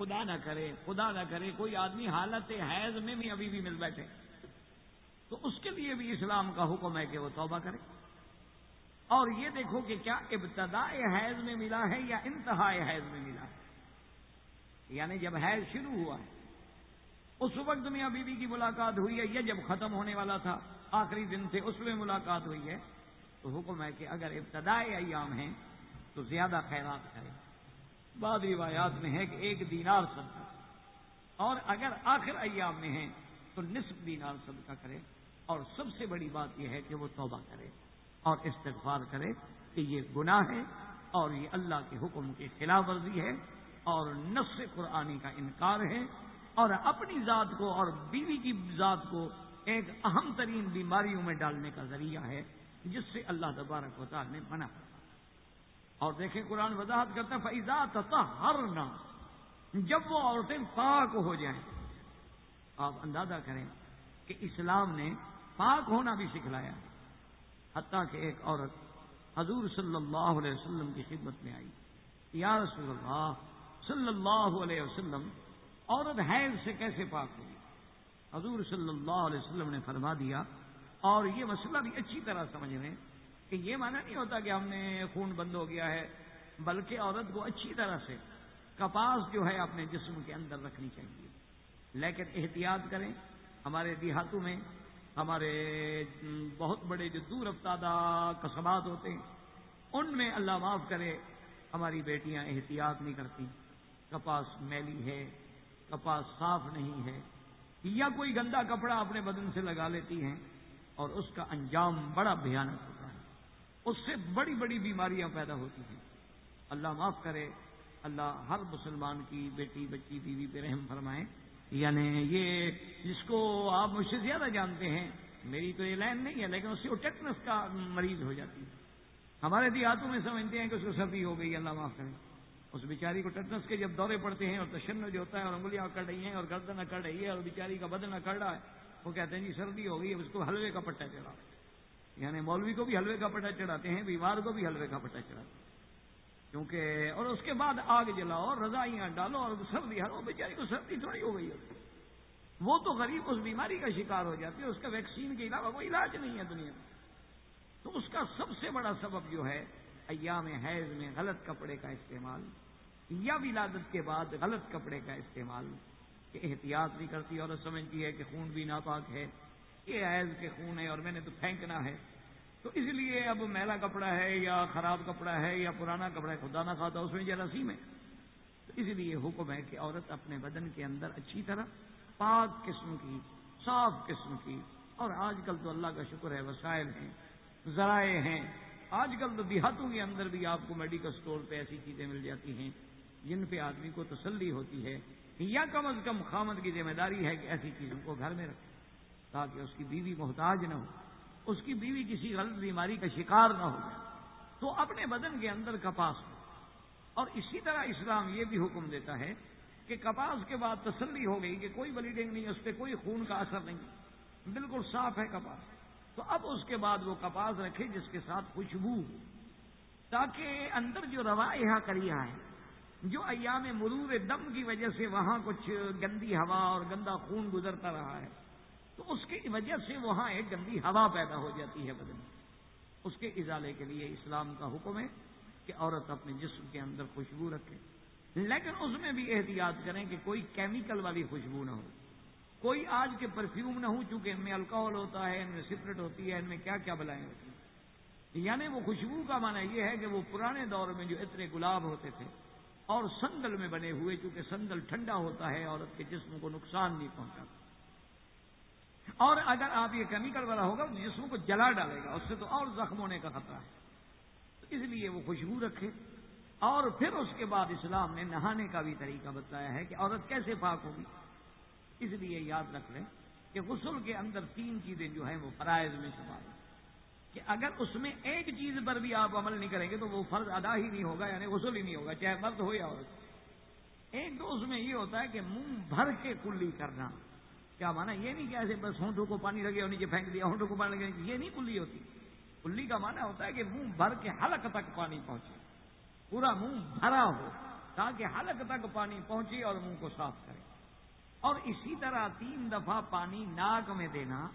خدا نہ کرے، خدا نہ کرے، کوئی آدمی حالت حیض میں بھی ابھی بھی مل بیٹھے۔ تو اس کے لیے بھی اسلام کا حکم ہے کہ وہ توبہ کرے۔ اور یہ دیکھو کہ کیا ابتدا حیض میں ملا ہے یا انتہا حیض میں ملا ہے؟ یعنی جب حیض شروع ہوا ہے، اس وقت میاں بیوی کی ملاقات ہوئی ہے، یہ جب ختم ہونے والا تھا، آخری دن سے اس میں ملاقات ہوئی ہے، تو حکم ہے کہ اگر ابتدائی ایام ہیں تو زیادہ خیرات کرے۔ بعض روایات میں ہے کہ ایک دینار صدقہ۔ اور اگر آخر ایام میں ہیں تو نصف دینار صدقہ کرے۔ اور سب سے بڑی بات یہ ہے کہ وہ توبہ کرے اور استغفار کرے کہ یہ گناہ ہے اور یہ اللہ کے حکم کی خلاف ورزی ہے اور نصف قرآنی کا انکار ہے اور اپنی ذات کو اور بیوی کی ذات کو ایک اہم ترین بیماریوں میں ڈالنے کا ذریعہ ہے، جس سے اللہ تبارک و تعالی نے منع کر اور دیکھیں قرآن وضاحت کرتا ہے فیضا تتا جب وہ عورتیں پاک ہو جائیں۔ آپ اندازہ کریں کہ اسلام نے پاک ہونا بھی سکھلایا، حتیٰ کہ ایک عورت حضور صلی اللہ علیہ وسلم کی خدمت میں آئی۔ یا رسول اللہ صلی اللہ علیہ وسلم، عورت حیض سے کیسے پاک ہوئی حضور صلی اللہ علیہ وسلم نے فرما دیا، اور یہ مسئلہ بھی اچھی طرح سمجھ لیں کہ یہ مانا نہیں ہوتا کہ ہم نے خون بند ہو گیا ہے، بلکہ عورت کو اچھی طرح سے کپاس جو ہے اپنے جسم کے اندر رکھنی چاہیے۔ لیکن احتیاط کریں، ہمارے دیہاتوں میں ہمارے بہت بڑے جو دور افتادہ قصبات ہوتے ہیں، ان میں اللہ معاف کرے، ہماری بیٹیاں احتیاط نہیں کرتی۔ کپاس میلی ہے، کپاس صاف نہیں ہے، یا کوئی گندا کپڑا اپنے بدن سے لگا لیتی ہیں اور اس کا انجام بڑا بھیانک ہوتا ہے۔ اس سے بڑی بڑی بیماریاں پیدا ہوتی ہیں۔ اللہ معاف کرے۔ اللہ ہر مسلمان کی بیٹی، بچی، بیوی پہ رحم فرمائے۔ یعنی یہ جس کو آپ مجھ سے زیادہ جانتے ہیں، میری تو یہ لائن نہیں ہے، لیکن اس سے وہ ٹیٹنس کا مریض ہو جاتی ہے۔ ہمارے دیہاتوں میں سمجھتے ہیں کہ اس کو سردی ہو گئی، اللہ معاف کرے۔ اس بیچاری کو ٹٹنس کے جب دورے پڑتے ہیں اور تشن جو ہوتا ہے اور انگلیاں اکڑ رہی ہیں اور گردن اکڑ رہی ہے اور بیچاری کا بدن اکڑ رہا ہے، وہ کہتے ہیں جی سردی ہو گئی اس کو حلوے کا پٹا چڑھا یعنی مولوی کو بھی حلوے کا پٹا چڑھاتے ہیں، بیمار کو بھی حلوے کا پٹا چڑھاتے ہیں۔ کیونکہ، اور اس کے بعد آگ جلاؤ رضائیاں ڈالو، اور سردی ہر بیچاری کو سردی تھوڑی ہو گئی ہے۔ وہ تو غریب اس بیماری کا شکار ہو جاتی ہے اس کا ویکسین کے علاوہ کوئی علاج نہیں ہے دنیا میں۔ تو اس کا سب سے بڑا سبب جو ہے، ایام حیض میں غلط کپڑے کا استعمال، یا ولادت کے بعد غلط کپڑے کا استعمال، کہ احتیاط بھی کرتی اور سمجھتی ہے کہ خون بھی ناپاک ہے۔ یہ حیض کے خون ہے اور میں نے تو پھینکنا ہے۔ تو اس لیے اب میلا کپڑا ہے یا خراب کپڑا ہے یا پرانا کپڑا ہے، خدا نہ کھاتا اس میں جراثیم ہے۔ تو اس لیے حکم ہے کہ عورت اپنے بدن کے اندر اچھی طرح پاک قسم کی، صاف قسم کی۔ اور آج کل تو اللہ کا شکر ہے، وسائل ہیں، ذرائع ہیں۔ آج کل تو دیہاتوں کے اندر بھی آپ کو میڈیکل اسٹور پہ ایسی چیزیں مل جاتی ہیں جن پہ آدمی کو تسلی ہوتی ہے۔ یا کم از کم خامد کی ذمہ داری ہے کہ ایسی چیزوں کو گھر میں رکھے۔ تاکہ اس کی بیوی محتاج نہ ہو، اس کی بیوی کسی غلط بیماری کا شکار نہ ہو جائے تو اپنے بدن کے اندر کپاس ہو۔ اور اسی طرح اسلام یہ بھی حکم دیتا ہے کہ کپاس کے بعد تسلی ہو گئی کہ کوئی بلیڈنگ نہیں، اس پہ کوئی خون کا اثر نہیں۔ بالکل صاف ہے کپاس۔ تو اب اس کے بعد وہ کپاس رکھے جس کے ساتھ خوشبو تاکہ اندر جو روایہ کریا ہے، جو ایام مرور دم کی وجہ سے وہاں کچھ گندی ہوا اور گندا خون گزرتا رہا ہے تو اس کی وجہ سے وہاں ایک گندی ہوا پیدا ہو جاتی ہے بدن اس کے ازالے کے لیے اسلام کا حکم ہے کہ عورت اپنے جسم کے اندر خوشبو رکھے۔ لیکن اس میں بھی احتیاط کریں کہ کوئی کیمیکل والی خوشبو نہ ہو۔ کوئی آج کے پرفیوم نہ ہو، چونکہ ان میں الکوہل ہوتا ہے، ان میں سپریٹ ہوتی ہے، ان میں کیا کیا بلائیں ہوتی ہیں۔ یعنی وہ خوشبو کا معنی یہ ہے کہ وہ پرانے دور میں جو اتنے گلاب ہوتے تھے اور سنگل میں بنے ہوئے، چونکہ سنگل ٹھنڈا ہوتا ہے، عورت کے جسم کو نقصان نہیں پہنچاتا۔ اور اگر آپ یہ کیمیکل والا ہوگا تو جسم کو جلا ڈالے گا، اس سے تو اور زخم ہونے کا خطرہ ہے۔ تو اس لیے وہ خوشبو رکھے۔ اور پھر اس کے بعد اسلام نے نہانے کا بھی طریقہ بتایا ہے کہ عورت کیسے پاک ہوگی۔ اس لیے یاد رکھ لیں کہ غسل کے اندر تین چیزیں جو ہیں وہ فرائض میں شمار ہیں۔ کہ اگر اس میں ایک چیز پر بھی آپ عمل نہیں کریں گے تو وہ فرض ادا ہی نہیں ہوگا یعنی غسل ہی نہیں ہوگا، چاہے مرد ہو یا عورت۔ ایک تو اس میں یہ ہوتا ہے کہ منہ بھر کے کلی کرنا۔ کیا مانا؟ یہ نہیں کہ ایسے بس ہونٹوں کو پانی لگے اور نیچے پھینک دیا، ہونٹوں کو پانی لگے، یہ نہیں کلی ہوتی۔ کلی کا مانا ہوتا ہے کہ منہ بھر کے حلق تک پانی پہنچے۔ پورا منہ بھرا ہو تاکہ حلق تک پانی پہنچے اور منہ کو صاف کرے۔ اور اسی طرح تین دفعہ پانی ناک میں دینا،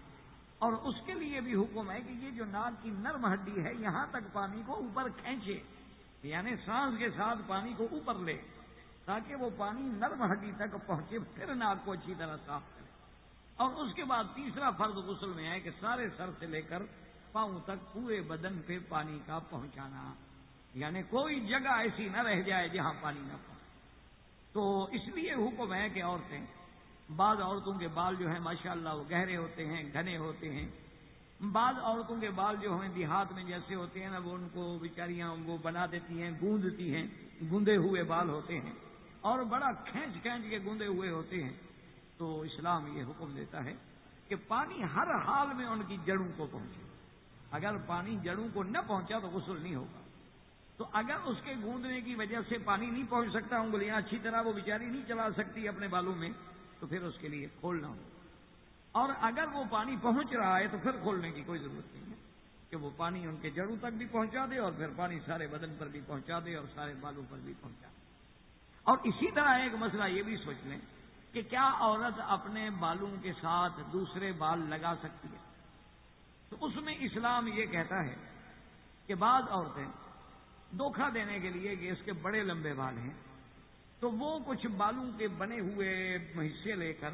اور اس کے لیے بھی حکم ہے کہ یہ جو ناک کی نرم ہڈی ہے، یہاں تک پانی کو اوپر کھینچے یعنی سانس کے ساتھ پانی کو اوپر لے، تاکہ وہ پانی نرم ہڈی تک پہنچے، پھر ناک کو اچھی طرح صاف اور اس کے بعد تیسرا فرض غسل میں ہے کہ سارے سر سے لے کر پاؤں تک پورے بدن پہ پانی کا پہنچانا۔ یعنی کوئی جگہ ایسی نہ رہ جائے جہاں پانی نہ پہنچے۔ تو اس لیے حکم ہے کہ عورتیں، بعض عورتوں کے بال جو ہیں، ماشاءاللہ وہ گہرے ہوتے ہیں، گھنے ہوتے ہیں۔ بعض عورتوں کے بال جو ہیں، دیہات میں جیسے ہوتے ہیں نا، وہ ان کو بیچاریاں وہ بنا دیتی ہیں، گوندتی ہیں، گوندے ہوئے بال ہوتے ہیں۔ اور بڑا کھینچ کھینچ کے گوندے ہوئے ہوتے ہیں۔ تو اسلام یہ حکم دیتا ہے کہ پانی ہر حال میں ان کی جڑوں کو پہنچے۔ اگر پانی جڑوں کو نہ پہنچا تو غسل نہیں ہوگا۔ تو اگر اس کے گوندنے کی وجہ سے پانی نہیں پہنچ سکتا، انگلیاں اچھی طرح وہ بیچاری نہیں چلا سکتی اپنے بالوں میں، تو پھر اس کے لیے کھولنا ہو۔ اور اگر وہ پانی پہنچ رہا ہے تو پھر کھولنے کی کوئی ضرورت نہیں ہے کہ وہ پانی ان کے جڑوں تک بھی پہنچا دے اور پھر پانی سارے بدن پر بھی پہنچا دے اور سارے بالوں پر بھی پہنچا۔ دے اور اسی طرح ایک مسئلہ یہ بھی سوچ لیں کہ کیا عورت اپنے بالوں کے ساتھ دوسرے بال لگا سکتی ہے؟ تو اس میں اسلام یہ کہتا ہے کہ بعض عورتیں دھوکھا دینے کے لیے کہ اس کے بڑے لمبے بال ہیں، تو وہ کچھ بالوں کے بنے ہوئے حصے لے کر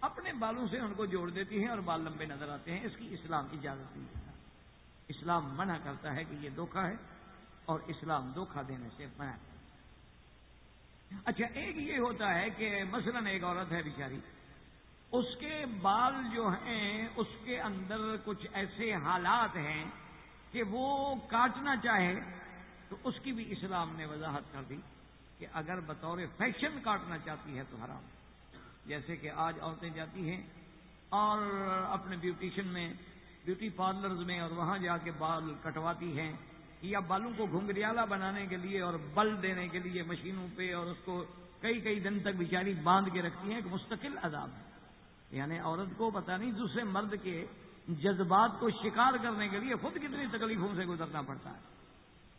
اپنے بالوں سے ان کو جوڑ دیتی ہیں اور بال لمبے نظر آتے ہیں۔ اس کی اسلام اجازت نہیں دیتا۔ اسلام منع کرتا ہے کہ یہ دھوکھا ہے اور اسلام دھوکھا دینے سے منع کرتا ہے اچھا ایک یہ ہوتا ہے کہ مثلا ایک عورت ہے بیچاری، اس کے بال جو ہیں، اس کے اندر کچھ ایسے حالات ہیں کہ وہ کاٹنا چاہے، تو اس کی بھی اسلام نے وضاحت کر دی کہ اگر بطور فیشن کاٹنا چاہتی ہے تو حرام۔ جیسے کہ آج عورتیں جاتی ہیں اور اپنے بیوٹیشن میں، بیوٹی پارلرز میں اور وہاں جا کے بال کٹواتی ہیں یا بالوں کو گھنگریالا بنانے کے لیے اور بل دینے کے لیے مشینوں پہ اور اس کو کئی کئی دن تک بیچاری باندھ کے رکھتی ہیں، ایک مستقل عذاب ہے۔ یعنی عورت کو پتہ نہیں دوسرے مرد کے جذبات کو شکار کرنے کے لیے خود کتنی تکلیفوں سے گزرنا پڑتا ہے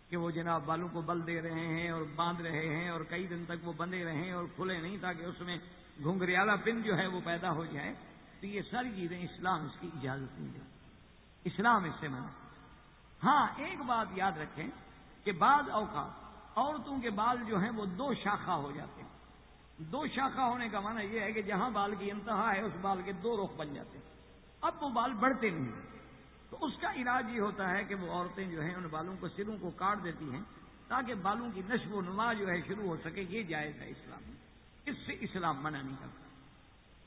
کہ وہ جناب بالوں کو بل دے رہے ہیں اور باندھ رہے ہیں اور کئی دن تک وہ بندے رہیں اور کھلے نہیں تاکہ اس میں گھنگریالا پن جو ہے وہ پیدا ہو جائے۔ تو یہ ساری چیزیں اسلام اس کی اجازت نہیں دے اسلام اس سے منع ہاں ایک بات یاد رکھیں کہ بعض اوقات عورتوں کے بال جو ہیں وہ دو شاخہ ہو جاتے ہیں۔ دو شاخہ ہونے کا معنی یہ ہے کہ جہاں بال کی انتہا ہے، اس بال کے دو رخ بن جاتے ہیں۔ اب وہ بال بڑھتے نہیں تو اس کا علاج یہ ہوتا ہے کہ وہ عورتیں جو ہیں، ان بالوں کو سروں کو کاٹ دیتی ہیں تاکہ بالوں کی نشو و نما جو ہے شروع ہو سکے۔ یہ جائز ہے اسلام۔ میں اس سے اسلام منع نہیں کرتا۔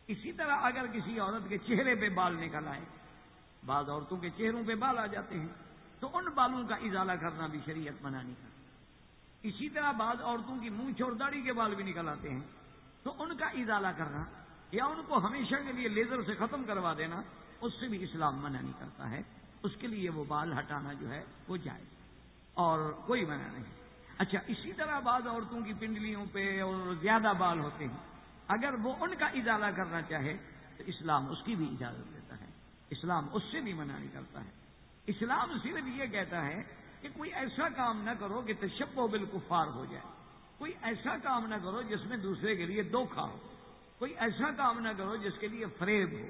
اسی طرح اگر کسی عورت کے چہرے پہ بال نکل آئے، بعض عورتوں کے چہروں پہ بال آ جاتے ہیں۔ تو ان بالوں کا ازالہ کرنا بھی شریعت منع نہیں کرتا اسی طرح بعض عورتوں کی منہ چھوڑ داڑھی کے بال بھی نکل آتے ہیں۔ تو ان کا ازالہ کرنا یا ان کو ہمیشہ کے لیے لیزر سے ختم کروا دینا، اس سے بھی اسلام منع نہیں کرتا ہے۔ اس کے لیے وہ بال ہٹانا جو ہے وہ جائے اور کوئی منع نہیں۔ اچھا اسی طرح بعض عورتوں کی پنڈلیوں پہ اور زیادہ بال ہوتے ہیں۔ اگر وہ ان کا اجازہ کرنا چاہے تو اسلام اس کی بھی اجازت دیتا ہے۔ اسلام اس سے بھی منع نہیں کرتا ہے۔ اسلام صرف یہ کہتا ہے کہ کوئی ایسا کام نہ کرو کہ تشب و بالکفار ہو جائے۔ کوئی ایسا کام نہ کرو جس میں دوسرے کے لیے دھوکھا ہو۔ کوئی ایسا کام نہ کرو جس کے لیے فریب ہو۔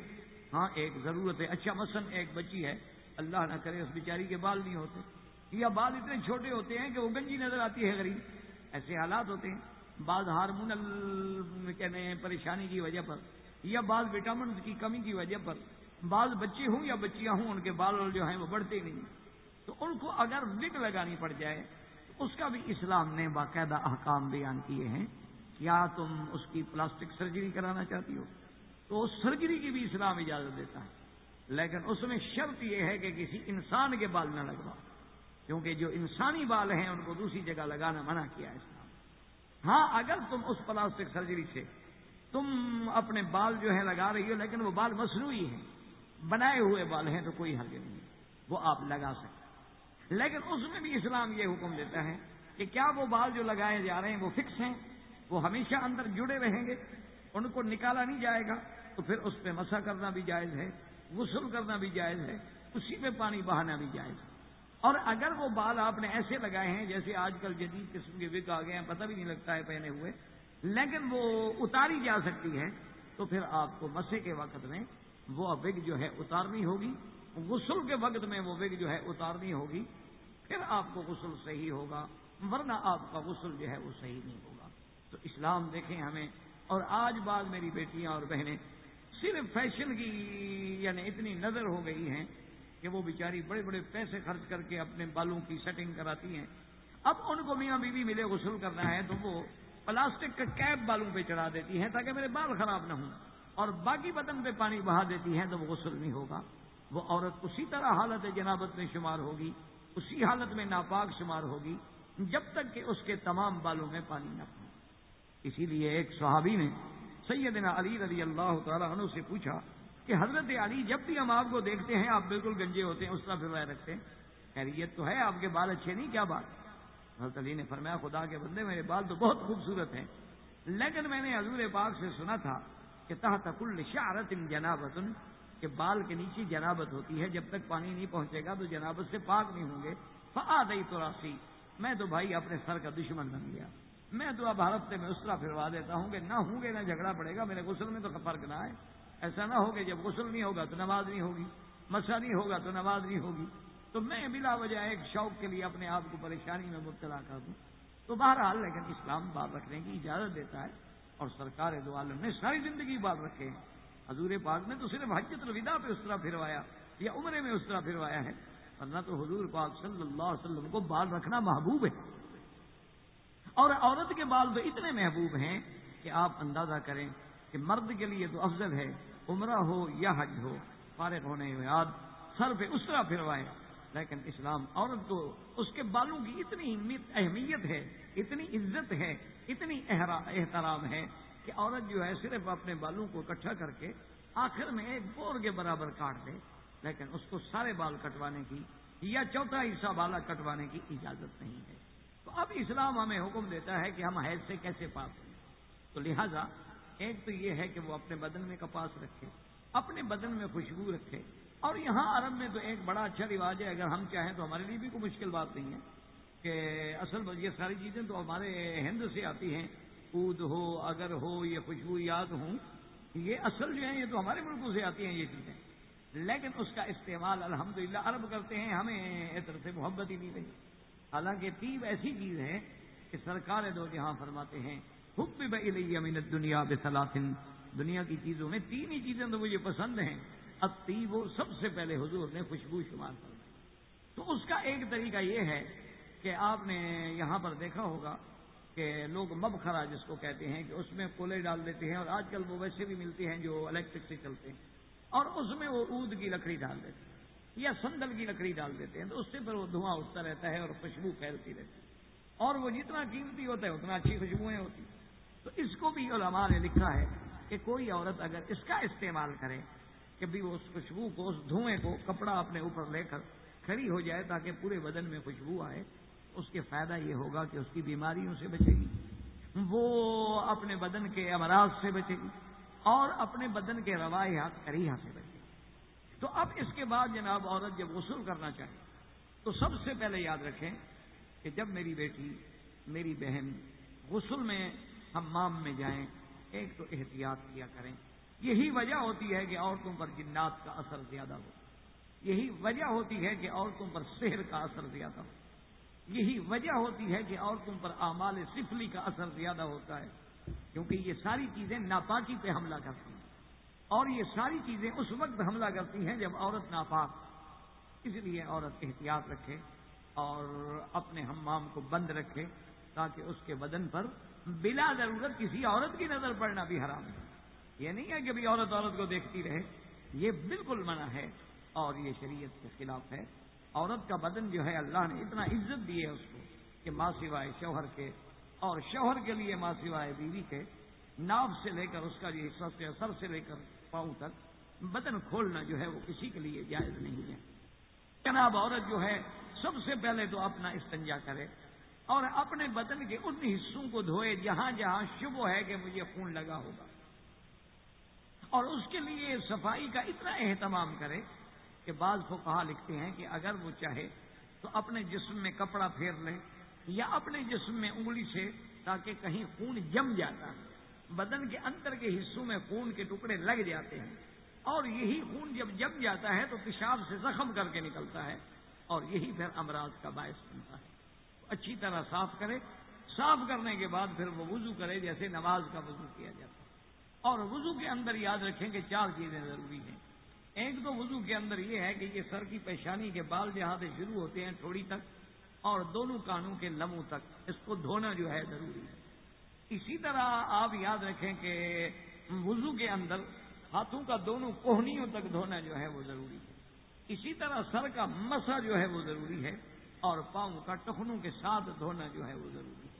ہاں ایک ضرورت ہے۔ اچھا مثلا ایک بچی ہے۔ اللہ نہ کرے اس بیچاری کے بال نہیں ہوتے۔ یا بال اتنے چھوٹے ہوتے ہیں کہ وہ گنجی نظر آتی ہے غریب۔ ایسے حالات ہوتے ہیں۔ بعض ہارمونل کہنے ہیں پریشانی کی وجہ پر، یا بعض وٹامن کی کمی کی وجہ پر۔ بعض بچے ہوں یا بچیاں ہوں، ان کے بال جو ہیں وہ بڑھتے نہیں۔ تو ان کو اگر وگ لگانی پڑ جائے، تو اس کا بھی اسلام نے باقاعدہ احکام بیان کیے ہیں۔ کیا تم اس کی پلاسٹک سرجری کرانا چاہتی ہو؟ تو اس سرجری کی بھی اسلام اجازت دیتا ہے۔ لیکن اس میں شرط یہ ہے کہ کسی انسان کے بال نہ لگوا کیونکہ جو انسانی بال ہیں، ان کو دوسری جگہ لگانا منع کیا ہے اسلام ہاں اگر تم اس پلاسٹک سرجری سے تم اپنے بال جو ہے لگا رہی ہو، لیکن وہ بال مصنوعی ہیں بنائے ہوئے بال ہیں تو کوئی حرج نہیں وہ آپ لگا سکتے لیکن اس میں بھی اسلام یہ حکم دیتا ہے کہ کیا وہ بال جو لگائے جا رہے ہیں وہ فکس ہیں، وہ ہمیشہ اندر جڑے رہیں گے، ان کو نکالا نہیں جائے گا تو پھر اس پہ مسا کرنا بھی جائز ہے، غسل کرنا بھی جائز ہے، اسی پہ پانی بہانا بھی جائز ہے۔ اور اگر وہ بال آپ نے ایسے لگائے ہیں جیسے آج کل جدید قسم کے وگ آ گئے ہیں، پتہ بھی نہیں لگتا ہے پہنے ہوئے، لیکن وہ اتاری جا سکتی ہے تو پھر آپ کو مسے کے وقت میں وہ وگ جو ہے اتارنی ہوگی۔ غسل کے وقت میں وہ وگ جو ہے اتارنی ہوگی۔ پھر آپ کو غسل صحیح ہوگا، ورنہ آپ کا غسل جو ہے وہ صحیح نہیں ہوگا۔ تو اسلام دیکھیں ہمیں۔ اور آج بعد میری بیٹیاں اور بہنیں صرف فیشن کی یعنی اتنی نظر ہو گئی ہیں کہ وہ بیچاری بڑے بڑے پیسے خرچ کر کے اپنے بالوں کی سیٹنگ کراتی ہیں۔ اب ان کو میاں بیوی ملے غسل کرنا ہے تو وہ پلاسٹک کا کیپ بالوں پہ چڑھا دیتی ہیں تاکہ میرے بال خراب نہ ہوں۔ اور باقی بدن پہ پانی بہا دیتی ہیں تو وہ غسل نہیں ہوگا۔ وہ عورت اسی طرح حالت جنابت میں شمار ہوگی، اسی حالت میں ناپاک شمار ہوگی، جب تک کہ اس کے تمام بالوں میں پانی نہ پڑے اسی لیے ایک صحابی نے سیدنا علی رضی اللہ تعالیٰ عنہ سے پوچھا کہ حضرت علی جب بھی ہم آپ کو دیکھتے ہیں، آپ بالکل گنجے ہوتے ہیں، اس طرح پھر رکھتے ہیں۔ خیریت تو ہے، آپ کے بال اچھے نہیں، کیا بات؟ حضرت علی نے فرمایا، خدا کے بندے، میرے بال تو بہت خوبصورت ہیں۔ لیکن میں نے حضور پاک سے سنا تھا کہ تحت کل شعرت جنابت کہ بال کے نیچے جنابت ہوتی ہے، جب تک پانی نہیں پہنچے گا تو جنابت سے پاک نہیں ہوں گے۔ فا دئی تو راسی میں تو بھائی اپنے سر کا دشمن بن گیا۔ میں تو اب ہفتے میں اس طرح پھروا دیتا ہوں کہ نہ ہوں گے، نہ جھگڑا پڑے گا، میرے غسل میں تو فرق نہ آئے ایسا نہ ہوگا جب غسل نہیں ہوگا تو نماز نہیں ہوگی مسا نہیں ہوگا تو نماز نہیں ہوگی۔ تو میں بلا وجہ ایک شوق کے لیے اپنے آپ کو پریشانی میں مبتلا کر دوں۔ تو بہرحال لیکن اسلام بال رکھنے کی اجازت دیتا ہے۔ اور سرکار دو عالم نے ساری زندگی بال رکھے ہیں۔ حضور پاک نے تو صرف حجت الوداع پہ اس طرح پھروایا یا عمرے میں اس طرح پھروایا ہے۔ ورنہ تو حضور پاک صلی اللہ علیہ وسلم کو بال رکھنا محبوب ہے۔ اور عورت کے بال تو اتنے محبوب ہیں کہ آپ اندازہ کریں کہ مرد کے لیے تو افضل ہے عمرہ ہو یا حج ہو۔ فارغ ہونے یاد سر پہ اس طرح پھروائے لیکن اسلام عورت کو اس کے بالوں کی اتنی اہمیت ہے اتنی عزت ہے، اتنی احترام ہے کہ عورت جو ہے صرف اپنے بالوں کو اکٹھا کر کے آخر میں ایک بور کے برابر کاٹ دے، لیکن اس کو سارے بال کٹوانے کی یا چوتھا حصہ بالا کٹوانے کی اجازت نہیں ہے۔ تو اب اسلام ہمیں حکم دیتا ہے کہ ہم حیض سے کیسے پاس ہیں تو لہذا ایک تو یہ ہے کہ وہ اپنے بدن میں کپاس رکھے، اپنے بدن میں خوشبو رکھے۔ اور یہاں عرب میں تو ایک بڑا اچھا رواج ہے، اگر ہم چاہیں تو ہمارے لیے بھی کوئی مشکل بات نہیں ہے۔ کہ اصل یہ ساری چیزیں تو ہمارے ہند سے آتی ہیں۔ اود ہو، اگر ہو، یہ خوشبو یاد ہوں۔ یہ اصل جو ہیں، یہ تو ہمارے ملکوں سے آتی ہیں یہ چیزیں۔ لیکن اس کا استعمال الحمدللہ عرب کرتے ہیں، ہمیں اس سے محبت ہی نہیں رہی۔ حالانکہ تیب ایسی چیز ہے کہ سرکار دو جہاں فرماتے ہیں حکم بلی امینت دنیا بے دنیا کی چیزوں میں تین ہی چیزیں تو مجھے پسند ہیں۔ اب تیب وہ سب سے پہلے حضور نے خوشبو شمار کر تو اس کا ایک طریقہ یہ ہے کہ آپ نے یہاں پر دیکھا ہوگا کہ لوگ مبخرا جس کو کہتے ہیں کہ اس میں کولے ڈال دیتے ہیں اور آج کل وہ ویسے بھی ملتے ہیں جو الیکٹرک سے چلتے ہیں اور اس میں وہ اود کی لکڑی ڈال دیتے ہیں یا سندل کی لکڑی ڈال دیتے ہیں تو اس سے پھر وہ دھواں اٹھتا رہتا ہے اور خوشبو پھیلتی رہتی ہے اور وہ جتنا قیمتی ہوتا ہے اتنا اچھی خوشبوئیں ہوتی تو اس کو بھی علماء نے لکھا ہے کہ کوئی عورت اگر اس کا استعمال کرے کہ بھی وہ اس خوشبو کو، اس دھوئیں کو کپڑا اپنے اوپر لے کر کھڑی ہو جائے تاکہ پورے بدن میں خوشبو آئے اس کے فائدہ یہ ہوگا کہ اس کی بیماریوں سے بچے گی۔ وہ اپنے بدن کے امراض سے بچے گی اور اپنے بدن کے روایات کریہ سے بچے گی۔ تو اب اس کے بعد جناب عورت جب غسل کرنا چاہے، تو سب سے پہلے یاد رکھیں کہ جب میری بیٹی، میری بہن غسل میں ہم میں جائیں، ایک تو احتیاط کیا کریں۔ یہی وجہ ہوتی ہے کہ عورتوں پر جنات کا اثر زیادہ ہو۔ یہی وجہ ہوتی ہے کہ عورتوں پر شہر کا اثر زیادہ ہو۔ یہی وجہ ہوتی ہے کہ عورتوں پر اعمال سفلی کا اثر زیادہ ہوتا ہے، کیونکہ یہ ساری چیزیں ناپاکی پہ حملہ کرتی ہیں۔ اور یہ ساری چیزیں اس وقت حملہ کرتی ہیں جب عورت ناپاک اس لیے عورت احتیاط رکھے اور اپنے ہمام کو بند رکھے تاکہ اس کے بدن پر بلا ضرورت کسی عورت کی نظر پڑنا بھی حرام ہے۔ یہ نہیں ہے کہ بھی عورت عورت کو دیکھتی رہے، یہ بالکل منع ہے اور یہ شریعت کے خلاف ہے۔ عورت کا بدن جو ہے اللہ نے اتنا عزت دی ہے اس کو کہ ماں سوائے شوہر کے اور شوہر کے لیے ماں سوائے بیوی کے ناف سے لے کر اس کا جو حصہ سے سر سے لے کر پاؤں تک بدن کھولنا جو ہے وہ کسی کے لیے جائز نہیں ہے۔ جناب، عورت جو ہے سب سے پہلے تو اپنا استنجا کرے اور اپنے بدن کے ان حصوں کو دھوئے جہاں جہاں شبہ ہے کہ مجھے خون لگا ہوگا اور اس کے لیے صفائی کا اتنا اہتمام کرے کہ بعض کو کہا لکھتے ہیں کہ اگر وہ چاہے تو اپنے جسم میں کپڑا پھیر لے یا اپنے جسم میں انگلی سے تاکہ کہیں خون جم جاتا ہے۔ بدن کے اندر کے حصوں میں خون کے ٹکڑے لگ جاتے ہیں۔ اور یہی خون جب جم جاتا ہے تو پیشاب سے زخم کر کے نکلتا ہے۔ اور یہی پھر امراض کا باعث بنتا ہے۔ اچھی طرح صاف کرے۔ صاف کرنے کے بعد پھر وہ وضو کرے جیسے نماز کا وضو کیا جاتا ہے۔ اور وضو کے اندر یاد رکھیں کہ چار چیزیں ضروری ہیں۔ ایک تو وضو کے اندر یہ ہے کہ یہ سر کی پیشانی کے بال جہاں سے شروع ہوتے ہیں تھوڑی تک اور دونوں کانوں کے لموں تک، اس کو دھونا جو ہے ضروری ہے۔ اسی طرح آپ یاد رکھیں کہ وضو کے اندر ہاتھوں کا دونوں کوہنیوں تک دھونا جو ہے وہ ضروری ہے۔ اسی طرح سر کا مسا جو ہے وہ ضروری ہے اور پاؤں کا ٹخنوں کے ساتھ دھونا جو ہے وہ ضروری ہے۔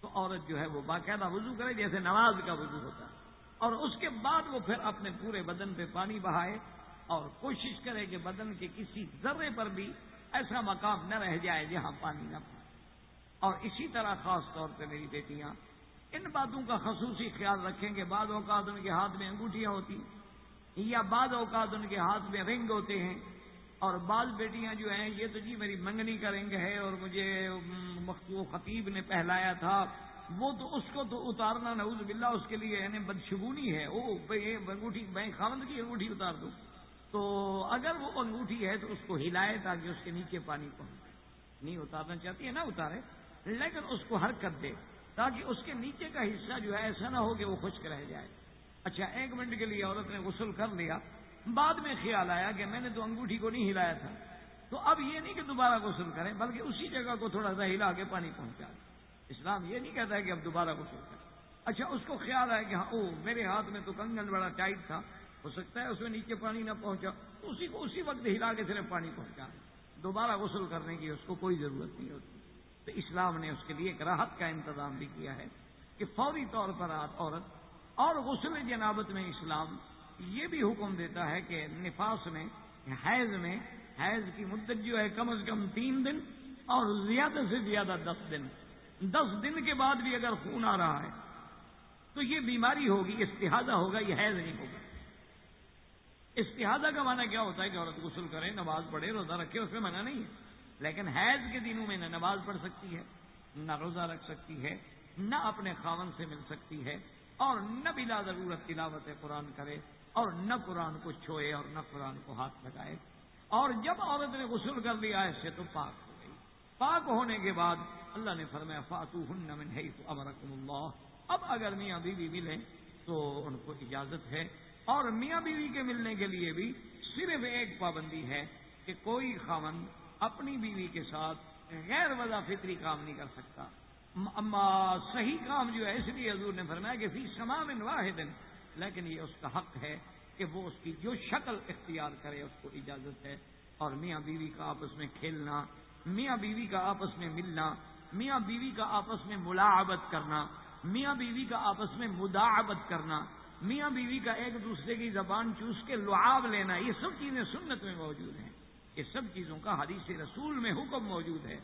تو عورت جو ہے وہ باقاعدہ وضو کرے جیسے نماز کا وضو ہوتا ہے اور اس کے بعد وہ پھر اپنے پورے بدن پہ پانی بہائے اور کوشش کرے کہ بدن کے کسی ذرے پر بھی ایسا مقام نہ رہ جائے جہاں پانی نہ پائے اور اسی طرح خاص طور پہ میری بیٹیاں، ان باتوں کا خصوصی خیال رکھیں کہ بعض اوقات ان کے ہاتھ میں انگوٹھیاں ہوتی یا بعض اوقات ان کے ہاتھ میں رنگ ہوتے ہیں۔ اور بعض بیٹیاں جو ہیں، یہ تو جی میری منگنی کا رنگ ہے اور مجھے وہ خطیب نے پہلایا تھا، وہ تو اس کو تو اتارنا، نعوذ باللہ، اس کے لیے یعنی بدشگونی ہے۔ وہ انگوٹھی، میں خامد کی انگوٹھی اتار دوں۔ تو اگر وہ انگوٹھی ہے تو اس کو ہلائے تاکہ اس کے نیچے پانی پہنچے۔ نہیں اتارنا چاہتی ہے، نہ اتارے، لیکن اس کو حرکت دے تاکہ اس کے نیچے کا حصہ جو ہے ایسا نہ ہو کہ وہ خشک رہ جائے۔ اچھا ایک منٹ کے لیے عورت نے غسل کر لیا۔ بعد میں خیال آیا کہ میں نے تو انگوٹھی کو نہیں ہلایا تھا۔ تو اب یہ نہیں کہ دوبارہ غسل کریں، بلکہ اسی جگہ کو تھوڑا سا ہلا کے پانی پہنچا۔ اسلام یہ نہیں کہتا ہے کہ اب دوبارہ غسل کریں۔ اچھا اس کو خیال آیا کہ ہاں او میرے ہاتھ میں تو کنگن بڑا ٹائٹ تھا۔ ہو سکتا ہے، اس میں نیچے پانی نہ پہنچا۔ اسی کو اسی وقت ہلا کے صرف پانی پہنچا۔ دوبارہ غسل کرنے کی اس کو کوئی ضرورت نہیں ہوتی۔ تو اسلام نے اس کے لیے ایک راحت کا انتظام بھی کیا ہے کہ فوری طور پر عورت اور غسل جنابت میں اسلام یہ بھی حکم دیتا ہے کہ نفاس میں، حیض میں، حیض کی مدت جو ہے کم از کم تین دن اور زیادہ سے زیادہ دس دن۔ دس دن کے بعد بھی اگر خون آ رہا ہے تو یہ بیماری ہوگی استحادہ ہوگا، یہ حیض نہیں ہوگا۔ استحادہ کا معنی کیا ہوتا ہے کہ عورت غسل کرے، نماز پڑھے، روزہ رکھے، اس میں منع نہیں ہے۔ لیکن حیض کے دنوں میں نہ نماز پڑھ سکتی ہے، نہ روزہ رکھ سکتی ہے، نہ اپنے خاون سے مل سکتی ہے اور نہ بلا ضرورت تلاوت قرآن کرے اور نہ قرآن کو چھوئے اور نہ قرآن کو ہاتھ لگائے۔ اور جب عورت نے غسل کر لیا ایسے تو پاک ہو گئی۔ پاک ہونے کے بعد اللہ نے فرمایا فاتو ہن من ہے تو اللہ۔ اب اگر میاں بیوی ملے تو ان کو اجازت ہے اور میاں بیوی کے ملنے کے لیے بھی صرف ایک پابندی ہے کہ کوئی خامن اپنی بیوی کے ساتھ غیر وضع فطری کام نہیں کر سکتا۔ اما صحیح کام جو ہے، اس لیے حضور نے فرمایا کہ فی سمام واحد لیکن یہ اس کا حق ہے کہ وہ اس کی جو شکل اختیار کرے، اس کو اجازت ہے۔ اور میاں بیوی کا آپس میں کھیلنا، میاں بیوی کا آپس میں ملنا، میاں بیوی کا آپس میں ملاعبت کرنا، میاں بیوی کا آپس میں مداعبت کرنا میاں بیوی کا ایک دوسرے کی زبان چوس کے لعاب لینا، یہ سب چیزیں سنت میں موجود ہیں۔ یہ سب چیزوں کا حدیث رسول میں حکم موجود ہے۔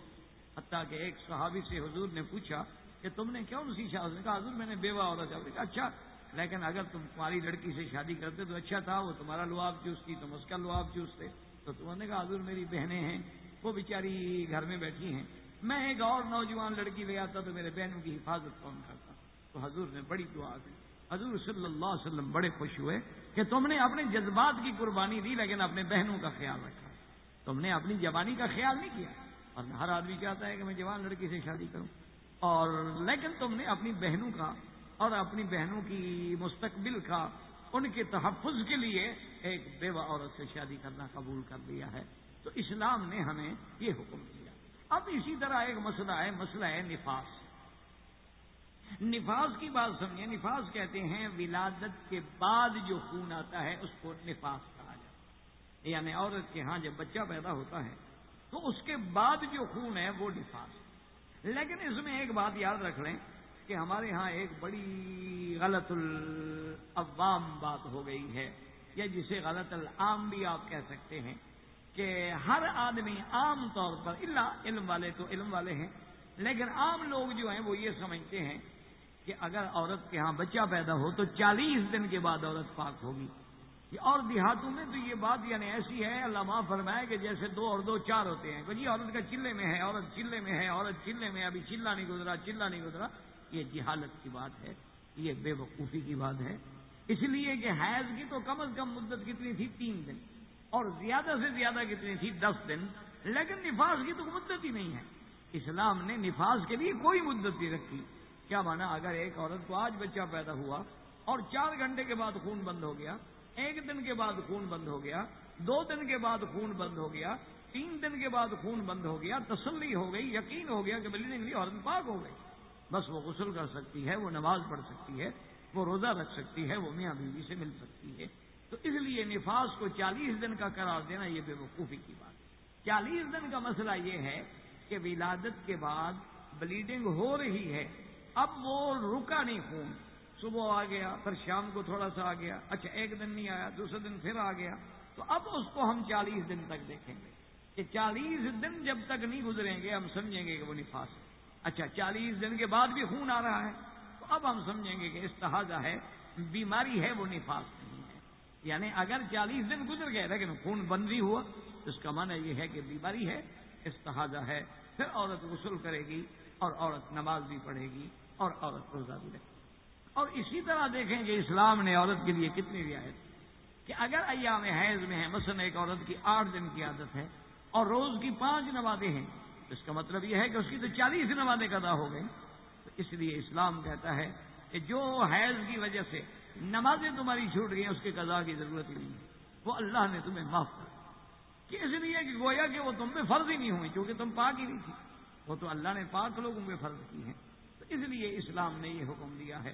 حتیٰ کہ ایک صحابی سے حضور نے پوچھا کہ تم نے کیوں اسی شاہ نے کہا، حضور میں نے بیوہ عورت کہا اچھا لیکن اگر تم تمہاری لڑکی سے شادی کرتے تو اچھا تھا، وہ تمہارا لعاب چوستی تم اس کا لعاب چوستے۔ تو تم نے کہا، حضور میری بہنیں ہیں، وہ بیچاری گھر میں بیٹھی ہیں۔ میں ایک اور نوجوان لڑکی لے آتا تو میرے بہنوں کی حفاظت کون کرتا؟ تو حضور نے بڑی دعا دی۔ حضور صلی اللہ علیہ وسلم بڑے خوش ہوئے کہ تم نے اپنے جذبات کی قربانی دی، لیکن اپنے بہنوں کا خیال رکھا۔ تم نے اپنی جوانی کا خیال نہیں کیا۔ اور ہر آدمی چاہتا ہے کہ میں جوان لڑکی سے شادی کروں۔ اور لیکن تم نے اپنی بہنوں کا اور اپنی بہنوں کی مستقبل کا، ان کے تحفظ کے لیے ایک بیوہ عورت سے شادی کرنا قبول کر لیا ہے۔ تو اسلام نے ہمیں یہ حکم دیا۔ اب اسی طرح ایک مسئلہ ہے مسئلہ ہے نفاس۔ نفاس کی بات سمجھیں نفاس کہتے ہیں ولادت کے بعد جو خون آتا ہے، اس کو نفاس کہا جاتا ہے۔ یعنی عورت کے ہاں جب بچہ پیدا ہوتا ہے، تو اس کے بعد جو خون ہے، وہ نفاس لیکن اس میں ایک بات یاد رکھ لیں کہ ہمارے ہاں ایک بڑی غلط العوام بات ہو گئی ہے، یا جسے غلط العام بھی آپ کہہ سکتے ہیں کہ ہر آدمی عام طور پر اللہ علم والے تو علم والے ہیں، لیکن عام لوگ جو ہیں وہ یہ سمجھتے ہیں کہ اگر عورت کے ہاں بچہ پیدا ہو تو چالیس دن کے بعد عورت پاک ہوگی۔ اور دیہاتوں میں تو یہ بات یعنی ایسی ہے، اللہ ماں فرمائے کہ جیسے دو اور دو چار ہوتے ہیں۔ جی عورت کا چلے میں ہے، عورت چلے میں ہے، عورت چلے میں ابھی چلا نہیں گزرا چلا نہیں گزرا۔ یہ جہالت کی بات ہے، یہ بے وقوفی کی بات ہے۔ اس لیے کہ حیض کی تو کم از کم مدت کتنی تھی؟ تین دن۔ اور زیادہ سے زیادہ کتنی تھی؟ دس دن۔ لیکن نفاذ کی تو مدت ہی نہیں ہے۔ اسلام نے نفاذ کے لیے کوئی مدت نہیں رکھی۔ کیا مانا؟ اگر ایک عورت کو آج بچہ پیدا ہوا اور چار گھنٹے کے بعد خون بند ہو گیا، ایک دن کے بعد خون بند ہو گیا، دو دن کے بعد خون بند ہو گیا، تین دن کے بعد خون بند ہو گیا، تسلی ہو گئی، یقین ہو گیا کہ بلیڈنگ لی عورت پاک ہو گئی۔ بس وہ غسل کر سکتی ہے، وہ نماز پڑھ سکتی ہے، وہ روزہ رکھ سکتی ہے، وہ میاں بیوی سے مل سکتی ہے۔ تو اس لیے نفاذ کو چالیس دن کا قرار دینا یہ بے وقوفی کی بات چالیس دن کا مسئلہ یہ ہے کہ ولادت کے بعد بلیڈنگ ہو رہی ہے اب وہ رکا نہیں خون۔ صبح آ گیا، پھر شام کو تھوڑا سا آ گیا۔ اچھا ایک دن نہیں آیا، دوسرے دن پھر آ گیا۔ تو اب اس کو ہم چالیس دن تک دیکھیں گے۔ کہ چالیس دن جب تک نہیں گزریں گے، ہم سمجھیں گے کہ وہ نفاس ہے۔ اچھا چالیس دن کے بعد بھی خون آ رہا ہے۔ تو اب ہم سمجھیں گے کہ استحاظہ ہے، بیماری ہے، وہ نفاس نہیں ہے۔ یعنی اگر چالیس دن گزر گئے، لیکن خون بند بھی ہوا، تو اس کا معنی یہ ہے کہ بیماری ہے استحاظہ ہے۔ پھر عورت غسل کرے گی اور عورت نماز بھی پڑھے گی۔ اور عورت روزہ بھی رکھے اور اسی طرح دیکھیں کہ اسلام نے عورت کے لیے کتنی رعایت کہ اگر ایام حیض میں ہے مثلا ایک عورت کی آٹھ دن کی عادت ہے اور روز کی پانچ نمازیں ہیں اس کا مطلب یہ ہے کہ اس کی تو چالیس نمازیں ادا ہو گئی تو اس لیے اسلام کہتا ہے کہ جو حیض کی وجہ سے نمازیں تمہاری چھوٹ گئی اس کے قضا کی ضرورت ہی نہیں ہے۔ وہ اللہ نے تمہیں معاف کر کہ اس لیے کہ گویا کہ وہ تم پہ فرض ہی نہیں ہوئی کیونکہ تم پاک ہی نہیں تھی۔ وہ تو اللہ نے پاک لوگوں پہ فرض کی ہیں۔ اس لیے اسلام نے یہ حکم دیا ہے۔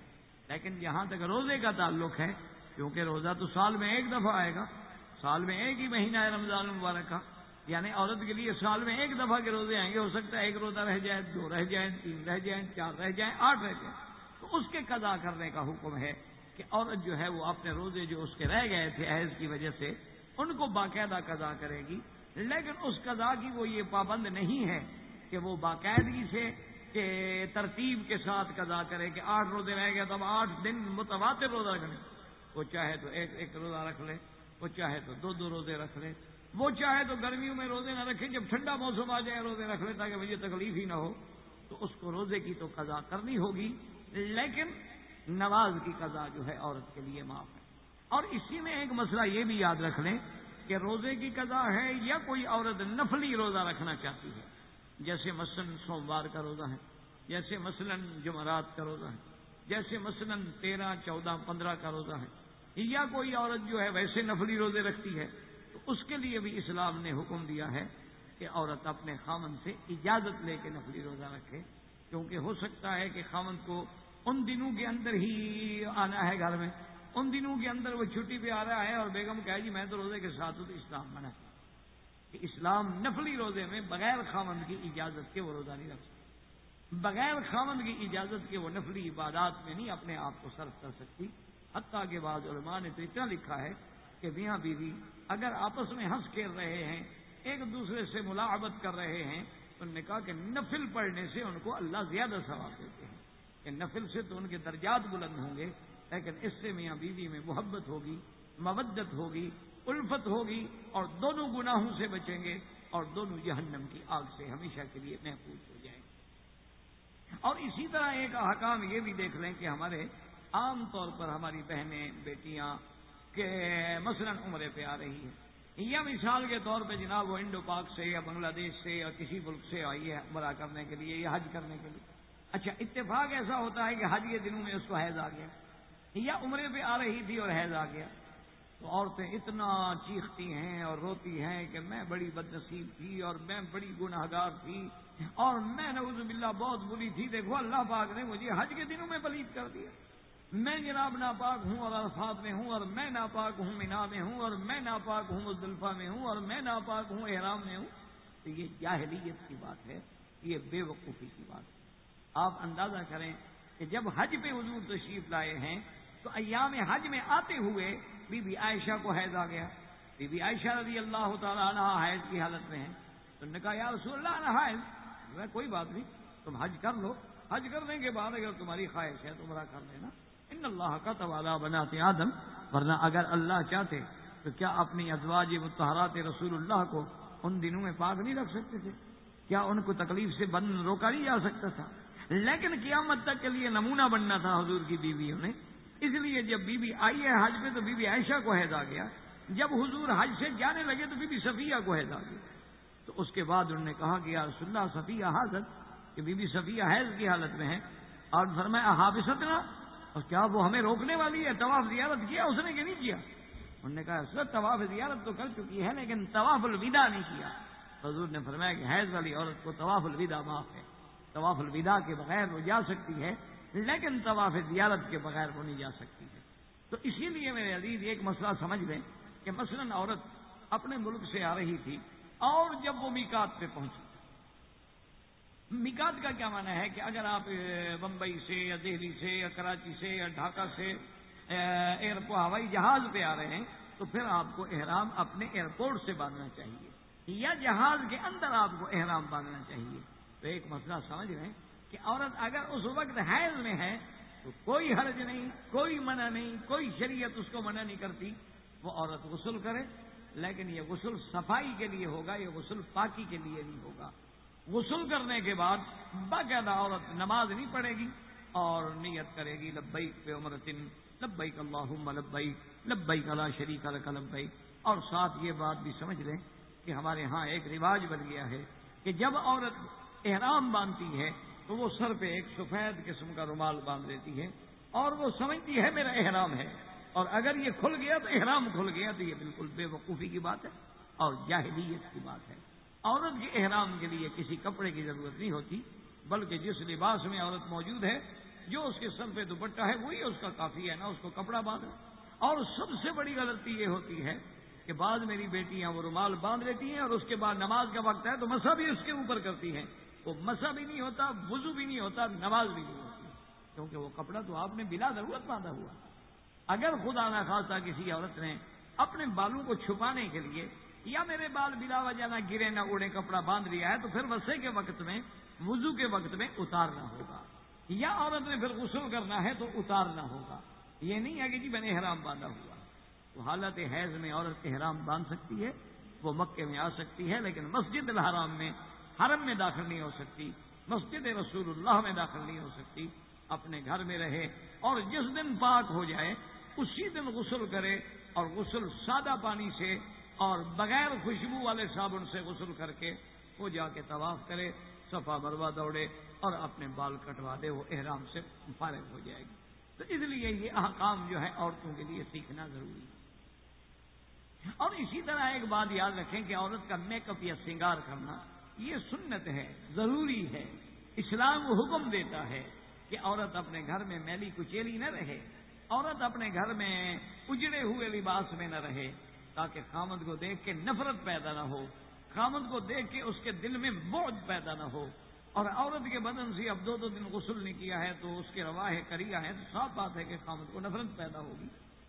لیکن جہاں تک روزے کا تعلق ہے، کیونکہ روزہ تو سال میں ایک دفعہ آئے گا۔ سال میں ایک ہی مہینہ ہے رمضان مبارک کا۔ یعنی عورت کے لیے سال میں ایک دفعہ کے روزے آئیں گے، ہو سکتا ہے ایک روزہ رہ جائے، دو رہ جائیں، تین رہ جائیں، چار رہ جائیں، آٹھ رہ جائیں۔ تو اس کے قضا کرنے کا حکم ہے کہ عورت جو ہے وہ اپنے روزے جو اس کے رہ گئے تھے حیض کی وجہ سے، ان کو باقاعدہ قضا کرے گی۔ لیکن اس قضا کی وہ یہ پابند نہیں ہے کہ وہ باقاعدگی سے کہ ترتیب کے ساتھ قضا کرے کہ آٹھ روزے رہ گئے تو اب آٹھ دن متواتر روزہ رکھ لیں وہ چاہے تو ایک ایک روزہ رکھ لے، وہ چاہے تو دو دو روزے رکھ لے۔ وہ چاہے تو گرمیوں میں روزے نہ رکھے، جب ٹھنڈا موسم آ جائے روزے رکھ لے تاکہ مجھے تکلیف ہی نہ ہو، تو اس کو روزے کی تو قضا کرنی ہوگی۔ لیکن نواز کی قضا جو ہے عورت کے لیے معاف ہے۔ اور اسی میں ایک مسئلہ یہ بھی یاد رکھ لیں کہ روزے کی قضا ہے یا کوئی عورت نفلی روزہ رکھنا چاہتی ہے۔ جیسے مثلاً سوموار کا روزہ ہے، جیسے مثلاً جمعرات کا روزہ ہے، جیسے مثلاً تیرہ، چودہ، پندرہ کا روزہ ہے۔ یا کوئی عورت جو ہے ویسے نفلی روزے رکھتی ہے، تو اس کے لیے بھی اسلام نے حکم دیا ہے کہ عورت اپنے خامن سے اجازت لے کے نفلی روزہ رکھے۔ کیونکہ ہو سکتا ہے کہ خامن کو ان دنوں کے اندر ہی آنا ہے گھر میں، ان دنوں کے اندر وہ چھٹی پہ آ رہا ہے اور بیگم کہے جی میں تو روزے کے ساتھ ہوں تو اسلام منع ہے۔ کہ اسلام نفلی روزے میں بغیر خامند کی اجازت کے وہ روزہ نہیں رکھ سکتی بغیر خامند کی اجازت کے وہ نفلی عبادات میں نہیں اپنے آپ کو صرف کر سکتی۔ حتیٰ کے بعد علماء نے تو اتنا لکھا ہے کہ میاں بیوی اگر آپس میں ہنس کھیل رہے ہیں، ایک دوسرے سے ملاحبت کر رہے ہیں، تو انہوں نے کہا کہ نفل پڑھنے سے ان کو اللہ زیادہ ثواب دیتے ہیں۔ کہ نفل سے تو ان کے درجات بلند ہوں گے، لیکن اس سے میاں بیوی میں محبت ہوگی، مودت ہوگی الفت ہوگی اور دونوں گناہوں سے بچیں گے اور دونوں جہنم کی آگ سے ہمیشہ کے لیے محفوظ ہو جائیں گے۔ اور اسی طرح ایک حکام یہ بھی دیکھ لیں کہ ہمارے عام طور پر ہماری بہنیں، بیٹیاں کے مثلا عمرے پہ آ رہی ہیں۔ یا مثال کے طور پہ جناب وہ انڈو پاک سے یا بنگلہ دیش سے یا کسی ملک سے آئی ہے عمرہ کرنے کے لیے یا حج کرنے کے لیے۔ اچھا اتفاق ایسا ہوتا ہے کہ حج کے دنوں میں اس کو حیض آ گیا۔ یا عمرے پہ آ رہی تھی اور حیض آ گیا۔ تو عورتیں اتنا چیختی ہیں اور روتی ہیں کہ میں بڑی بد نصیب تھی اور میں بڑی گناہ گار تھی اور میں نوز باللہ بہت بری تھی۔ دیکھو اللہ پاک نے مجھے حج کے دنوں میں پلیت کر دیا۔ میں جناب ناپاک ہوں اور عرفات میں ہوں اور میں ناپاک ہوں مینا میں ہوں اور میں ناپاک ہوں مزدلفہ میں ہوں اور میں ناپاک ہوں احرام میں ہوں۔ تو یہ جاہلیت کی بات ہے، یہ بے وقوفی کی بات ہے۔ آپ اندازہ کریں کہ جب حج پہ حضور تشریف لائے ہیں تو ایام حج میں آتے ہوئے بی بی عائشہ کو حیض آ گیا۔ بی بی عائشہ رضی اللہ تعالیٰ عنہ حیض کی حالت میں ہیں۔ تو نے کہا، یا رسول اللہ عنہ حیض کوئی بات نہیں، تم حج کر لو۔ حج کرنے کے بعد اگر تمہاری خواہش ہے، تمہارا کر لینا۔ ان اللہ کا تبادلہ بناتے آدم۔ ورنہ اگر اللہ چاہتے، تو کیا اپنی ازواج متحرات رسول اللہ کو ان دنوں میں پاک نہیں رکھ سکتے تھے؟ کیا ان کو تکلیف سے بند روکا نہیں جا سکتا تھا؟ لیکن قیامت تک کے لیے نمونہ بننا تھا حضور کی بیویوں نے۔ اس لیے جب بی بی آئی ہے حج پہ تو بی بی عائشہ کو حید آ گیا۔ جب حضور حج سے جانے لگے تو بی بی صفیہ کو حید آ گیا۔ تو اس کے بعد انہوں نے کہا کہ یا رسول اللہ، صفیہ حاضر، کہ بی بی صفیہ حیض کی حالت میں ہے۔ اور فرمایا حافظت نا اور کیا وہ ہمیں روکنے والی ہے؟ طواف زیارت کیا اس نے کہ نہیں کیا؟ انہوں نے کہا، سر، طواف زیارت تو کر چکی ہے، لیکن طواف الوداع نہیں کیا۔ حضور نے فرمایا کہ حیض والی عورت کو طواف الوداع معاف ہے۔ طواف الوداع کے بغیر وہ جا سکتی ہے۔ لیکن طواف زیارت کے بغیر وہ نہیں جا سکتی ہے۔ تو اسی لیے میرے عزیز، ایک مسئلہ سمجھ لیں کہ مثلا عورت اپنے ملک سے آ رہی تھی اور جب وہ میکات پہ پہنچی۔ میکات کا کیا مانا ہے کہ اگر آپ بمبئی سے یا دہلی سے یا کراچی سے یا ڈھاکہ سے ایئرپورٹ ہوائی جہاز پہ آ رہے ہیں، تو پھر آپ کو احرام اپنے ایئرپورٹ سے باندھنا چاہیے۔ یا جہاز کے اندر آپ کو احرام باندھنا چاہیے۔ تو ایک مسئلہ سمجھ رہے ہیں کہ عورت اگر اس وقت حیض میں ہے تو کوئی حرج نہیں، کوئی منع نہیں، کوئی شریعت اس کو منع نہیں کرتی، وہ عورت غسل کرے، لیکن یہ غسل صفائی کے لیے ہوگا، یہ غسل پاکی کے لیے نہیں ہوگا۔ غسل کرنے کے بعد باقاعدہ عورت نماز نہیں پڑھے گی اور نیت کرے گی لبئی پہ عمرتن لبئی اللہ لبئی لبئی کلا شریک لبئی اور ساتھ یہ بات بھی سمجھ لیں کہ ہمارے ہاں ایک رواج بن گیا ہے کہ جب عورت احرام باندھتی ہے تو وہ سر پہ ایک سفید قسم کا رومال باندھ دیتی ہے اور وہ سمجھتی ہے میرا احرام ہے اور اگر یہ کھل گیا تو احرام کھل گیا تو یہ بالکل بے وقوفی کی بات ہے اور جاہلیت کی بات ہے۔ عورت کے احرام کے لیے کسی کپڑے کی ضرورت نہیں ہوتی، بلکہ جس لباس میں عورت موجود ہے، جو اس کے سر پہ دوپٹہ ہے، وہی اس کا کافی ہے نا اس کو کپڑا باندھ۔ اور سب سے بڑی غلطی یہ ہوتی ہے کہ بعض میری بیٹیاں وہ رومال باندھ لیتی ہیں اور اس کے بعد نماز کا وقت ہے تو مسا بھی اس کے اوپر کرتی ہیں۔ وہ مسا بھی نہیں ہوتا، وضو بھی نہیں ہوتا، نماز بھی نہیں ہوتی۔ کیونکہ وہ کپڑا تو آپ نے بلا ضرورت باندھا ہوا۔ اگر خدا نہ خاصا کسی عورت نے اپنے بالوں کو چھپانے کے لیے یا میرے بال بلا وجہ نہ گرے، نہ اڑے کپڑا باندھ لیا ہے، تو پھر وسے کے وقت میں، وضو کے وقت میں اتارنا ہوگا۔ یا عورت نے پھر غسل کرنا ہے تو اتارنا ہوگا۔ یہ نہیں ہے کہ جی میں نے احرام باندھا ہوا۔ تو حالت حیض میں عورت احرام باندھ سکتی ہے، وہ مکے میں آ سکتی ہے، لیکن مسجد الحرام میں حرم میں داخل نہیں ہو سکتی، مسجد رسول اللہ میں داخل نہیں ہو سکتی، اپنے گھر میں رہے اور جس دن پاک ہو جائے، اسی دن غسل کرے اور غسل سادہ پانی سے اور بغیر خوشبو والے صابن سے غسل کر کے وہ جا کے طواف کرے، صفا مروا دوڑے اور اپنے بال کٹوا دے، وہ احرام سے فارغ ہو جائے گی۔ تو اس لیے یہ احکام جو ہے عورتوں کے لیے سیکھنا ضروری ہے۔ اور اسی طرح ایک بات یاد رکھیں کہ عورت کا میک اپ یا سنگار کرنا یہ سنت ہے، ضروری ہے۔ اسلام حکم دیتا ہے کہ عورت اپنے گھر میں میلی کچیلی نہ رہے۔ عورت اپنے گھر میں اجڑے ہوئے لباس میں نہ رہے، تاکہ خامد کو دیکھ کے نفرت پیدا نہ ہو۔ خامد کو دیکھ کے اس کے دل میں بوجھ پیدا نہ ہو۔ اور عورت کے بدن سے اب دو دو دن غسل نہیں کیا ہے تو اس کے رواہ کریا ہے تو صاف بات ہے کہ خامد کو نفرت پیدا ہوگی۔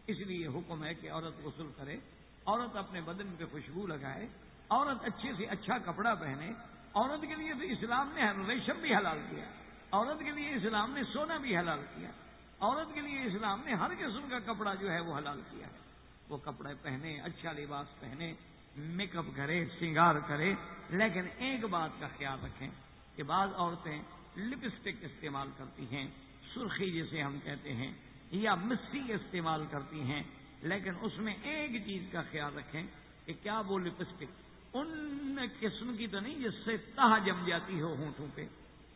اس لیے حکم ہے کہ عورت غسل کرے۔ عورت اپنے بدن پہ خوشبو لگائے۔ عورت اچھے سے اچھا کپڑا پہنے، عورت کے لیے تو اسلام نے ریشم بھی حلال کیا، عورت کے لیے اسلام نے سونا بھی حلال کیا، عورت کے لیے اسلام نے ہر قسم کا کپڑا جو ہے وہ حلال کیا۔ ہے وہ کپڑے پہنے اچھا لباس پہنے میک اپ کرے، سنگار کرے، لیکن ایک بات کا خیال رکھیں کہ بعض عورتیں لپسٹک استعمال کرتی ہیں، سرخی جسے ہم کہتے ہیں، یا مسی استعمال کرتی ہیں، لیکن اس میں ایک چیز کا خیال رکھیں کہ کیا وہ لپسٹک ان قسم کی تو نہیں جس سے تہ جم جاتی ہو ہونٹوں پہ۔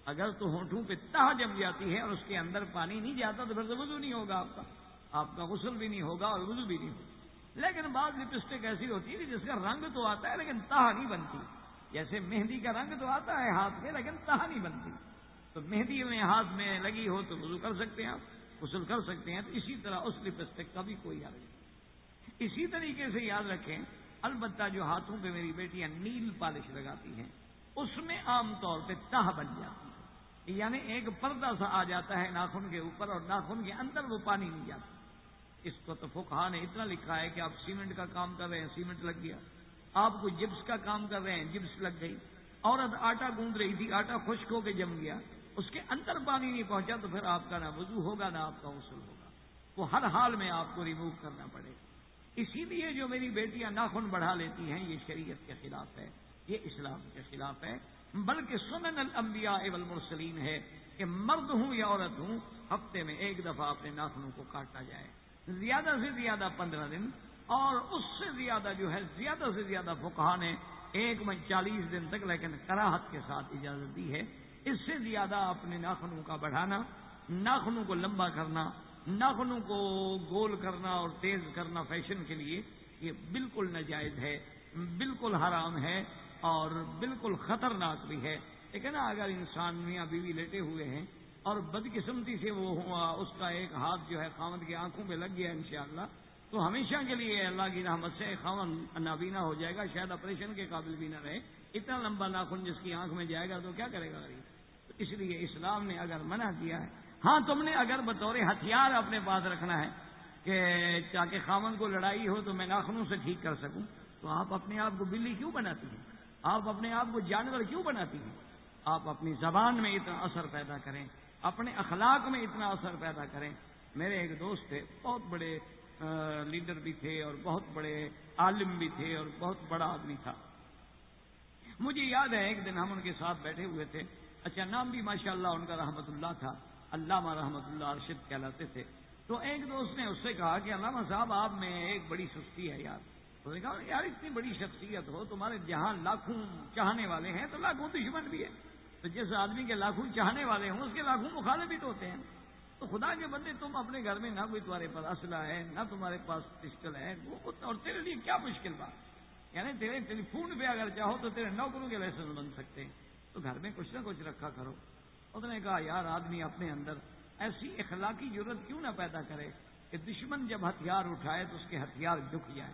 اگر تو ہونٹوں پہ تہ جم جاتی ہے اور اس کے اندر پانی نہیں جاتا تو پھر تو وضو نہیں ہوگا آپ کا۔ آپ کا غسل بھی نہیں ہوگا اور وضو بھی نہیں ہوگا۔ لیکن بعض لپسٹک ایسی ہوتی ہے جس کا رنگ تو آتا ہے لیکن تہ نہیں بنتی۔ جیسے مہندی کا رنگ تو آتا ہے ہاتھ میں لیکن تہ نہیں بنتی۔ تو مہندی میں ہاتھ میں لگی ہو تو وضو کر سکتے ہیں آپ، غسل کر سکتے ہیں۔ تو اسی طرح اس لپسٹک کا بھی کوئی حل نہیں۔ اسی طریقے سے یاد رکھیں البتہ جو ہاتھوں پہ میری بیٹیاں یعنی نیل پالش لگاتی ہیں، اس میں عام طور پہ تہ بن جاتی ہے۔ یعنی ایک پردہ سا آ جاتا ہے ناخن کے اوپر اور ناخن کے اندر وہ پانی نہیں جاتا۔ اس کو تو فکہ نے اتنا لکھا ہے کہ آپ سیمنٹ کا کام کر رہے ہیں، سیمنٹ لگ گیا۔ آپ کو جبس کا کام کر رہے ہیں، جبس لگ گئی۔ عورت آٹا گوند رہی تھی، آٹا خشک ہو کے جم گیا۔ اس کے اندر پانی نہیں پہنچا تو پھر آپ کا نہ وضو ہوگا، نہ آپ کا غسل ہوگا۔ وہ ہر حال میں آپ کو ریموو کرنا پڑے۔ گا اسی لیے جو میری بیٹیاں ناخن بڑھا لیتی ہیں، یہ شریعت کے خلاف ہے، یہ اسلام کے خلاف ہے۔ بلکہ سنن الانبیاء والمرسلین ہے کہ مرد ہوں یا عورت ہوں، ہفتے میں ایک دفعہ اپنے ناخنوں کو کاٹا جائے۔ زیادہ سے زیادہ پندرہ دن، اور اس سے زیادہ جو ہے، زیادہ سے زیادہ فکہ نے ایک میں چالیس دن تک، لیکن کراہت کے ساتھ اجازت دی ہے۔ اس سے زیادہ اپنے ناخنوں کا بڑھانا، ناخنوں کو لمبا کرنا ناخنوں کو گول کرنا اور تیز کرنا فیشن کے لیے یہ بالکل ناجائز ہے، بالکل حرام ہے اور بالکل خطرناک بھی ہے۔ لیکن اگر انسان میاں بیوی لیٹے ہوئے ہیں اور بدقسمتی سے وہ اس کا ایک ہاتھ جو ہے خامد کی آنکھوں میں لگ گیا انشاءاللہ، تو ہمیشہ کے لیے اللہ کی رحمت سے خامن نابینا ہو جائے گا، شاید آپریشن کے قابل بھی نہ رہے۔ اتنا لمبا ناخن جس کی آنکھ میں جائے گا تو کیا کرے گا غریب؟ اس لیے اسلام نے اگر منع کیا ہے ہاں تم نے اگر بطور ہتھیار اپنے پاس رکھنا ہے کہ تاکہ خامن کو لڑائی ہو تو میں ناخنوں سے ٹھیک کر سکوں، تو آپ اپنے آپ کو بلی کیوں بناتی ہیں؟ آپ اپنے آپ کو جانور کیوں بناتی ہیں؟ آپ اپنی زبان میں اتنا اثر پیدا کریں، اپنے اخلاق میں اتنا اثر پیدا کریں۔ میرے ایک دوست تھے، بہت بڑے لیڈر بھی تھے اور بہت بڑے عالم بھی تھے اور بہت بڑا آدمی تھا۔ مجھے یاد ہے، ایک دن ہم ان کے ساتھ بیٹھے ہوئے تھے۔ اچھا نام بھی ماشاء اللہ ان کا رحمت اللہ تھا۔ علامہ رحمت اللہ ارشد کہلاتے تھے۔ تو ایک دوست نے اس سے کہا کہ علامہ صاحب، آپ میں ایک بڑی سستی ہے یار۔ تو نے کہا یار، اتنی بڑی شخصیت ہو، تمہارے جہاں لاکھوں چاہنے والے ہیں، تو لاکھوں دشمن بھی ہے تو جس آدمی کے لاکھوں چاہنے والے ہوں، اس کے لاکھوں مخالف بھی تو ہوتے ہیں۔ تو خدا کے بندے، تم اپنے گھر میں نہ کوئی تمہارے پاس اسلحہ ہے، نہ تمہارے پاس پسٹل ہے اور تیرے لیے کیا مشکل بات؟ یعنی تیرے ٹیلی فون پہ اگر چاہو تو تیرے نوکروں کے لائسنس بن سکتے ہیں۔ تو گھر میں کچھ نہ کچھ رکھا کرو۔ اس نے کہا، یار آدمی اپنے اندر ایسی اخلاقی ضرورت کیوں نہ پیدا کرے کہ دشمن جب ہتھیار اٹھائے تو اس کے ہتھیار جھک جائیں،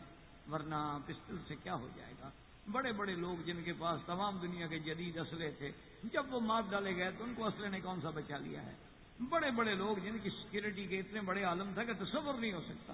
ورنہ پسٹل سے کیا ہو جائے گا؟ بڑے بڑے لوگ جن کے پاس تمام دنیا کے جدید اسلحے تھے، جب وہ مار ڈالے گئے تو ان کو اسلحے نے کون سا بچا لیا ہے؟ بڑے بڑے لوگ جن کی سیکورٹی کے اتنے بڑے عالم تھا کہ تصور نہیں ہو سکتا۔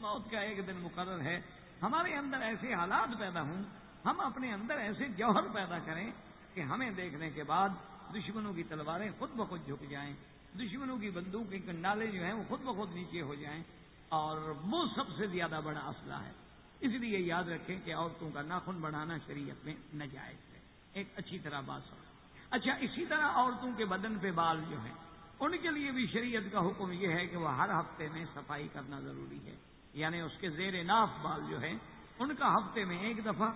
موت کا ایک دن مقرر ہے، ہمارے اندر ایسے حالات پیدا ہوں، ہم اپنے اندر ایسے جوہر پیدا کریں کہ ہمیں دیکھنے کے بعد دشمنوں کی تلواریں خود بخود جھک جائیں، دشمنوں کی بندوق کے نالے جو ہیں وہ خود بخود نیچے ہو جائیں، اور وہ سب سے زیادہ بڑا اسلحہ ہے۔ اس لیے یاد رکھیں کہ عورتوں کا ناخن بڑھانا شریعت میں ناجائز ہے۔ ایک اچھی طرح بات سو اچھا اسی طرح عورتوں کے بدن پہ بال جو ہیں، ان کے لیے بھی شریعت کا حکم یہ ہے کہ وہ ہر ہفتے میں صفائی کرنا ضروری ہے۔ یعنی اس کے زیر ناف بال جو ہے ان کا ہفتے میں ایک دفعہ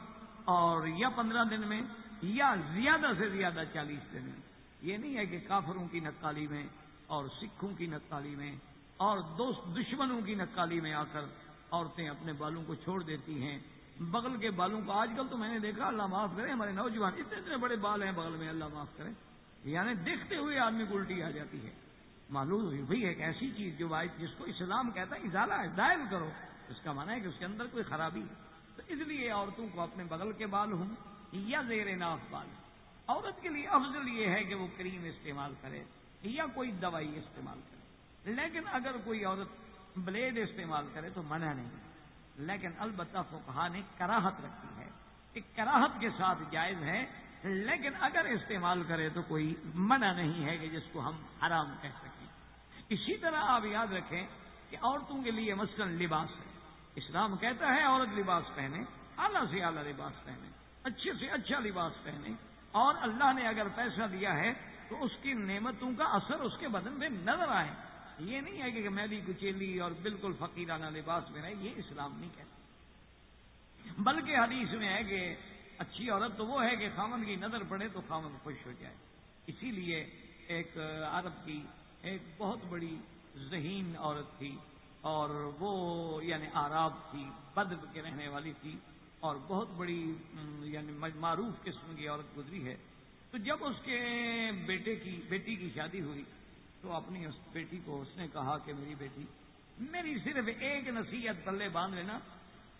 اور یا پندرہ دن میں یا زیادہ سے زیادہ چالیس دن میں۔ یہ نہیں ہے کہ کافروں کی نقالی میں اور سکھوں کی نقالی میں اور دوست دشمنوں کی نقالی میں آ کر عورتیں اپنے بالوں کو چھوڑ دیتی ہیں۔ بغل کے بالوں کو آج کل تو میں نے دیکھا، اللہ معاف کرے، ہمارے نوجوان اتنے اتنے بڑے بال ہیں بغل میں، اللہ معاف کرے۔ یعنی دیکھتے ہوئے آدمی کو الٹی آ جاتی ہے۔ معلوم ہوئی ایک ایسی چیز جو جس کو اسلام کہتا ہے ازالہ ہے دائل کرو۔ اس کا مانا ہے کہ اس کے اندر کوئی خرابی ہے۔ تو اس لیے عورتوں کو اپنے بغل کے بال ہوں۔ یا زیر ناف بال عورت کے لیے افضل یہ ہے کہ وہ کریم استعمال کرے یا کوئی دوائی استعمال کرے۔ لیکن اگر کوئی عورت بلیڈ استعمال کرے تو منع نہیں لیکن البتہ فقہ نے کراہت رکھی ہے۔ کہ کراہت کے ساتھ جائز ہے۔ لیکن اگر استعمال کرے تو کوئی منع نہیں ہے کہ جس کو ہم حرام کہہ سکیں۔ اسی طرح آپ یاد رکھیں کہ عورتوں کے لیے مثلاً لباس ہے۔ اسلام کہتا ہے عورت لباس پہنے، اعلیٰ سے اعلیٰ لباس پہنے۔ اچھے سے اچھا لباس پہنے اور اللہ نے اگر پیسہ دیا ہے تو اس کی نعمتوں کا اثر اس کے بدن میں نظر آئے۔ یہ نہیں ہے کہ میں بھی کچیلی اور بالکل فقیرانہ لباس میں رہے یہ اسلام نہیں کہتا۔ بلکہ حدیث میں ہے کہ اچھی عورت تو وہ ہے کہ خامن کی نظر پڑے تو خامن خوش ہو جائے۔ اسی لیے ایک عرب کی ایک بہت بڑی ذہین عورت تھی اور وہ یعنی آراب تھی، بدر کے رہنے والی تھی۔ اور بہت بڑی یعنی معروف قسم کی عورت گزری ہے۔ تو جب اس کے بیٹے کی، بیٹی کی شادی ہوئی، تو اپنی اس بیٹی کو اس نے کہا کہ میری بیٹی، میری صرف ایک نصیحت پلے باندھ لینا۔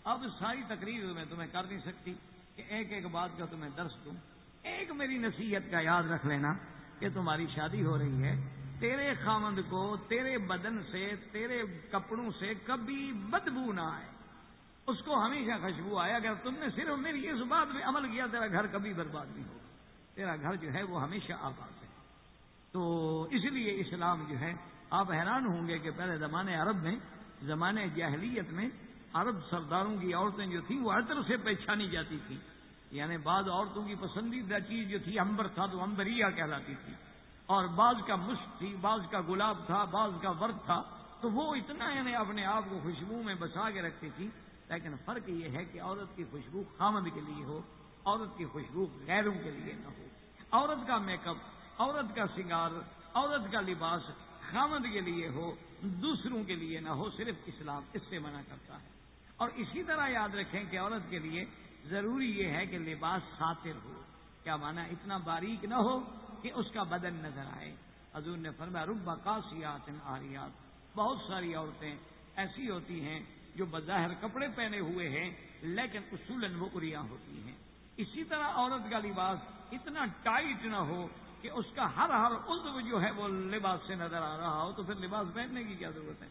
اب ساری تقریر میں تمہیں کر نہیں سکتی کہ ایک ایک بات کا تمہیں درس دوں۔ ایک میری نصیحت کا یاد رکھ لینا کہ تمہاری شادی ہو رہی ہے۔ تیرے خامند کو، تیرے بدن سے، تیرے کپڑوں سے کبھی بدبو نہ آئے۔ اس کو ہمیشہ خوشبو آئے اگر تم نے صرف میری اس بات میں عمل کیا، تیرا گھر کبھی برباد نہیں ہوگا۔ تیرا گھر جو ہے وہ ہمیشہ آباد ہے تو اس لیے اسلام جو ہے، آپ حیران ہوں گے کہ پہلے زمانے عرب میں، زمانے جاہلیت میں عرب سرداروں کی عورتیں جو تھیں، وہ عطر سے پہچانی جاتی تھیں۔ یعنی بعض عورتوں کی پسندیدہ چیز جو تھی امبر تھا تو امبریا کہلاتی تھی۔ اور بعض کا مشق تھی، بعض کا گلاب تھا، بعض کا ورد تھا۔ تو وہ اتنا یعنی اپنے آپ کو خوشبو میں بسا کے رکھتی تھی لیکن فرق یہ ہے کہ عورت کی خوشبو خامد کے لیے ہو، عورت کی خوشبو غیروں کے لیے نہ ہو۔ عورت کا میک اپ، عورت کا سنگار، عورت کا لباس خامد کے لیے ہو، دوسروں کے لیے نہ ہو، صرف اسلام اس سے منع کرتا ہے۔ اور اسی طرح یاد رکھیں کہ عورت کے لیے ضروری یہ ہے کہ لباس ساتر ہو۔ کیا مانا اتنا باریک نہ ہو کہ اس کا بدن نظر آئے۔ حضور نے فرمایا ربا کاسیات آریات۔ بہت ساری عورتیں ایسی ہوتی ہیں جو بظاہر کپڑے پہنے ہوئے ہیں، لیکن اصولن وہ اریا ہوتی ہیں۔ اسی طرح عورت کا لباس اتنا ٹائٹ نہ ہو کہ اس کا ہر ہر عضو جو ہے وہ لباس سے نظر آ رہا ہو، تو پھر لباس پہننے کی کیا ضرورت ہے؟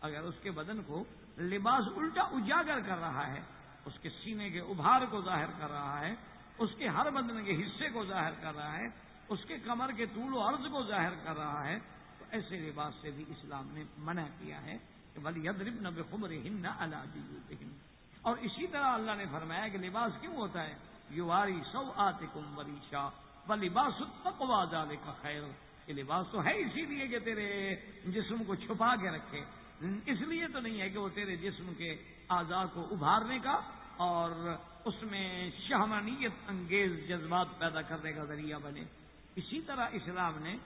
اگر اس کے بدن کو لباس الٹا اجاگر کر رہا ہے، اس کے سینے کے ابھار کو ظاہر کر رہا ہے، اس کے ہر بدن کے حصے کو ظاہر کر رہا ہے، اس کے کمر کے طول و عرض کو ظاہر کر رہا ہے، تو ایسے لباس سے بھی اسلام نے منع کیا ہے۔ کہ ادرب نہ بے ہند اور اسی طرح اللہ نے فرمایا کہ لباس کیوں ہوتا ہے؟ یو واری سو آتے کم وریشا۔ و لباس تقوا کا خیر۔ یہ لباس تو ہے اسی لیے کہ تیرے جسم کو چھپا کے رکھے۔ اس لیے تو نہیں ہے کہ وہ تیرے جسم کے آزاد کو ابھارنے کا اور اس میں شہمانیت انگیز جذبات پیدا کرنے کا ذریعہ بنے۔ اسی طرح اسلام نے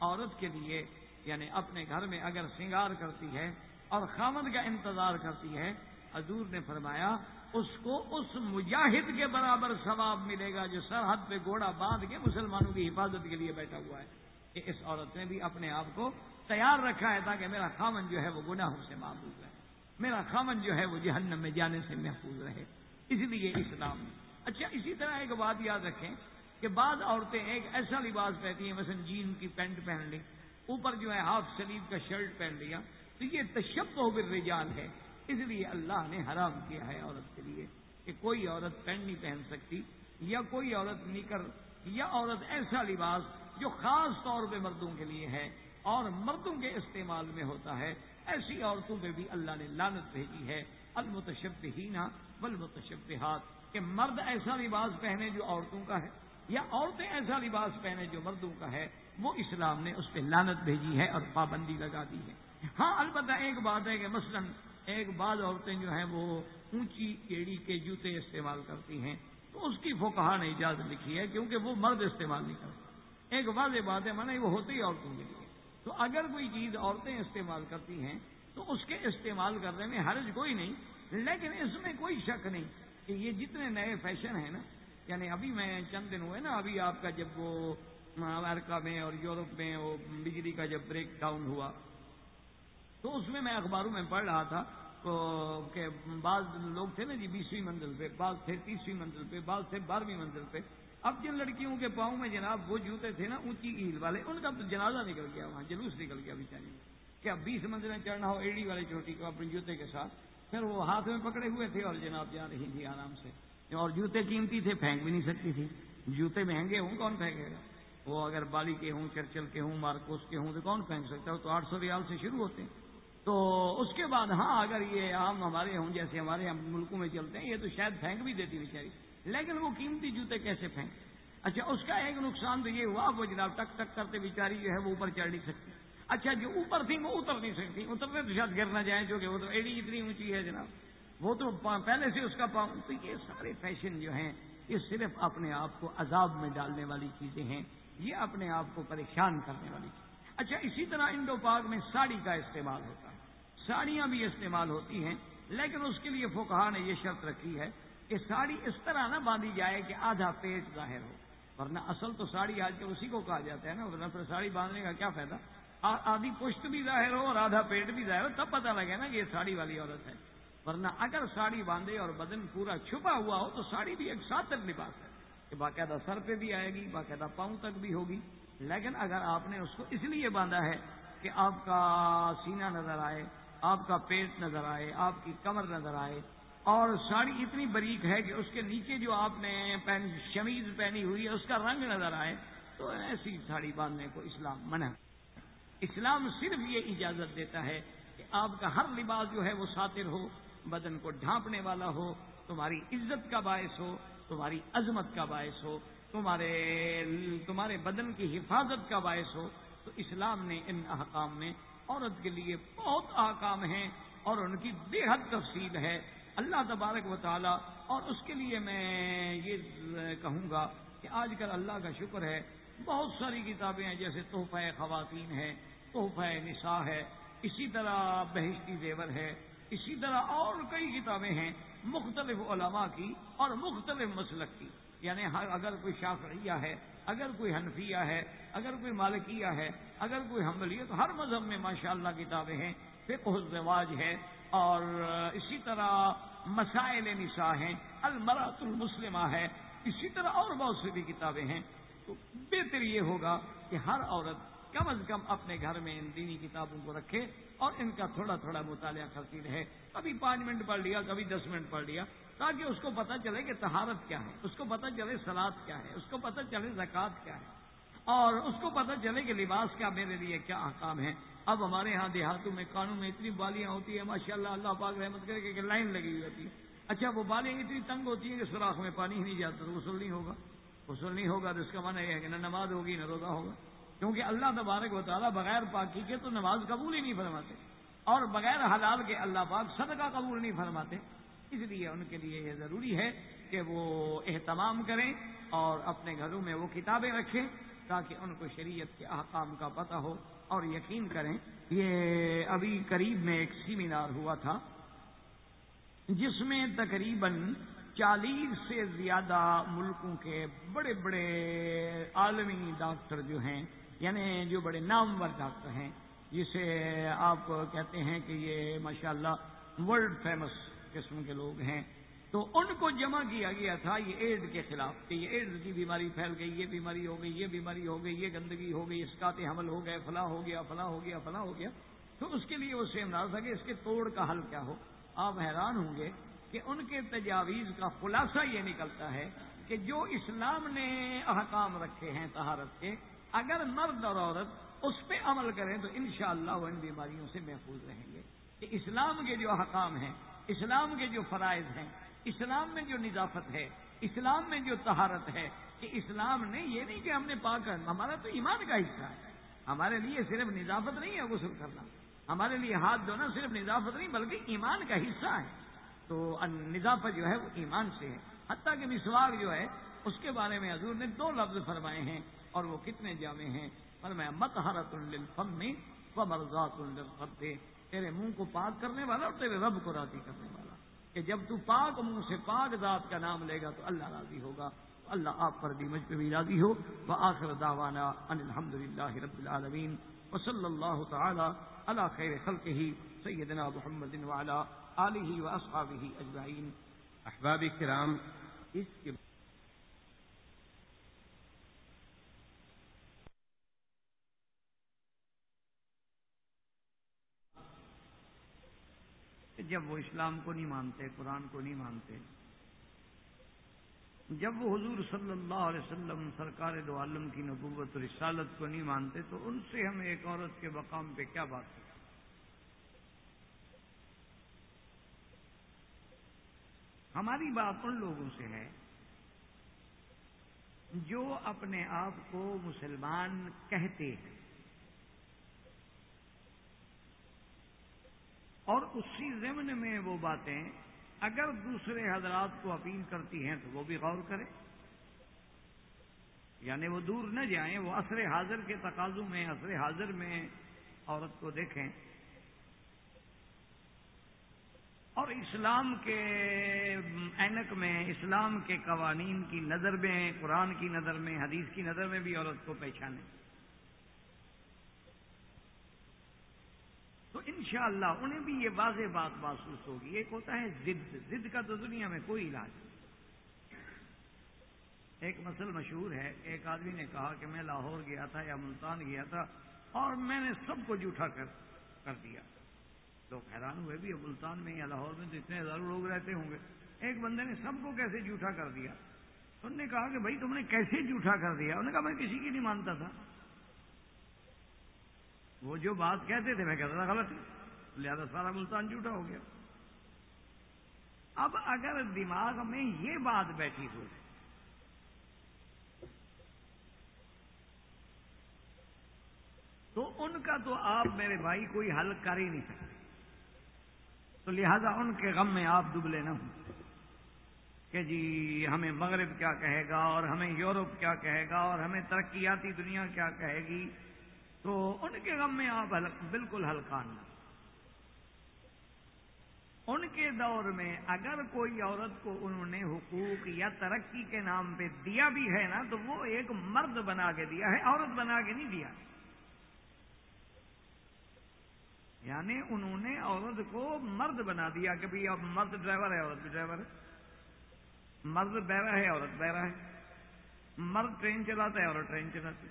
عورت کے لیے یعنی اپنے گھر میں اگر سنگار کرتی ہے اور خامد کا انتظار کرتی ہے، حضور نے فرمایا، اس کو اس مجاہد کے برابر ثواب ملے گا جو سرحد پہ گھوڑا باندھ کے مسلمانوں کی حفاظت کے لیے بیٹھا ہوا ہے، کہ اس عورت نے بھی اپنے آپ کو تیار رکھا ہے تاکہ میرا خامن جو ہے وہ گناہوں سے محفوظ رہے۔ میرا خامن جو ہے وہ جہنم میں جانے سے محفوظ رہے۔ اس لیے اسلام۔ اچھا اسی طرح ایک بات یاد رکھیں کہ بعض عورتیں ایک ایسا لباس پہنتی ہیں، مثلا جین کی پینٹ پہن لی، اوپر جو ہے ہاف سلیب کا شرٹ پہن لیا تو یہ تشب و ہے۔ اس لیے اللہ نے حرام کیا ہے عورت کے لیے کہ کوئی عورت پینٹ نہیں پہن سکتی یا کوئی عورت نکر یا عورت ایسا لباس جو خاص طور پہ مردوں کے لیے ہے اور مردوں کے استعمال میں ہوتا ہے۔ ایسی عورتوں پہ بھی اللہ نے لانت بھیجی ہے۔ المتشب ہی نا کہ مرد ایسا لباس پہنے جو عورتوں کا ہے یا عورتیں ایسا لباس پہنے جو مردوں کا ہے، وہ اسلام نے اس پہ لانت بھیجی ہے اور پابندی لگا دی ہے۔ ہاں البتہ ایک بات ہے کہ مثلا ایک بعض عورتیں جو ہیں وہ اونچی کیڑی کے جوتے استعمال کرتی ہیں، تو اس کی فوکہ نے اجازت لکھی ہے کیونکہ وہ مرد استعمال نہیں کرتے۔ ایک واضح بات ہے مانا وہ ہوتی ہی عورتوں کے لیے۔ تو اگر کوئی چیز عورتیں استعمال کرتی ہیں، تو اس کے استعمال کرنے میں حرج کوئی نہیں، لیکن اس میں کوئی شک نہیں کہ یہ جتنے نئے فیشن ہیں نا یعنی ابھی میں چند دن ہوئے نا، ابھی آپ کا جب وہ امریکہ میں اور یورپ میں وہ بجلی کا جب بریک ڈاؤن ہوا تو اس میں میں اخباروں میں پڑھ رہا تھا کہ بعض لوگ تھے نا جی بیسویں منزل پہ، بعض تھے تیسویں منزل پہ، بعض تھے بارہویں منزل پہ۔ اب جن لڑکیوں کے پاؤں میں جناب وہ جوتے تھے نا، اونچی ایل والے، ان کا تو جنازہ نکل گیا وہاں، جلوس نکل گیا بیچاری کہ اب بیس منزلیں چڑھنا ہو ایڈی والے چوٹی کو اپنے جوتے کے ساتھ۔ پھر وہ ہاتھ میں پکڑے ہوئے تھے اور جناب جا رہی تھی آرام سے۔ اور جوتے قیمتی تھے، پھینک بھی نہیں سکتی تھی۔ جوتے مہنگے ہوں، کون پھینکے گا؟ وہ اگر بالی کے ہوں، چرچل کے ہوں، مارکوس کے ہوں، تو کون پھینک سکتا ہے؟ تو آٹھ سو ریال سے شروع ہوتے ہیں۔ تو اس کے بعد ہاں اگر یہ عام ہمارے ہوں، جیسے ہمارے ملکوں میں چلتے ہیں، یہ تو شاید پھینک بھی دیتی بیچاری۔ لیکن وہ قیمتی جوتے کیسے پھینک؟ اچھا اس کا ایک نقصان تو یہ ہوا، وہ جناب ٹک ٹک کرتے بیچاری جو ہے وہ اوپر چڑھ نہیں سکتی۔ اچھا جو اوپر تھی، وہ اتر نہیں سکتی۔ اترنے تو شاید گر نہ جائیں، جو کہ وہ تو ایڈی اتنی اونچی ہے جناب۔ وہ تو پہلے سے اس کا پاؤں تو یہ سارے فیشن جو ہیں، یہ صرف اپنے آپ کو عذاب میں ڈالنے والی چیزیں ہیں۔ یہ اپنے آپ کو پریشان کرنے والی چیز۔ اچھا اسی طرح انڈو پاک میں ساڑی کا استعمال ہوتا ہے۔ ساڑیاں بھی استعمال ہوتی ہیں، لیکن اس کے لیے فوکہ نے یہ شرط رکھی ہے کہ ساڑی اس طرح نہ باندھی جائے کہ آدھا پیٹ ظاہر ہو۔ ورنہ اصل تو ساڑی آج کل اسی کو کہا جاتا ہے نا، ورنہ پھر ساڑی باندھنے کا کیا فائدہ؟ آدھی پشت بھی ظاہر ہو اور آدھا پیٹ بھی ظاہر ہو، تب پتہ لگے نا کہ یہ ساڑی والی عورت ہے۔ ورنہ اگر ساڑی باندھے اور بدن پورا چھپا ہوا ہو تو ساڑی بھی ایک ساتر لباس ہے کہ باقاعدہ سر پہ بھی آئے گی، باقاعدہ پاؤں تک بھی ہوگی۔ لیکن اگر آپ نے اس کو اس لیے باندھا ہے کہ آپ کا سینہ نظر آئے آپ کا پیٹ نظر آئے، آپ کی کمر نظر آئے، اور ساڑی اتنی بریک ہے کہ اس کے نیچے جو آپ نے شمیز پہنی ہوئی ہے، اس کا رنگ نظر آئے، تو ایسی ساڑی باندھنے کو اسلام منع اسلام صرف یہ اجازت دیتا ہے کہ آپ کا ہر لباس جو ہے وہ ساتر ہو، بدن کو ڈھانپنے والا ہو، تمہاری عزت کا باعث ہو، تمہاری عظمت کا باعث ہو، تمہارے تمہارے بدن کی حفاظت کا باعث ہو، تو اسلام نے ان احکام میں عورت کے لیے بہت احکام ہیں اور ان کی بے حد تفصیل ہے۔ اللہ تبارک و تعالی، اور اس کے لیے میں یہ کہوں گا کہ آج کل اللہ کا شکر ہے، بہت ساری کتابیں ہیں، جیسے تحفہ خواتین ہے، تحفہ نساء ہے، اسی طرح بہشتی زیور ہے، اسی طرح اور کئی کتابیں ہیں مختلف علماء کی اور مختلف مسلک کی۔ یعنی اگر کوئی شافعیہ ہے اگر کوئی حنفیہ ہے، اگر کوئی مالکیہ ہے، اگر کوئی حملی ہے، تو ہر مذہب میں ماشاءاللہ کتابیں ہیں، فقہ الزواج ہے اور اسی طرح مسائل نساء ہیں المرات المسلمہ ہے، اسی طرح اور بہت سی بھی کتابیں ہیں۔ تو بہتر یہ ہوگا کہ ہر عورت کم از کم اپنے گھر میں ان دینی کتابوں کو رکھے اور ان کا تھوڑا تھوڑا مطالعہ کرتی رہے۔ کبھی پانچ منٹ پڑھ لیا، کبھی دس منٹ پڑھ لیا۔ تاکہ اس کو پتہ چلے کہ تہارت کیا ہے، اس کو پتہ چلے سلاد کیا ہے، اس کو پتہ چلے زکوٰۃ کیا ہے، اور اس کو پتہ چلے کہ لباس کیا میرے لیے کیا احکام ہے اب ہمارے ہاں دیہاتوں میں قانون میں اتنی بالیاں ہوتی ہیں ماشاء اللہ اللہ پاک رحمت کرے کہ لائن لگی ہوئی ہوتی ہے اچھا وہ بالیاں اتنی تنگ ہوتی ہیں کہ سوراخ میں پانی ہی نہیں جاتا، تو غسل نہیں ہوگا۔ غسل نہیں ہوگا تو اس کا من ہے کہ نہ نماز ہوگی نہ روزہ ہوگا۔ کیونکہ اللہ تبارک و تعالیٰ بغیر پاکی کے تو نماز قبول ہی نہیں فرماتے، اور بغیر حلال کے اللہ پاک صدقہ قبول نہیں فرماتے۔ اس لیے ان کے لیے یہ ضروری ہے کہ وہ اہتمام کریں اور اپنے گھروں میں وہ کتابیں رکھیں تاکہ ان کو شریعت کے احکام کا پتہ ہو اور یقین کریں۔ یہ ابھی قریب میں ایک سیمینار ہوا تھا جس میں تقریباً چالیس سے زیادہ ملکوں کے بڑے بڑے عالمی ڈاکٹر جو ہیں یعنی جو بڑے نامور ڈاکٹر ہیں، جسے آپ کہتے ہیں کہ یہ ماشاءاللہ ورلڈ فیمس قسم کے لوگ ہیں۔ تو ان کو جمع کیا گیا تھا یہ ایڈ کے خلاف کہ یہ ایڈ کی بیماری پھیل گئی، یہ بیماری ہو گئی، یہ بیماری ہو گئی، یہ گندگی ہو گئی اسکات حمل ہو گئے، فلاں ہو گیا، فلاں ہو گیا، فلاں ہو گیا۔ تو اس کے لیے وہ سیمنار تھا کہ اس کے توڑ کا حل کیا ہو۔ آپ حیران ہوں گے کہ ان کے تجاویز کا خلاصہ یہ نکلتا ہے کہ جو اسلام نے احکام رکھے ہیں تہارت کے، اگر مرد اور عورت اس پہ عمل کریں تو انشاءاللہ وہ ان بیماریوں سے محفوظ رہیں گے۔ کہ اسلام کے جو احکام ہیں اسلام کے جو فرائض ہیں، اسلام میں جو نظافت ہے، اسلام میں جو تہارت ہے، کہ اسلام نے یہ نہیں کہ ہم نے پا کر، ہمارا تو ایمان کا حصہ ہے۔ ہمارے لیے صرف نظافت نہیں ہے غسل کرنا۔ ہمارے لیے ہاتھ دھونا صرف نظافت نہیں، بلکہ ایمان کا حصہ ہے۔ تو نظافت جو ہے، وہ ایمان سے ہے۔ حتیٰ کہ مسواک جو ہے، اس کے بارے میں حضور نے دو لفظ فرمائے ہیں اور وہ کتنے جامع ہیں۔ فرمایا مت حرت الفم میں و مرزات الفتے تیرے منہ کو پاک کرنے والا اور تیرے رب کو راضی کرنے والا کہ جب تو پاک منہ سے پاک ذات کا نام لے گا تو اللہ راضی ہوگا اللہ آپ پر بھی مجھ پہ بھی راضی ہو وہ آخر داوانا ان الحمد للہ رب العالمین و صلی اللہ تعالی اللہ خیر خلق ہی سیدنا محمد والا علیہ و اصحاب ہی اجمعین. احباب کرام، اس کے جب وہ اسلام کو نہیں مانتے، قرآن کو نہیں مانتے۔ جب وہ حضور صلی اللہ علیہ وسلم سرکار دو عالم کی نبوت اور رسالت کو نہیں مانتے، تو ان سے ہم ایک عورت کے مقام پہ کیا بات کریں؟ ہماری بات ان لوگوں سے ہے جو اپنے آپ کو مسلمان کہتے ہیں۔ اور اسی ضمن میں وہ باتیں اگر دوسرے حضرات کو اپیل کرتی ہیں تو وہ بھی غور کریں۔ یعنی وہ دور نہ جائیں، وہ عصر حاضر کے تقاضوں میں، عصر حاضر میں عورت کو دیکھیں۔ اور اسلام کے اینک میں، اسلام کے قوانین کی نظر میں، قرآن کی نظر میں، حدیث کی نظر میں بھی عورت کو پہچانیں۔ تو انشاءاللہ انہیں بھی یہ واضح بات محسوس ہوگی۔ ایک ہوتا ہے ضد ضد کا تو دنیا میں کوئی علاج نہیں۔ ایک مسل مشہور ہے، ایک آدمی نے کہا کہ میں لاہور گیا تھا یا ملتان گیا تھا اور میں نے سب کو جھوٹا کر کر دیا۔ لوگ حیران ہوئے بھی ملتان میں یا لاہور میں تو اتنے ہزاروں لوگ رہتے ہوں گے۔ ایک بندے نے سب کو کیسے جھوٹا کر دیا؟ انہوں نے کہا کہ بھائی تم نے کیسے جھوٹا کر دیا؟ انہوں نے کہا میں کسی کی نہیں مانتا تھا۔ وہ جو بات کہتے تھے، میں کہتا تھا غلط۔ ہے لہذا سارا ملتان جھوٹا ہو گیا۔ اب اگر دماغ میں یہ بات بیٹھی ہو، تو ان کا تو آپ میرے بھائی کوئی حل کر ہی نہیں سکتے۔ تو لہذا ان کے غم میں آپ دبلے نہ ہوں۔ کہ جی ہمیں مغرب کیا کہے گا اور ہمیں یورپ کیا کہے گا اور ہمیں ترقیاتی دنیا کیا کہے گی؟ تو ان کے غم میں آپ بالکل ہلکا نہ ان کے دور میں اگر کوئی عورت کو انہوں نے حقوق یا ترقی کے نام پہ دیا بھی ہے نا، تو وہ ایک مرد بنا کے دیا ہے، عورت بنا کے نہیں دیا۔ یعنی انہوں نے عورت کو مرد بنا دیا کہ بھائی اب مرد ڈرائیور ہے، عورت بھی ڈرائیور ہے۔ مرد بیرا ہے، عورت بیرا ہے۔ مرد ٹرین چلاتا ہے، عورت ٹرین چلاتی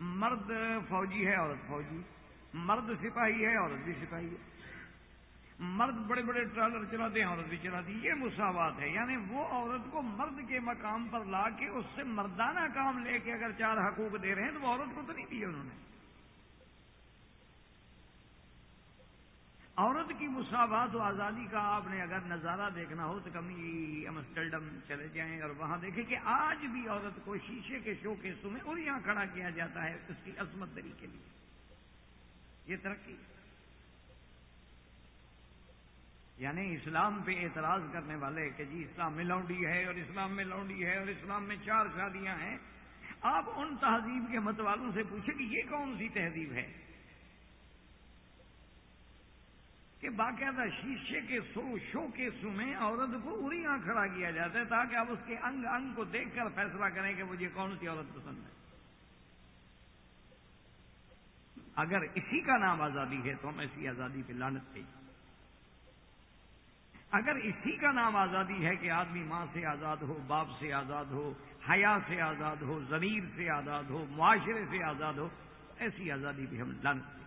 مرد فوجی ہے، عورت فوجی. مرد سپاہی ہے، عورت بھی سپاہی ہے. مرد بڑے بڑے ٹرالر چلاتے ہیں، عورت بھی چلاتی یہ مساوات ہے. یعنی وہ عورت کو مرد کے مقام پر لا کے اس سے مردانہ کام لے کے اگر چار حقوق دے رہے ہیں تو وہ عورت کو تو نہیں دیے انہوں نے. عورت کی مساوات و آزادی کا آپ نے اگر نظارہ دیکھنا ہو تو کمی امسٹرڈم چلے جائیں اور وہاں دیکھیں کہ آج بھی عورت کو شیشے کے شو کے سمے اور یہاں کھڑا کیا جاتا ہے اس کی عصمت دری کے لیے یہ ترقی۔ یعنی اسلام پہ اعتراض کرنے والے کہ جی اسلام میں لونڈی ہے اور اسلام میں لونڈی ہے اور اسلام میں چار شادیاں ہیں، آپ ان تہذیب کے مت والوں سے پوچھیں کہ یہ کون سی تہذیب ہے؟ کہ باقاعدہ شیشے کے سو شو کے سو میں عورت کو اریاں کھڑا کیا جاتا ہے تاکہ آپ اس کے انگ انگ کو دیکھ کر فیصلہ کریں کہ مجھے کون سی عورت پسند ہے۔ اگر اسی کا نام آزادی ہے تو ہم ایسی آزادی پہ لانت پہ۔ اگر اسی کا نام آزادی ہے کہ آدمی ماں سے آزاد ہو، باپ سے آزاد ہو، حیا سے آزاد ہو، ضمیر سے آزاد ہو، معاشرے سے آزاد ہو ایسی آزادی بھی ہم لن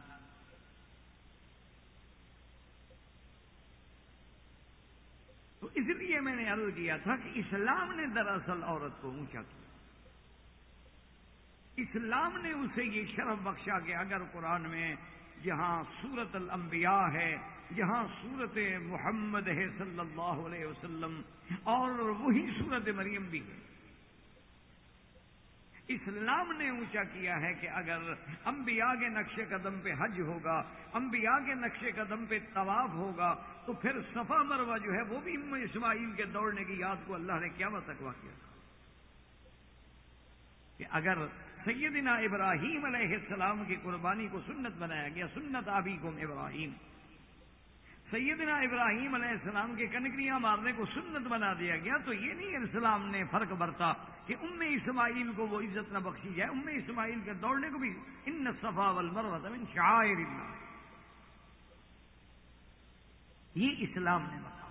تو اس لیے میں نے عرض کیا تھا کہ اسلام نے دراصل عورت کو اونچا کیا۔ اسلام نے اسے یہ شرف بخشا کہ اگر قرآن میں جہاں سورت الانبیاء ہے، جہاں سورت محمد ہے صلی اللہ علیہ وسلم، اور وہی سورت مریم بھی ہے۔ اسلام نے اونچا کیا ہے کہ اگر انبیاء کے نقش قدم پہ حج ہوگا، انبیاء کے نقش قدم پہ طواف ہوگا، تو پھر صفا مروا جو ہے وہ بھی اسماعیل کے دوڑنے کی یاد کو اللہ نے کیا متقوا کیا۔ کہ اگر سیدنا ابراہیم علیہ السلام کی قربانی کو سنت بنایا گیا، سنت آبی کو ابراہیم۔ سیدنا ابراہیم علیہ السلام کے کنکریاں مارنے کو سنت بنا دیا گیا تو یہ نہیں اسلام نے فرق برتا کہ ام اسماعیل کو وہ عزت نہ بخشی جائے، ام اسماعیل کے دوڑنے کو بھی ان صفا والمروت من شعائر اللہ۔ یہ اسلام نے بتا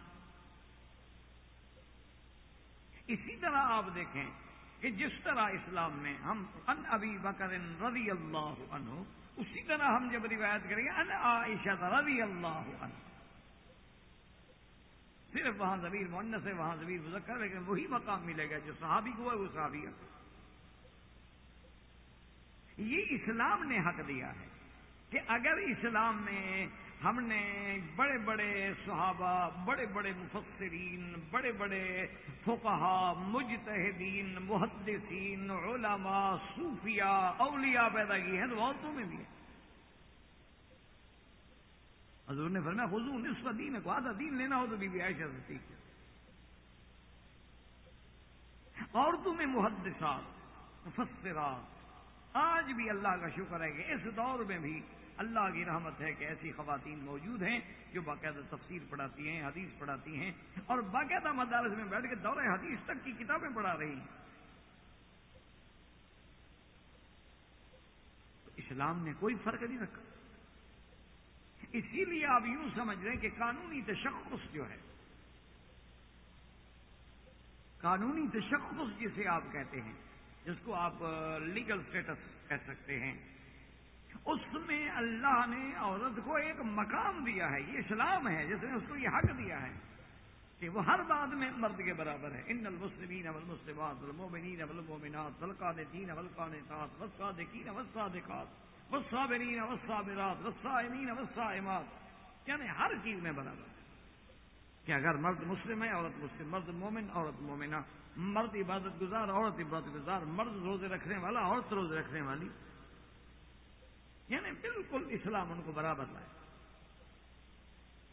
اسی طرح آپ دیکھیں کہ جس طرح اسلام میں ہم ان ابی بکر رضی اللہ عنہ، اسی طرح ہم جب روایت کریں گے، ان عائشہ رضی اللہ عنہ۔ صرف وہاں زمیر مونس ہے، وہاں زمیر مذکر لیکن وہی مقام ملے گا جو صحابی کو ہے، وہ صحابی ہے۔ یہ اسلام نے حق دیا ہے کہ اگر اسلام میں ہم نے بڑے بڑے صحابہ، بڑے بڑے مفسرین، بڑے بڑے فقہا، مجتہدین، محدثین، علماء، صوفیاء، اولیاء پیدا کی ہیں، تو عورتوں میں بھی ہے۔ حضور نے فرمایا، حضور نصف دین کو آدھا دین لینا ہو تو بی بی عائشہ سے سیکھ عورتوں میں محدثات، مفسرات۔ آج بھی اللہ کا شکر ہے کہ اس دور میں بھی اللہ کی رحمت ہے کہ ایسی خواتین موجود ہیں جو باقاعدہ تفسیر پڑھاتی ہیں، حدیث پڑھاتی ہیں اور باقاعدہ مدارس میں بیٹھ کے دور حدیث تک کی کتابیں پڑھا رہی ہیں۔ اسلام نے کوئی فرق نہیں رکھا۔ اسی لیے آپ یوں سمجھ رہے ہیں کہ قانونی تشخص جو ہے، قانونی تشخص جسے آپ کہتے ہیں، جس کو آپ لیگل اسٹیٹس کہہ سکتے ہیں، اس میں اللہ نے عورت کو ایک مقام دیا ہے، یہ اسلام ہے، جس نے اس کو یہ حق دیا ہے کہ وہ ہر بات میں مرد کے برابر ہے۔ ان المسلمین والمسلمات والمؤمنین والمؤمنات والقانتین والقانتات والصادقین والصادقات۔ وسا برین وسا برات امین اماد یعنی ہر چیز میں برابر کہ اگر مرد مسلم ہے، عورت مسلم، مرد مومن، عورت مومنہ، مرد عبادت گزار، عورت عبادت گزار، مرد روزے رکھنے والا، عورت روزے رکھنے والی یعنی بالکل اسلام ان کو برابر لائے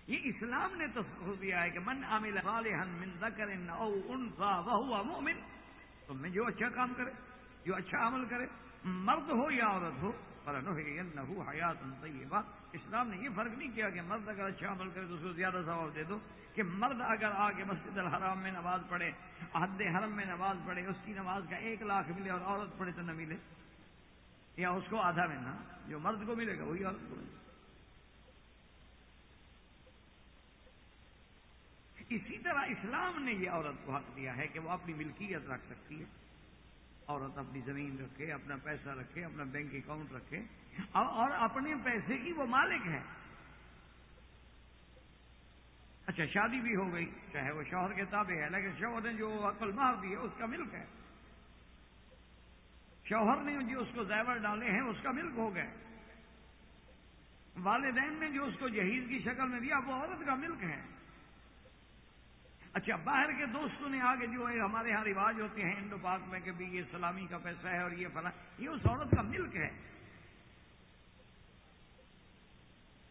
یہ اسلام نے تو دیا ہے کہ من عامل صالحا من ذکر او انثى وهو مؤمن، تو میں جو اچھا کام کرے، جو اچھا عمل کرے، مرد ہو یا عورت ہو فرنه حیات طیبہ اسلام نے یہ فرق نہیں کیا کہ مرد اگر اچھا عمل کرے تو اس کو زیادہ ثواب دے دو، کہ مرد اگر آ کے مسجد الحرام میں نماز پڑھے حد حرم میں نماز پڑھے، اس کی نماز کا ایک لاکھ ملے اور عورت پڑھے تو نہ ملے۔ یا اس کو آدھا ملنا، جو مرد کو ملے گا وہی عورت کو ملے۔ اسی طرح اسلام نے یہ عورت کو حق دیا ہے کہ وہ اپنی ملکیت رکھ سکتی ہے۔ عورت اپنی زمین رکھے، اپنا پیسہ رکھے، اپنا بینک اکاؤنٹ رکھے، اور اپنے پیسے کی وہ مالک ہے اچھا شادی بھی ہو گئی، چاہے وہ شوہر کے تابع ہے، لیکن شوہر نے جو عقل مار دی ہے، اس کا ملک ہے۔ شوہر نے جو اس کو زیور ڈالے ہیں، اس کا ملک ہو گئے والدین نے جو اس کو جہیز کی شکل میں دیا، وہ عورت کا ملک ہے۔ اچھا باہر کے دوستوں نے آگے جو ہے، ہمارے یہاں رواج ہوتے ہیں انڈو پاک میں کہ بھی یہ سلامی کا پیسہ ہے اور یہ فلاں، یہ اس عورت کا ملک ہے۔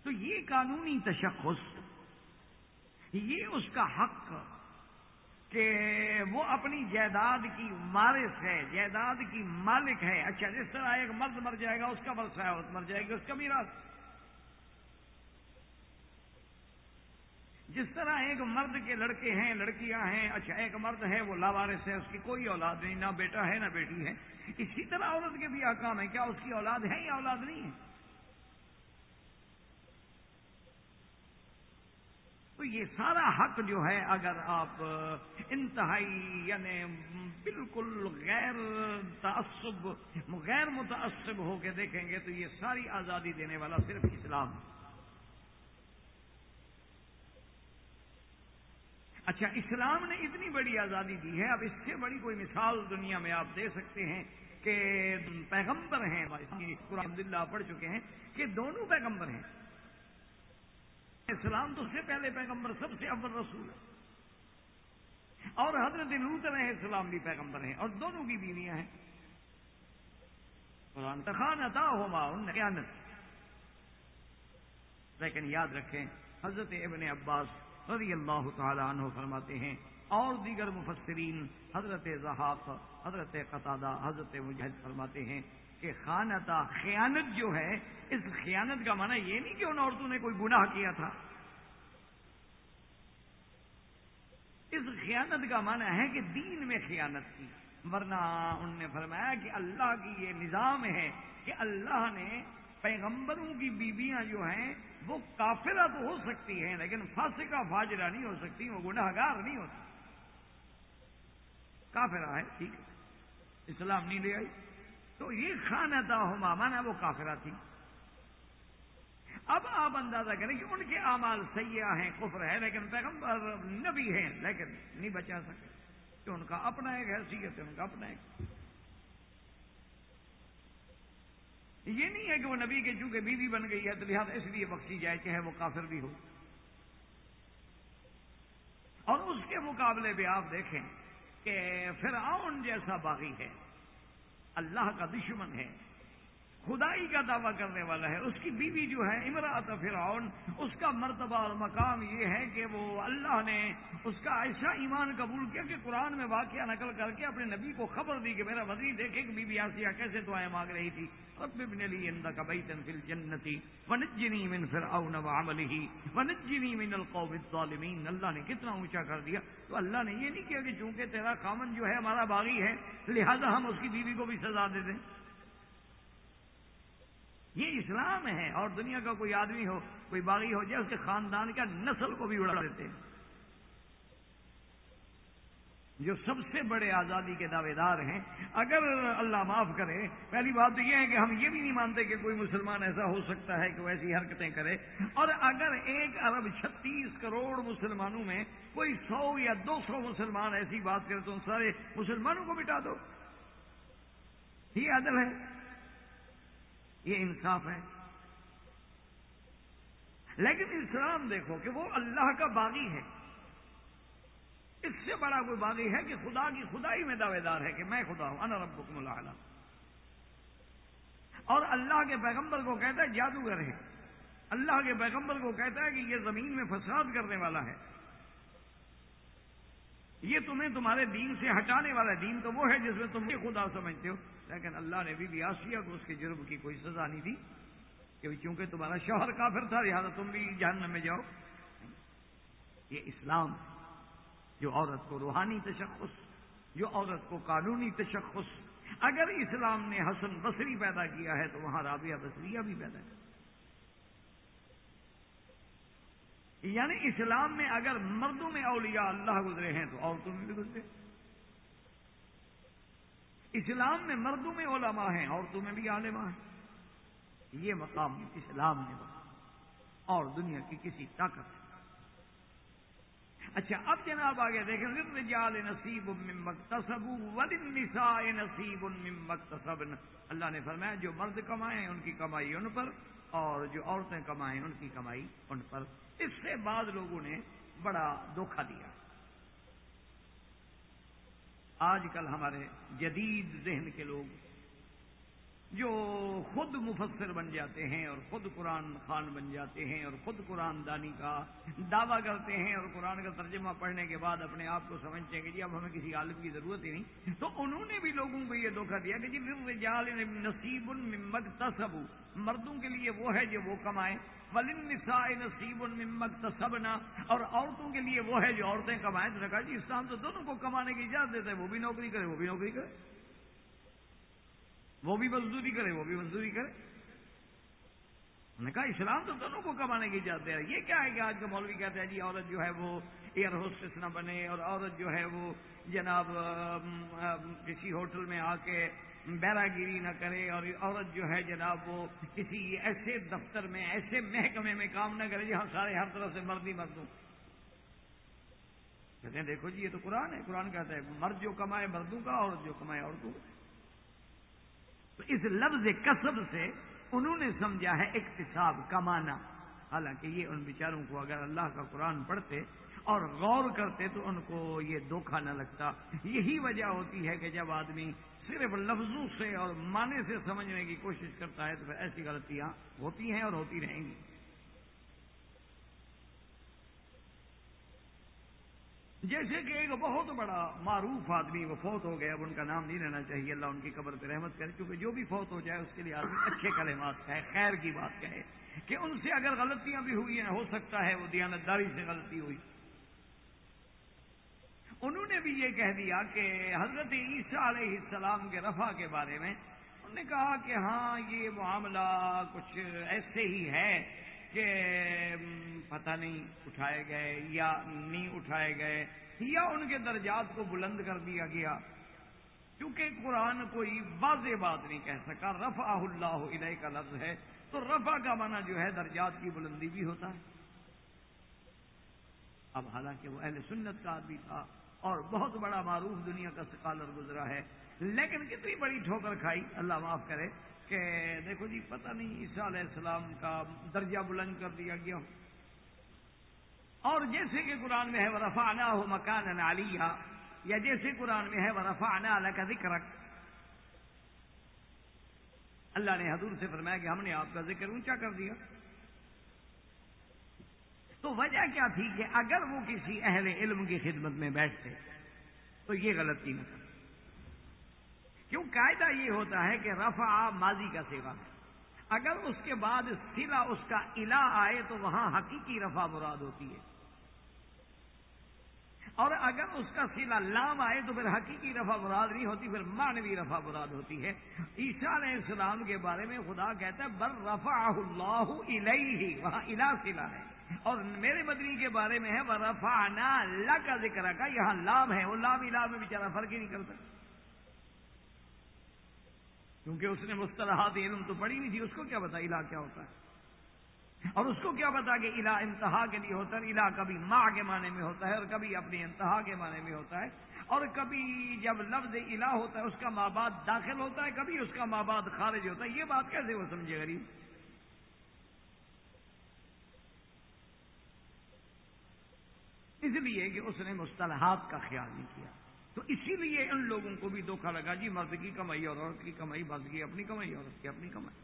تو یہ قانونی تشخص، یہ اس کا حق کہ وہ اپنی جائیداد کی مارس ہے، جائیداد کی مالک ہے۔ اچھا جس طرح ایک مرد مر جائے گا، اس کا برسہ ہے مر جائے گی، اس کا میراث۔ جس طرح ایک مرد کے لڑکے ہیں، لڑکیاں ہیں اچھا ایک مرد ہے، وہ لاوارس ہے، اس کی کوئی اولاد نہیں، نہ بیٹا ہے، نہ بیٹی ہے۔ اسی طرح عورت کے بھی آکام ہے کیا اس کی اولاد ہے یا اولاد نہیں ہے؟ تو یہ سارا حق جو ہے، اگر آپ انتہائی یعنی بالکل غیر تعصب غیر متعصب ہو کے دیکھیں گے تو یہ ساری آزادی دینے والا صرف اسلام ہے۔ اچھا اسلام نے اتنی بڑی آزادی دی ہے، اب اس سے بڑی کوئی مثال دنیا میں آپ دے سکتے ہیں کہ پیغمبر ہیں۔ الحمد للہ پڑھ چکے ہیں کہ دونوں پیغمبر ہیں۔ اسلام تو سے پہلے پیغمبر سب سے اول رسول ہے۔ اور حضرت لوت علیہ السلام بھی پیغمبر ہیں اور دونوں کی بیویاں ہیں۔ قرآن تخان عطا ہوما، ان لیکن یاد رکھیں، حضرت ابن عباس رضی اللہ تعالی عنہ فرماتے ہیں، اور دیگر مفسرین حضرت زحاق حضرت قطادہ، حضرت مجہد فرماتے ہیں کہ خانتا، خیانت جو ہے، اس خیانت کا معنی یہ نہیں کہ ان عورتوں نے کوئی گناہ کیا تھا۔ اس خیانت کا معنی ہے کہ دین میں خیانت کی۔ ورنہ ان نے فرمایا کہ اللہ کی یہ نظام ہے کہ اللہ نے پیغمبروں کی بیویاں جو ہیں، وہ کافرہ تو ہو سکتی ہیں، لیکن فاسقہ، فاجرہ نہیں ہو سکتی، وہ گناہ گار نہیں ہوتی۔ کافرہ ہے ٹھیک ہے۔ اسلام نہیں لے آئی۔ تو یہ خانہ تھا ہما، مانا وہ کافرہ تھی۔ اب آپ اندازہ کریں کہ ان کے اعمال سیاح ہیں، کفر ہے لیکن پیغمبر نبی ہیں، لیکن نہیں بچا سکے۔ کہ ان کا اپنا ایک حیثیت ہے، ان کا اپنا ایک۔ یہ نہیں ہے کہ وہ نبی کے چونکہ بیوی بن گئی ہے تو لہٰذا اس لیے بخشی جائے چاہے وہ کافر بھی ہو۔ اور اس کے مقابلے میں آپ دیکھیں کہ فرعون جیسا باغی ہے، اللہ کا دشمن ہے، خدائی کا دعویٰ کرنے والا ہے، اس کی بیوی جو ہے امراط فرعون، اس کا مرتبہ اور مقام یہ ہے کہ وہ اللہ نے اس کا ایسا ایمان قبول کیا کہ قرآن میں واقعہ نقل کر کے اپنے نبی کو خبر دی کہ میرا وزیر دیکھے کہ بی بی آسیہ کیسے تو آئے مانگ رہی تھی۔ رب ابن لی اندہ کا بیتن فی الجنتی من فرعون وعملہی ونجنی من القوم الظالمین اللہ نے کتنا اونچا کر دیا۔ تو اللہ نے یہ نہیں کیا کہ چونکہ تیرا خامن جو ہے ہمارا باغی ہے، لہذا ہم اس کی بیوی کو بھی سزا دے دیں۔ یہ اسلام ہے اور دنیا کا کوئی آدمی ہو، کوئی باغی ہو جائے اس کے خاندان کا نسل کو بھی اڑا دیتے ہیں۔ جو سب سے بڑے آزادی کے دعوے دار ہیں، اگر اللہ معاف کرے، پہلی بات تو یہ ہے کہ ہم یہ بھی نہیں مانتے کہ کوئی مسلمان ایسا ہو سکتا ہے کہ وہ ایسی حرکتیں کرے۔ اور اگر ایک ارب چھتیس کروڑ مسلمانوں میں کوئی سو یا دو سو مسلمان ایسی بات کرے تو ان سارے مسلمانوں کو مٹا دو۔ یہ عدل ہے۔ یہ انصاف ہے۔ لیکن اسلام دیکھو کہ وہ اللہ کا باغی ہے۔ اس سے بڑا کوئی باغی ہے کہ خدا کی خدائی میں دعوے دار ہے کہ میں خدا ہوں ان ربکم اللہ اور اللہ کے پیغمبر کو کہتا ہے جادوگر ہے۔ اللہ کے پیغمبر کو کہتا ہے کہ یہ زمین میں فساد کرنے والا ہے۔ یہ تمہیں تمہارے دین سے ہٹانے والا دین تو وہ ہے جس میں تم یہ خدا سمجھتے ہو۔ لیکن اللہ نے بھی آسیہ کو اس کے جرم کی کوئی سزا نہیں دی کہ چونکہ تمہارا شوہر کافر تھا، لہٰذا تم بھی جہنم میں جاؤ۔ یہ اسلام جو عورت کو روحانی تشخص، جو عورت کو قانونی تشخص۔ اگر اسلام نے حسن بصری پیدا کیا ہے تو وہاں رابعہ بصریہ بھی پیدا کیا۔ یعنی اسلام میں اگر مردوں میں اولیاء اللہ گزرے ہیں تو عورتوں میں بھی گزرے۔ اسلام میں مردوں میں علماء ہیں، عورتوں میں بھی عالماء ہیں۔ یہ مقام اسلام نے بنا اور دنیا کی کسی طاقت اچھا اب جناب آگے دیکھیں رجال نصیب مکتصب وللنساء نصیب مکتصب اللہ نے فرمایا، جو مرد کمائیں ان کی کمائی ان پر اور جو عورتیں کمائیں ان کی کمائی ان پر۔ اس سے بعد لوگوں نے بڑا دھوکھا دیا۔ آج کل ہمارے جدید ذہن کے لوگ جو خود مفسر بن جاتے ہیں اور خود قرآن خان بن جاتے ہیں اور خود قرآن دانی کا دعویٰ کرتے ہیں اور قرآن کا ترجمہ پڑھنے کے بعد اپنے آپ کو سمجھتے ہیں کہ جی اب ہمیں کسی عالم کی ضرورت ہی نہیں۔ تو انہوں نے بھی لوگوں کو یہ دھوکہ دیا کہ جی جال نصیب المک تصب مردوں کے لیے وہ ہے جو وہ کمائیں ولن نساء نصیب المک تصبنا اور عورتوں کے لیے وہ ہے جو عورتیں کمائیں۔ تو نے کہا جی اسلام تو دونوں کو کمانے کی اجازت دیتا ہے۔ وہ بھی نوکری کرے، وہ بھی نوکری کرے۔ وہ بھی مزدوری کرے، وہ بھی مزدوری کرے۔ انہوں نے کہا، اسلام تو دونوں کو کمانے کی اجازت ہے۔ یہ کیا ہے کہ آج کا مولوی کہتے ہیں جی عورت جو ہے وہ ایئر ہوسٹس نہ بنے اور عورت جو ہے وہ جناب کسی ہوٹل میں آ کے بیرا گیری نہ کرے اور عورت جو ہے جناب وہ کسی ایسے دفتر میں، ایسے محکمے میں کام نہ کرے جہاں سارے ہر طرح سے مردی مردوں کہتے ہیں، دیکھو جی یہ تو قرآن ہے۔ قرآن کہتا ہے، مرد جو کمائے مردوں کا، عورت جو کمائے عورتوں کا۔ تو اس لفظ کسب سے انہوں نے سمجھا ہے اقتصاب کمانا حالانکہ یہ ان بیچاروں کو اگر اللہ کا قرآن پڑھتے اور غور کرتے تو ان کو یہ دھوکھا نہ لگتا۔ یہی وجہ ہوتی ہے کہ جب آدمی صرف لفظوں سے اور معنی سے سمجھنے کی کوشش کرتا ہے تو پھر ایسی غلطیاں ہوتی ہیں اور ہوتی رہیں گی۔ جیسے کہ ایک بہت بڑا معروف آدمی وہ فوت ہو گیا اب ان کا نام نہیں لینا چاہیے، اللہ ان کی قبر پہ رحمت کرے کیونکہ جو بھی فوت ہو جائے اس کے لیے آدمی اچھے کلمات کہے، خیر کی بات کہے، کہ ان سے اگر غلطیاں بھی ہوئی ہیں، ہو سکتا ہے وہ دیانتداری سے غلطی ہوئی۔ انہوں نے بھی یہ کہہ دیا کہ حضرت عیسیٰ علیہ السلام کے رفع کے بارے میں انہوں نے کہا کہ ہاں یہ معاملہ کچھ ایسے ہی ہے کہ پتہ نہیں اٹھائے گئے یا نہیں اٹھائے گئے، یا ان کے درجات کو بلند کر دیا گیا۔ کیونکہ قرآن کوئی واضح بات نہیں کہہ سکا رفع اللہ علیہ کا لفظ ہے۔ تو رفع کا معنی جو ہے، درجات کی بلندی بھی ہوتا ہے۔ اب حالانکہ وہ اہل سنت کا آدمی تھا اور بہت بڑا معروف دنیا کا سکالر گزرا ہے، لیکن کتنی بڑی ٹھوکر کھائی، اللہ معاف کرے۔ کہ دیکھو جی پتہ نہیں عیسیٰ علیہ السلام کا درجہ بلند کر دیا گیا۔ اور جیسے کہ قرآن میں ہے وہ رفا ہو مکان علیہ یا جیسے قرآن میں ہے وہ رفا اللہ کا ذکر اللہ نے حضور سے فرمایا کہ ہم نے آپ کا ذکر اونچا کر دیا۔ تو وجہ کیا تھی کہ اگر وہ کسی اہل علم کی خدمت میں بیٹھتے، تو یہ غلطی نہ کیوں قاعدہ یہ ہوتا ہے کہ رفع ماضی کا سیوا ہے اگر اس کے بعد سلا اس کا الہ آئے تو وہاں حقیقی رفع مراد ہوتی ہے۔ اور اگر اس کا سلا لام آئے تو پھر حقیقی رفع مراد نہیں ہوتی، پھر مانوی رفع مراد ہوتی ہے۔ عیسیٰ علیہ السلام کے بارے میں خدا کہتا ہے بر رفا اللہ ہی وہاں الہ سلا ہے۔ اور میرے مدنی کے بارے میں ہے وہ رفا اللہ کا ذکر کا یہاں لام ہے، وہ لام الہ میں بیچارہ فرق ہی نہیں کرتا۔ کیونکہ اس نے مصطلحات علم تو پڑھی نہیں تھی، اس کو کیا بتا الہ کیا ہوتا ہے؟ اور اس کو کیا بتا کہ الہ انتہا کے لیے ہوتا ہے، الہ کبھی ماں کے معنی میں ہوتا ہے اور کبھی اپنی انتہا کے معنی میں ہوتا ہے۔ اور کبھی جب لفظ الہ ہوتا ہے، اس کا ماں باپ داخل ہوتا ہے، کبھی اس کا ماں باپ خارج ہوتا ہے۔ یہ بات کیسے وہ سمجھے غریب؟ اس لیے کہ اس نے مصطلحات کا خیال نہیں کیا۔ تو اسی لیے ان لوگوں کو بھی دھوکھا لگا جی مرد کی کمائی اور عورت کی کمائی، مرد کی اپنی کمائی، عورت کی اپنی کمائی۔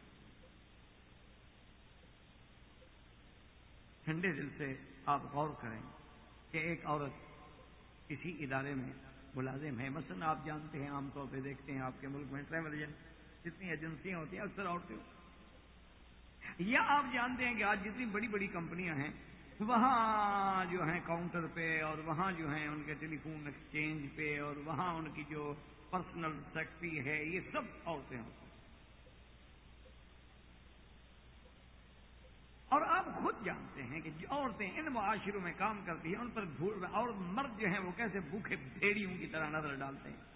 ٹھنڈے دل سے آپ غور کریں کہ ایک عورت کسی ادارے میں ملازم ہے۔ مثلا آپ جانتے ہیں، عام طور پہ دیکھتے ہیں آپ کے ملک میں ٹریول ایجنٹ، جتنی ایجنسیاں ہوتی ہیں، اکثر عورتیں۔ یا آپ جانتے ہیں کہ آج جتنی بڑی بڑی کمپنیاں ہیں وہاں جو ہیں کاؤنٹر پہ اور وہاں جو ہیں ان کے ٹیلی فون ایکسچینج پہ اور وہاں ان کی جو پرسنل سیکٹری ہے، یہ سب عورتیں ہوتی ہیں۔ اور آپ خود جانتے ہیں کہ جو عورتیں ان معاشروں میں کام کرتی ہیں، ان پر اور مرد جو ہیں وہ کیسے بھوکے بھیڑیوں کی طرح نظر ڈالتے ہیں۔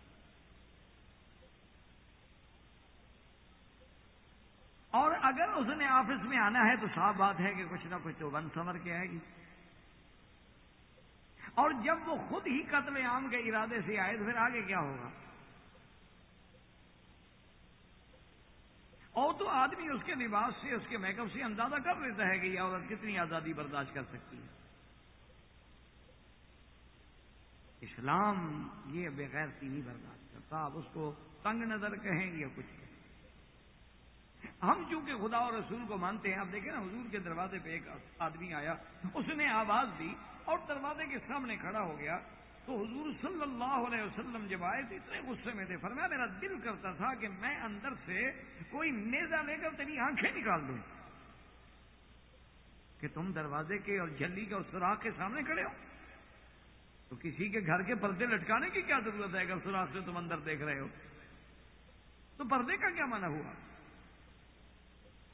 اور اگر اس نے آفس میں آنا ہے تو صاف بات ہے کہ کچھ نہ کچھ تو بند سمر کے آئے گی۔ اور جب وہ خود ہی قتل عام کے ارادے سے آئے تو پھر آگے کیا ہوگا؟ اور تو آدمی اس کے لباس سے، اس کے میک اپ سے اندازہ کر لیتا ہے کہ یہ عورت کتنی آزادی برداشت کر سکتی ہے۔ اسلام یہ بغیر نہیں برداشت کرتا آپ اس کو تنگ نظر کہیں یا کچھ ہم چونکہ خدا اور رسول کو مانتے ہیں، آپ دیکھیں نا، حضور کے دروازے پہ ایک آدمی آیا، اس نے آواز دی اور دروازے کے سامنے کھڑا ہو گیا۔ تو حضور صلی اللہ علیہ وسلم جب آئے تو اتنے غصے میں تھے۔ فرمایا، میرا دل کرتا تھا کہ میں اندر سے کوئی نیزا لے کر تیری آنکھیں نکال دوں۔ کہ تم دروازے کے اور جلی کے اور سوراخ کے سامنے کھڑے ہو۔ تو کسی کے گھر کے پردے لٹکانے کی کیا ضرورت ہے اگر سوراخ سے تم اندر دیکھ رہے ہو؟ تو پردے کا کیا مانا ہوا؟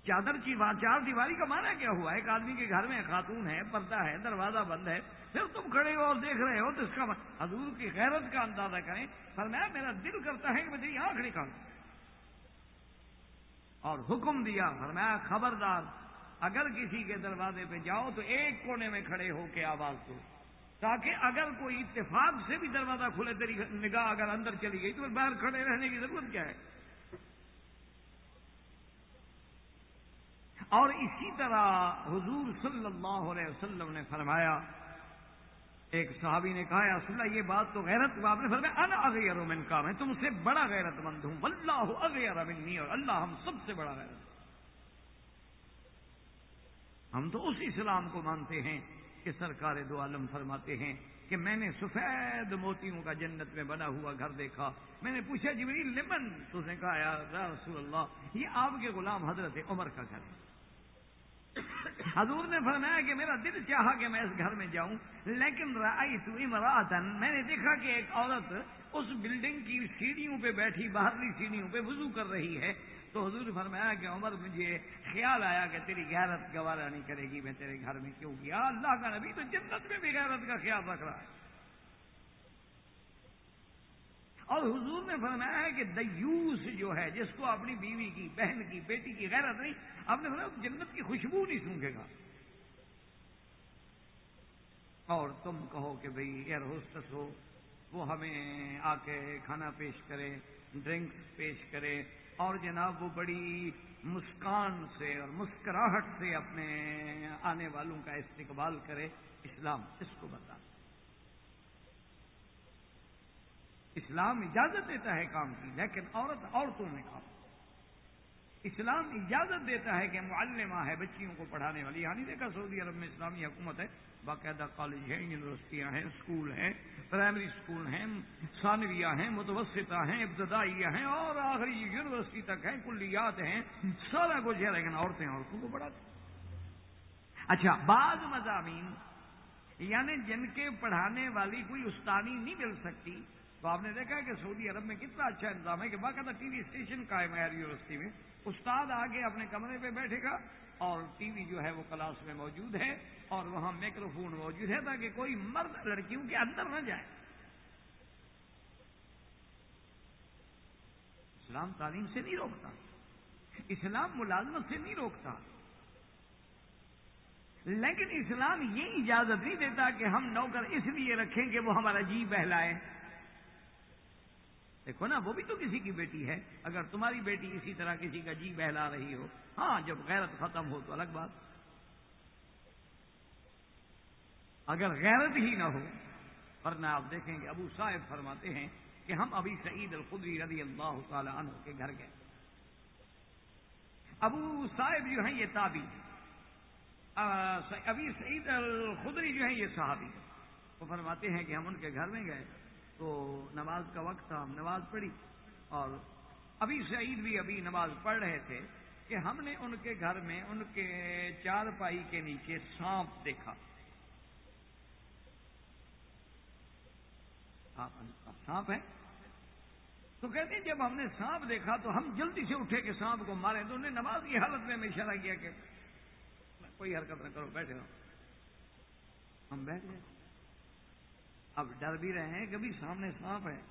چادر کی چار دیواری کا مانا کیا ہوا؟ ایک آدمی کے گھر میں خاتون ہے، پردہ ہے، دروازہ بند ہے، پھر تم کھڑے ہو اور دیکھ رہے ہو، تو اس کا حضور کی غیرت کا اندازہ کریں۔ فرمایا، میرا دل کرتا ہے کہ میں تیری آنکھ نکال اور حکم دیا، فرمایا، خبردار، اگر کسی کے دروازے پہ جاؤ تو ایک کونے میں کھڑے ہو کے آواز دو تاکہ اگر کوئی اتفاق سے بھی دروازہ کھلے، تیری نگاہ اگر اندر چلی گئی تو باہر کھڑے رہنے کی ضرورت کیا ہے؟ اور اسی طرح حضور صلی اللہ علیہ وسلم نے فرمایا، ایک صحابی نے کہا، یا اللہ، یہ بات تو غیرت آپ نے فرمایا، انا اغیر من کا، میں تم سے بڑا غیرت مند ہوں اللہ اغیر منی، اور اللہ ہم سب سے بڑا غیرت ہم تو اس اسلام کو مانتے ہیں کہ سرکار دو عالم فرماتے ہیں کہ میں نے سفید موتیوں کا جنت میں بنا ہوا گھر دیکھا۔ میں نے پوچھا، جبریل، لمن؟ تو اس نے کہا، یا رسول اللہ، یہ آپ کے غلام حضرت عمر کا گھر ہے۔ حضور نے فرمایا کہ میرا دل چاہا کہ میں اس گھر میں جاؤں، لیکن رائی تو امراطن میں نے دیکھا کہ ایک عورت اس بلڈنگ کی سیڑھیوں پہ بیٹھی، باہرلی سیڑھیوں پہ وضو کر رہی ہے۔ تو حضور فرمایا کہ عمر، مجھے خیال آیا کہ تیری غیرت گوارا نہیں کرے گی، میں تیرے گھر میں کیوں کیا اللہ کا نبی تو جنت میں بھی غیرت کا خیال رکھ رہا ہے۔ اور حضور نے فرمایا ہے کہ دیوس جو ہے، جس کو اپنی بیوی کی، بہن کی، بیٹی کی غیرت نہیں آپ نے فرمایا جنت کی خوشبو نہیں سونگے گا۔ اور تم کہو کہ بھئی ایئر ہوسٹس ہو، وہ ہمیں آ کے کھانا پیش کرے، ڈرنکس پیش کرے۔ اور جناب، وہ بڑی مسکان سے اور مسکراہٹ سے اپنے آنے والوں کا استقبال کرے۔ اسلام، اس کو بتا۔ اسلام اجازت دیتا ہے کام کی، لیکن عورت عورتوں میں کام۔ اسلام اجازت دیتا ہے کہ معلمہ ہے، بچیوں کو پڑھانے والی۔ یعنی دیکھا سعودی عرب میں اسلامی حکومت ہے، باقاعدہ کالج ہیں، یونیورسٹیاں ہیں اسکول ہیں، پرائمری اسکول ہیں، ثانویہ ہیں، متوسطہ ہیں، ابتدائیہ ہیں، اور آخری یونیورسٹی تک ہیں، کلیات ہیں، سارا کچھ ہے، لیکن عورتیں عورتوں کو پڑھاتی اچھا بعض مضامین یعنی جن کے پڑھانے والی کوئی استانی نہیں مل سکتی تو آپ نے دیکھا کہ سعودی عرب میں کتنا اچھا انتظام ہے کہ باقاعدہ ٹی وی اسٹیشن قائم ہے یونیورسٹی میں۔ استاد آگے اپنے کمرے پہ بیٹھے گا اور ٹی وی جو ہے وہ کلاس میں موجود ہے اور وہاں مائکرو فون موجود ہے تاکہ کوئی مرد لڑکیوں کے اندر نہ جائے۔ اسلام تعلیم سے نہیں روکتا۔ اسلام ملازمت سے نہیں روکتا۔ لیکن اسلام یہ اجازت نہیں دیتا کہ ہم نوکر اس لیے رکھیں کہ وہ ہمارا جی بہلائے دیکھو نا، وہ بھی تو کسی کی بیٹی ہے۔ اگر تمہاری بیٹی اسی طرح کسی کا جی بہلا رہی ہو ہاں جب غیرت ختم ہو تو الگ بات۔ اگر غیرت ہی نہ ہو، ورنہ آپ دیکھیں گے ابو صاحب فرماتے ہیں کہ ہم ابھی سعید الخدری رضی اللہ تعالی عنہ کے گھر گئے۔ ابو صاحب جو ہیں، یہ تابی ابھی سعید الخدری جو ہیں، یہ صحابی وہ فرماتے ہیں کہ ہم ان کے گھر میں گئے۔ تو نماز کا وقت تھا، ہم نماز پڑھی۔ اور ابھی سعید بھی ابھی نماز پڑھ رہے تھے کہ ہم نے ان کے گھر میں ان کے چار پائی کے نیچے سانپ دیکھا۔ ہاں، سانپ ہے۔ تو کہتے ہیں جب ہم نے سانپ دیکھا تو ہم جلدی سے اٹھے کہ سانپ کو مارے۔ تو انہیں نماز کی حالت میں ہمیں اشارہ کیا کہ کوئی حرکت نہ کرو، بیٹھے رہو۔ ہم بیٹھ گئے۔ اب ڈر بھی رہے ہیں کبھی سامنے سانپ ہے۔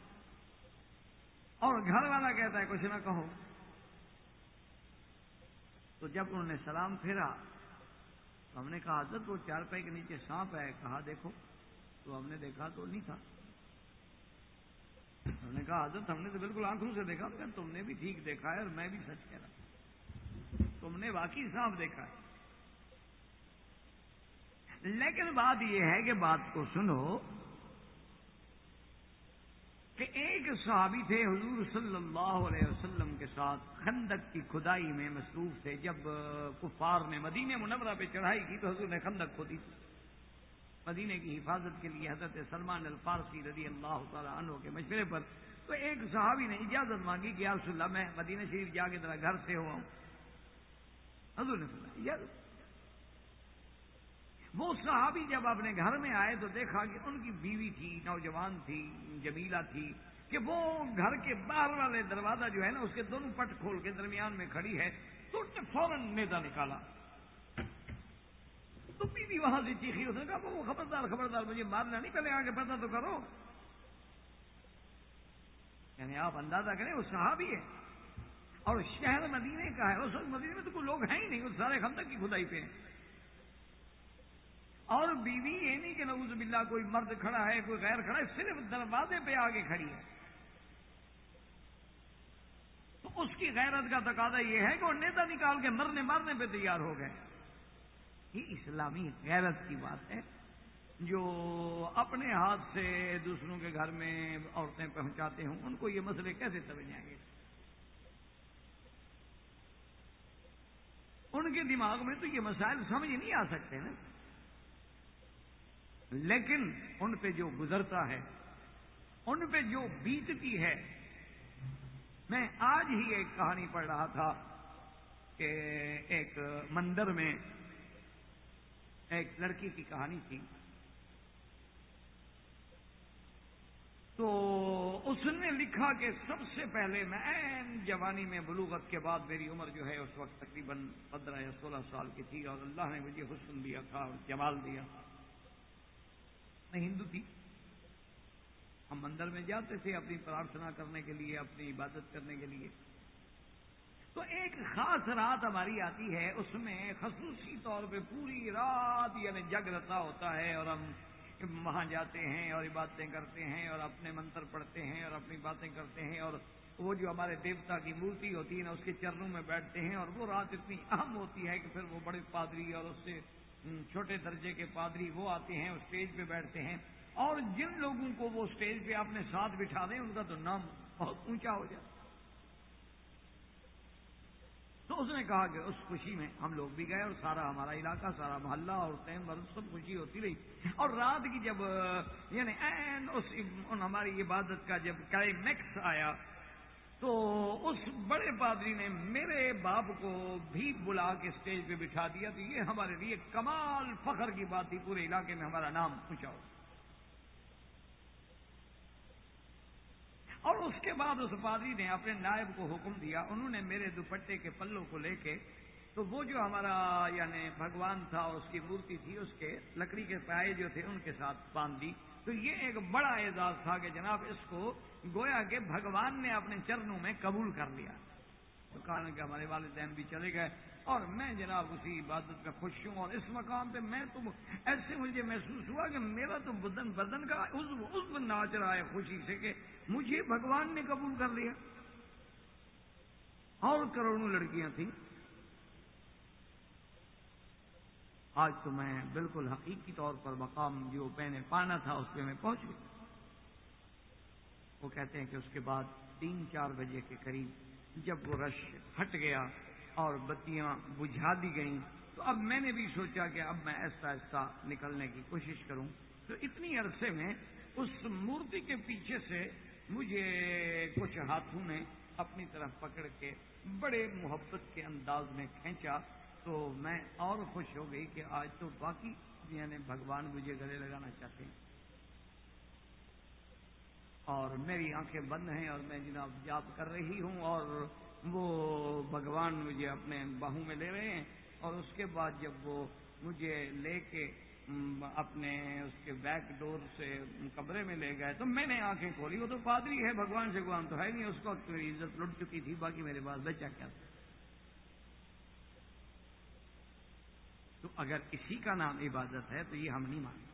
اور گھر والا کہتا ہے، کچھ نہ کہو۔ تو جب انہوں نے سلام پھیرا، تو ہم نے کہا، حضرت، وہ چار پائی کے نیچے سانپ ہے، کہا، دیکھو۔ تو ہم نے دیکھا تو نہیں تھا۔ ہم نے کہا، حضرت، ہم نے تو بالکل آنکھوں سے دیکھا۔ کہ تم نے بھی ٹھیک دیکھا ہے اور میں بھی سچ کہہ رہا تم نے واقعی سانپ دیکھا ہے۔ لیکن بات یہ ہے کہ بات کو سنو۔ کہ ایک صحابی تھے حضور صلی اللہ علیہ وسلم کے ساتھ، خندق کی کھدائی میں مصروف تھے۔ جب کفار نے مدینہ منورہ پہ چڑھائی کی تو حضور نے خندق کھودی تھی مدینے کی حفاظت کے لیے حضرت سلمان الفارسی رضی اللہ تعالیٰ عنہ کے مشورے پر تو ایک صحابی نے اجازت مانگی کہ یا رسول اللہ، میں مدینہ شریف جا کے ذرا گھر سے ہوا ہوں۔ حضور نے سنا اجازت وہ صحابی جب اپنے گھر میں آئے تو دیکھا کہ ان کی بیوی تھی، نوجوان تھی، جمیلہ تھی، کہ وہ گھر کے باہر والے دروازہ جو ہے نا، اس کے دونوں پٹ کھول کے درمیان میں کھڑی ہے، تو اس نے فوراً نیتا نکالا۔ تو بیوی وہاں سے چیخی، اس نے کہا، وہ خبردار خبردار، مجھے مارنا نہیں، پہلے آگے پتہ تو کرو۔ یعنی آپ اندازہ کریں، وہ صحابی ہے۔ اور شہر مدینے کا ہے، اس وقت مدینے میں تو کوئی لوگ ہیں ہی نہیں وہ سارے خم تک کی کھدائی پہ ہیں۔ اور بیوی یہ نہیں کہ نعوذ باللہ کوئی مرد کھڑا ہے، کوئی غیر کھڑا ہے، صرف دروازے پہ آگے کھڑی ہے۔ تو اس کی غیرت کا تقاضا یہ ہے کہ وہ نیتا نکال کے مرنے مارنے پہ تیار ہو گئے۔ یہ اسلامی غیرت کی بات ہے۔ جو اپنے ہاتھ سے دوسروں کے گھر میں عورتیں پہنچاتے ہوں، ان کو یہ مسئلے کیسے سمجھ آئیں گے؟ ان کے دماغ میں تو یہ مسائل سمجھ نہیں آ سکتے نا۔ لیکن ان پہ جو گزرتا ہے، ان پہ جو بیتتی ہے، میں آج ہی ایک کہانی پڑھ رہا تھا کہ ایک مندر میں ایک لڑکی کی کہانی تھی۔ تو اس نے لکھا کہ سب سے پہلے میں این جوانی میں بلوغت کے بعد میری عمر جو ہے اس وقت تقریباً پندرہ یا سولہ سال کی تھی اور اللہ نے مجھے حسن دیا تھا اور جمال دیا۔ تھا میں ہندو تھی ہم مندر میں جاتے تھے اپنی پرارتھنا کرنے کے لیے، اپنی عبادت کرنے کے لیے۔ تو ایک خاص رات ہماری آتی ہے، اس میں خصوصی طور پہ پوری رات یعنی جگ رتا ہوتا ہے اور ہم وہاں جاتے ہیں اور عبادتیں کرتے ہیں اور اپنے منتر پڑھتے ہیں اور اپنی باتیں کرتے ہیں اور وہ جو ہمارے دیوتا کی مورتی ہوتی ہے نا، اس کے چرنوں میں بیٹھتے ہیں اور وہ رات اتنی اہم ہوتی ہے کہ پھر وہ بڑے پادری اور اس سے چھوٹے درجے کے پادری وہ آتے ہیں اسٹیج پہ بیٹھتے ہیں۔ اور جن لوگوں کو وہ اسٹیج پہ اپنے ساتھ بٹھا دیں ان کا تو نام بہت اونچا ہو جائے۔ تو اس نے کہا کہ اس خوشی میں ہم لوگ بھی گئے اور سارا ہمارا علاقہ، سارا محلہ اور مرد، سب خوشی ہوتی رہی۔ اور رات کی جب یعنی این اس ہماری عبادت کا جب کلائمیکس آیا تو اس بڑے پادری نے میرے باپ کو بھی بلا کے اسٹیج پہ بٹھا دیا تو یہ ہمارے لیے کمال فخر کی بات تھی، پورے علاقے میں ہمارا نام پوچھاؤ اور اس کے بعد اس پادری نے اپنے نائب کو حکم دیا، انہوں نے میرے دوپٹے کے پلوں کو لے کے، تو وہ جو ہمارا یعنی بھگوان تھا، اس کی مورتی تھی، اس کے لکڑی کے پائے جو تھے، ان کے ساتھ باندھ دی تو یہ ایک بڑا اعزاز تھا کہ جناب اس کو گویا کہ بھگوان نے اپنے چرنوں میں قبول کر لیا۔ تو کہا کہ ہمارے والدین بھی چلے گئے اور میں جناب اسی عبادت کا خوش ہوں اور اس مقام پہ میں تو ایسے مجھے محسوس ہوا کہ میرا تو بدن بدن کا عزو عزو ناچ رہا ہے، خوشی سے کہ مجھے بھگوان نے قبول کر لیا۔ اور کروڑوں لڑکیاں تھیں۔ آج تو میں بالکل حقیقی طور پر مقام جو میں نے پانا تھا اس پہ میں پہنچ گیا۔ وہ کہتے ہیں کہ اس کے بعد تین چار بجے کے قریب جب وہ رش ہٹ گیا اور بتیاں بجھا دی گئیں، تو اب میں نے بھی سوچا کہ اب میں ایسا ایسا نکلنے کی کوشش کروں۔ تو اتنی عرصے میں اس مورتی کے پیچھے سے مجھے کچھ ہاتھوں نے اپنی طرف پکڑ کے بڑے محبت کے انداز میں کھینچا۔ تو میں اور خوش ہو گئی کہ آج تو باقی یعنی بھگوان مجھے گلے لگانا چاہتے ہیں۔ اور میری آنکھیں بند ہیں اور میں جناب یاد کر رہی ہوں اور وہ بھگوان مجھے اپنے باہوں میں لے رہے ہیں اور اس کے بعد جب وہ مجھے لے کے اپنے اس کے بیک ڈور سے کمرے میں لے گئے تو میں نے آنکھیں کھولی، وہ تو پادری ہے، بھگوان سے گوان تو ہے نہیں، اس کو میری عزت لٹ چکی تھی، باقی میرے پاس بچہ کیا تھا؟ تو اگر اسی کا نام عبادت ہے تو یہ ہم نہیں مانتے۔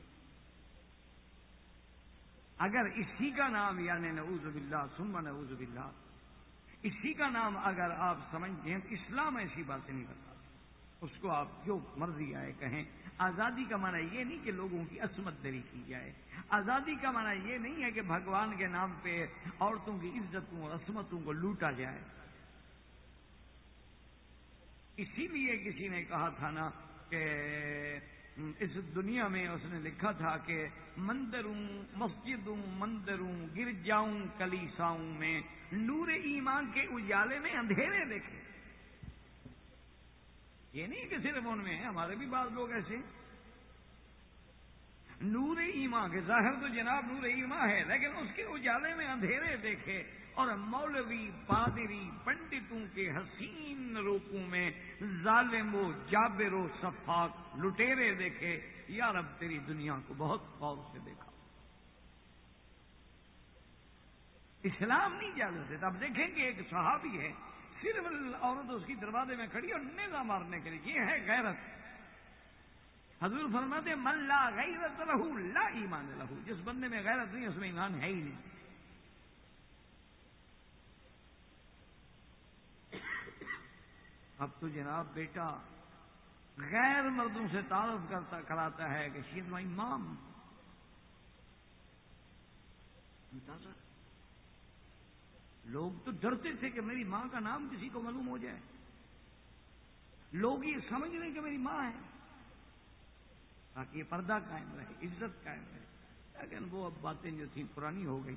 اگر اسی کا نام یعنی نعوذ باللہ سما نعوذ باللہ، اسی کا نام اگر آپ سمجھتے ہیں تو اسلام ایسی باتیں نہیں کرتا۔ اس کو آپ جو مرضی آئے کہیں۔ آزادی کا معنی یہ نہیں کہ لوگوں کی عصمت دری کی جائے۔ آزادی کا معنی یہ نہیں ہے کہ بھگوان کے نام پہ عورتوں کی عزتوں اور عصمتوں کو لوٹا جائے۔ اسی لیے کسی نے کہا تھا نا کہ اس دنیا میں اس نے لکھا تھا کہ مندروں، مسجدوں، مندروں، گرجاؤں، کلیساؤں میں نور ایمان کے اجالے میں اندھیرے دیکھے۔ یہ نہیں کہ صرف ان میں ہمارے بھی بعض لوگ ایسے نور ایمان کے ظاہر تو جناب نور ایمان ہے، لیکن اس کے اجالے میں اندھیرے دیکھے۔ اور مولوی پادری پنڈتوں کے حسین روپوں میں ظالم و جابر و صفاق لٹیرے دیکھے یار اب تیری دنیا کو بہت غور سے دیکھا۔ اسلام نہیں جانتے تھے اب دیکھیں گے ایک صحابی ہے، صرف عورت اس کی دروازے میں کھڑی اور نیزا مارنے کے لیے۔ یہ ہے غیرت۔ حضور فرماتے من لا غیرت لہو، لا ایمان لہو۔ جس بندے میں غیرت نہیں، اس میں ایمان ہے ہی نہیں۔ اب تو جناب بیٹا غیر مردوں سے تعارف کرتا کراتا ہے کہ شیر مائی مام لوگ تو ڈرتے تھے کہ میری ماں کا نام کسی کو معلوم ہو جائے۔ لوگ یہ سمجھ رہے کہ میری ماں ہے۔ تاکہ یہ پردہ قائم رہے، عزت قائم رہے۔ لیکن وہ اب باتیں جو تھیں پرانی ہو گئی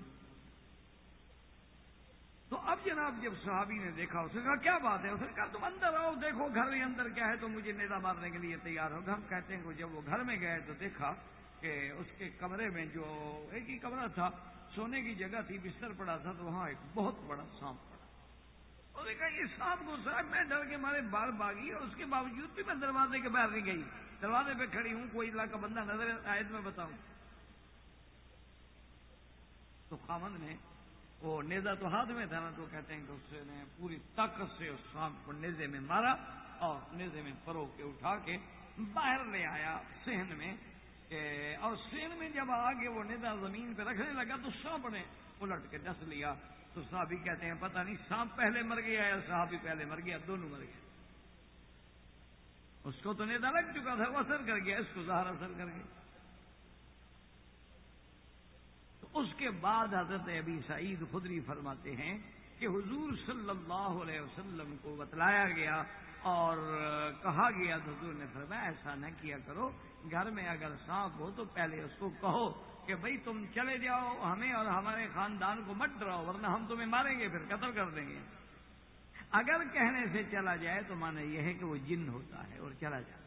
تو اب جناب جب صحابی نے دیکھا، اس نے کہا، کیا بات ہے؟ اس نے کہا، تم اندر آؤ، دیکھو گھر کے اندر کیا ہے، تو مجھے نیزا مارنے کے لیے تیار ہو۔ ہم کہتے ہیں کہ جب وہ گھر میں گئے تو دیکھا کہ اس کے کمرے میں جو ایک ہی کمرہ تھا، سونے کی جگہ تھی، بستر پڑا تھا، تو وہاں ایک بہت بڑا سانپ پڑا۔ اس نے کہا، یہ سانپ کو صاحب میں ڈر کے مارے بال باغی اور اس کے باوجود بھی میں دروازے کے باہر نہیں گئی۔ دروازے پہ کھڑی ہوں، کوئی علاقہ بندہ نظر آئے تو میں بتاؤں۔ تو خامند نے وہ نیزا تو ہاتھ میں تھا نا، تو کہتے ہیں کہ اس نے پوری طاقت سے اس سانپ کو نیزے میں مارا اور نیزے میں پرو کے اٹھا کے باہر لے آیا سہن میں اور سہن میں جب آگے وہ نیزا زمین پہ رکھنے لگا تو سانپ نے الٹ کے ڈس لیا۔ تو صحابی کہتے ہیں، پتہ نہیں، سانپ پہلے مر گیا یا صحابی پہلے مر گیا؟ دونوں مر گئے۔ اس کو تو نیزا لگ چکا تھا، وہ اثر کر گیا، اس کو زہر اثر کر گیا۔ اس کے بعد حضرت ابھی سعید خدری فرماتے ہیں کہ حضور صلی اللہ علیہ وسلم کو بتلایا گیا اور کہا گیا، تو حضور نے فرمایا، ایسا نہ کیا کرو۔ گھر میں اگر سانپ ہو تو پہلے اس کو کہو کہ بھئی تم چلے جاؤ ہمیں اور ہمارے خاندان کو مت ڈراؤ، ورنہ ہم تمہیں ماریں گے، پھر قتل کر دیں گے۔ اگر کہنے سے چلا جائے تو مانا یہ ہے کہ وہ جن ہوتا ہے اور چلا جائے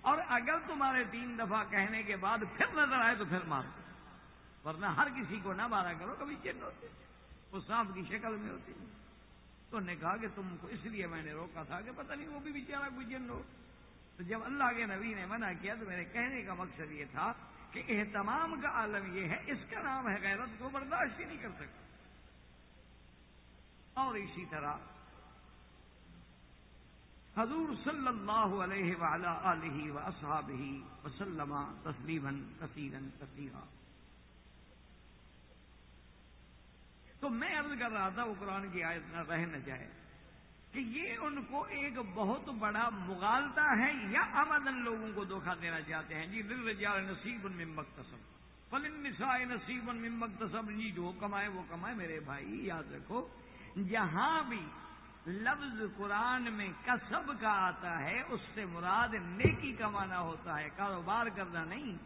اور اگر تمہارے تین دفعہ کہنے کے بعد پھر نظر آئے تو پھر مار دو۔ ورنہ ہر کسی کو نہ مارا کرو، کبھی چن ہوتے وہ سانپ کی شکل میں ہوتی تو نے کہا کہ تم کو اس لیے میں نے روکا تھا کہ پتہ نہیں وہ بھی بیچارہ کوئی جن ہو۔ تو جب اللہ کے نبی نے منع کیا تو میرے کہنے کا مقصد یہ تھا کہ اہتمام کا عالم یہ ہے، اس کا نام ہے غیرت کو برداشت ہی نہیں کر سکتا۔ اور اسی طرح حضور صلی اللہ علیہ وعلا علیہ و وسلم تسلیمن کثیرن کثیرا۔ تو میں عرض کر رہا تھا وہ قرآن کی آیت نہ رہ نہ جائے کہ یہ ان کو ایک بہت بڑا مغالتا ہے یا آمدن لوگوں کو دھوکہ دینا چاہتے ہیں؟ جی دل رجال نصیب ان میں مختصم فلن نسائے نصیب ان میں مختصم جی جو کمائے وہ کمائے۔ میرے بھائی، یاد رکھو، جہاں بھی لفظ قرآن میں کسب کا آتا ہے، اس سے مراد نیکی کمانا ہوتا ہے، کاروبار کرنا نہیں۔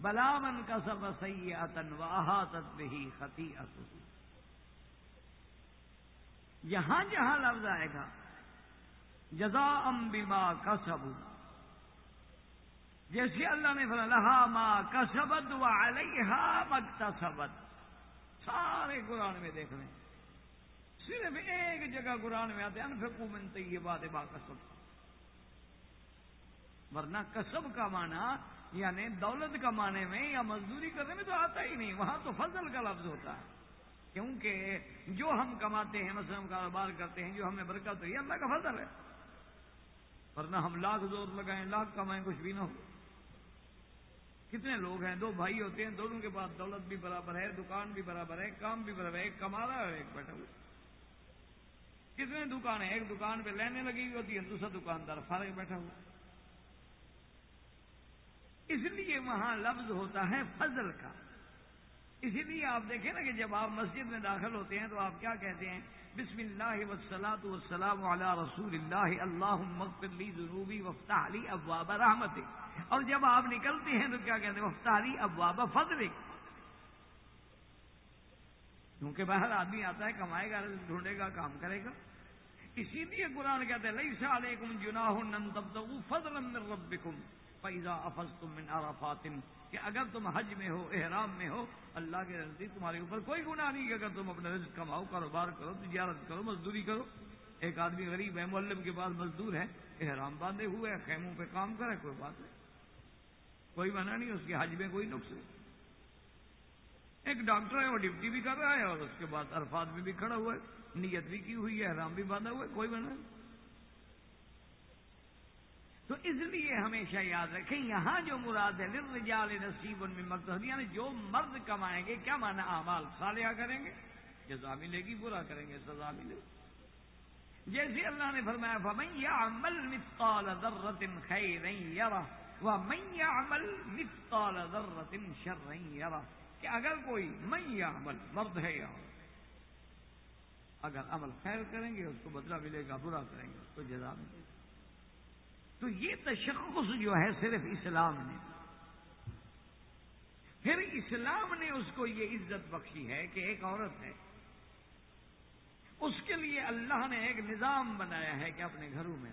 بلامن کا سب سی اتن واہ بھی خطی یہاں جہاں لفظ آئے گا جزا ام بیما کا سب جیسے اللہ نے لہا ماں کا سبد و علیہ مکتا سبد سارے قرآن میں دیکھ لیں۔ صرف ایک جگہ قرآن میں آتے انفقو من طیبات با کسب ورنہ کسب کا معنی یعنی دولت کمانے میں یا مزدوری کرنے میں تو آتا ہی نہیں، وہاں تو فضل کا لفظ ہوتا ہے۔ کیونکہ جو ہم کماتے ہیں، مثلا ہم کاروبار کرتے ہیں، جو ہمیں برکت ہوئی اللہ کا فضل ہے۔ ورنہ ہم لاکھ زور لگائیں، لاکھ کمائیں، کچھ بھی نہ ہو۔ کتنے لوگ ہیں، دو بھائی ہوتے ہیں، دونوں کے پاس دولت بھی برابر ہے، دکان بھی برابر ہے، کام بھی برابر ہے، ایک کما رہا ہے ایک بیٹھا ہوا۔ کتنے دکان ہیں، ایک دکان پہ لینے لگی ہوئی ہوتی ہے، دوسرا دکاندار فارغ بیٹھا ہوا۔ اس لیے وہاں لفظ ہوتا ہے فضل کا۔ اسی لیے آپ دیکھیں نا کہ جب آپ مسجد میں داخل ہوتے ہیں تو آپ کیا کہتے ہیں؟ بسم اللہ وسلاۃ وسلام علی رسول اللہ اللہ مغفر ضروری وفتا علی ابواب رحمت اور جب آپ نکلتے ہیں تو کیا کہتے ہیں؟ وفتا علی ابواب فضل کیونکہ باہر آدمی آتا ہے، کمائے گا، ڈھونڈے گا، کام کرے گا۔ اسی لیے قرآن کہتے ہیں لئی سال جناح تب فضل ربکم فیضا افز تم عرفاتن کہ اگر تم حج میں ہو، احرام میں ہو، اللہ کے نزدیک تمہارے اوپر کوئی گناہ نہیں کہ اگر تم اپنا رزق کماؤ، کاروبار کرو، تجارت کرو، مزدوری کرو۔ ایک آدمی غریب ہے، معلم کے پاس مزدور ہے، احرام باندھے ہوئے خیموں پہ کام کرے، کوئی بات نہیں۔ کوئی منع نہیں، اس کے حج میں کوئی نقص نہیں۔ ایک ڈاکٹر ہے، وہ ڈیوٹی بھی کر رہا ہے اور اس کے بعد عرفات میں بھی کھڑا ہوا ہے، نیت بھی کی ہوئی ہے، احرام بھی باندھا ہوا ہے، کوئی منع نہیں۔ تو اس لیے ہمیشہ یاد رکھیں، یہاں جو مراد ہے رجال نصیب ان میں مقصد یعنی جو مرد کمائیں گے، کیا مانا اعمال صالحہ کریں گے؟ جزا ملے گی، برا کریں گے، سزا ملے گی۔ جیسے اللہ نے فرمایا فمیا عمل مثقال ذرت خیر یرا و میاں عمل مثقال ذرت شر یرا کہ اگر کوئی میاں عمل مرد ہے یا اگر عمل خیر کریں گے، اس کو بدلہ ملے گا، برا کریں گے، اس کو جزا ملے گا۔ تو یہ تشخص جو ہے صرف اسلام نے پھر اسلام نے اس کو یہ عزت بخشی ہے کہ ایک عورت ہے۔ اس کے لیے اللہ نے ایک نظام بنایا ہے کہ اپنے گھروں میں۔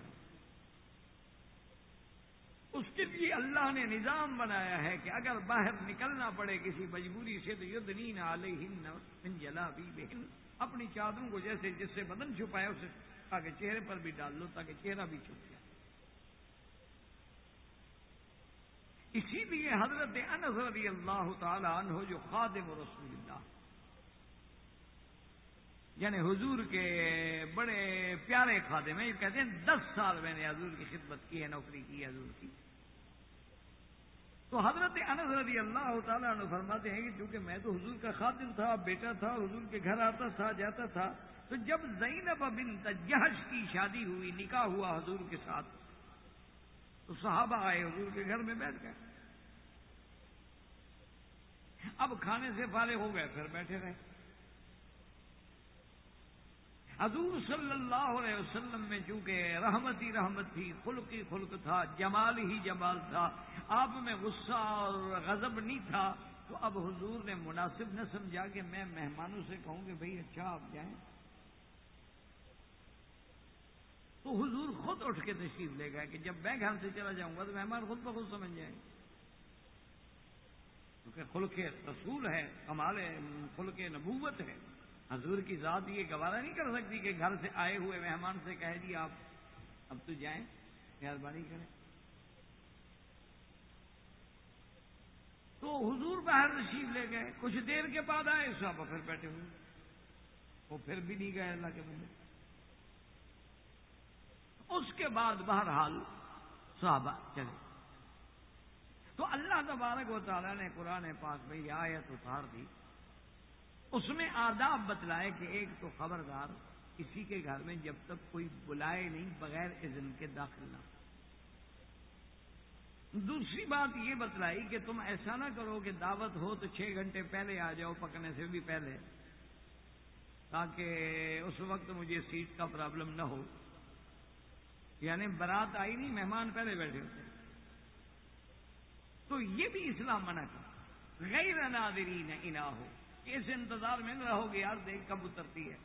اس کے لیے اللہ نے نظام بنایا ہے کہ اگر باہر نکلنا پڑے کسی مجبوری سے تو ید نین علیہ جلا بھی بہن اپنی چادروں کو جیسے جس سے بدن چھپایا اسے آگے چہرے پر بھی ڈال لو تاکہ چہرہ بھی چھپ اسی لیے حضرت انس رضی اللہ تعالی عنہ جو خادم رسول اللہ یعنی حضور کے بڑے پیارے خادم ہیں، یہ کہتے ہیں دس سال میں نے حضور کی خدمت کی ہے، نوکری کی حضور کی۔ تو حضرت انس رضی اللہ تعالیٰ عنہ فرماتے ہیں کہ چونکہ میں تو حضور کا خادم تھا، بیٹا تھا، حضور کے گھر آتا تھا، جاتا تھا، تو جب زینب بنت جہش کی شادی ہوئی، نکاح ہوا حضور کے ساتھ، تو صحابہ آئے، حضور کے گھر میں بیٹھ گئے۔ اب کھانے سے فارغ ہو گئے، پھر بیٹھے رہے۔ حضور صلی اللہ علیہ وسلم میں چونکہ رحمت ہی رحمت تھی، خلق ہی خلق تھا، جمال ہی جمال تھا، آپ میں غصہ اور غضب نہیں تھا، تو اب حضور نے مناسب نہ سمجھا کہ میں مہمانوں سے کہوں کہ بھائی اچھا آپ جائیں۔ تو حضور خود اٹھ کے تشریف لے گئے کہ جب میں گھر سے چلا جاؤں گا تو مہمان خود بخود سمجھ جائیں۔ گے کیونکہ خلق رسول ہے، کمال خلق نبوت ہے۔ حضور کی ذات یہ گوارا نہیں کر سکتی کہ گھر سے آئے ہوئے مہمان سے کہہ دی آپ، اب تو جائیں، مہربانی کریں۔ تو حضور باہر رشیو لے گئے، کچھ دیر کے بعد آئے صاحب پھر بیٹھے ہوئے۔ وہ پھر بھی نہیں گئے، اللہ کے بندے۔ اس کے بعد بہرحال صحابہ چلے۔ تو اللہ تبارک و تعالیٰ نے قرآن پاک میں یہ آیت اتار دی۔ اس میں آداب بتلائے کہ ایک تو خبردار کسی کے گھر میں جب تک کوئی بلائے نہیں، بغیر اذن کے داخل نہ دوسری بات یہ بتلائی کہ تم ایسا نہ کرو کہ دعوت ہو تو چھ گھنٹے پہلے آ جاؤ، پکنے سے بھی پہلے، تاکہ اس وقت مجھے سیٹ کا پرابلم نہ ہو۔ یعنی برات آئی نہیں، مہمان پہلے بیٹھے ہوتے تو یہ بھی اسلام منع کر۔ غیر نادرین انا ہو اس انتظار میں نہ رہو گے یار، دیکھ کب اترتی ہے۔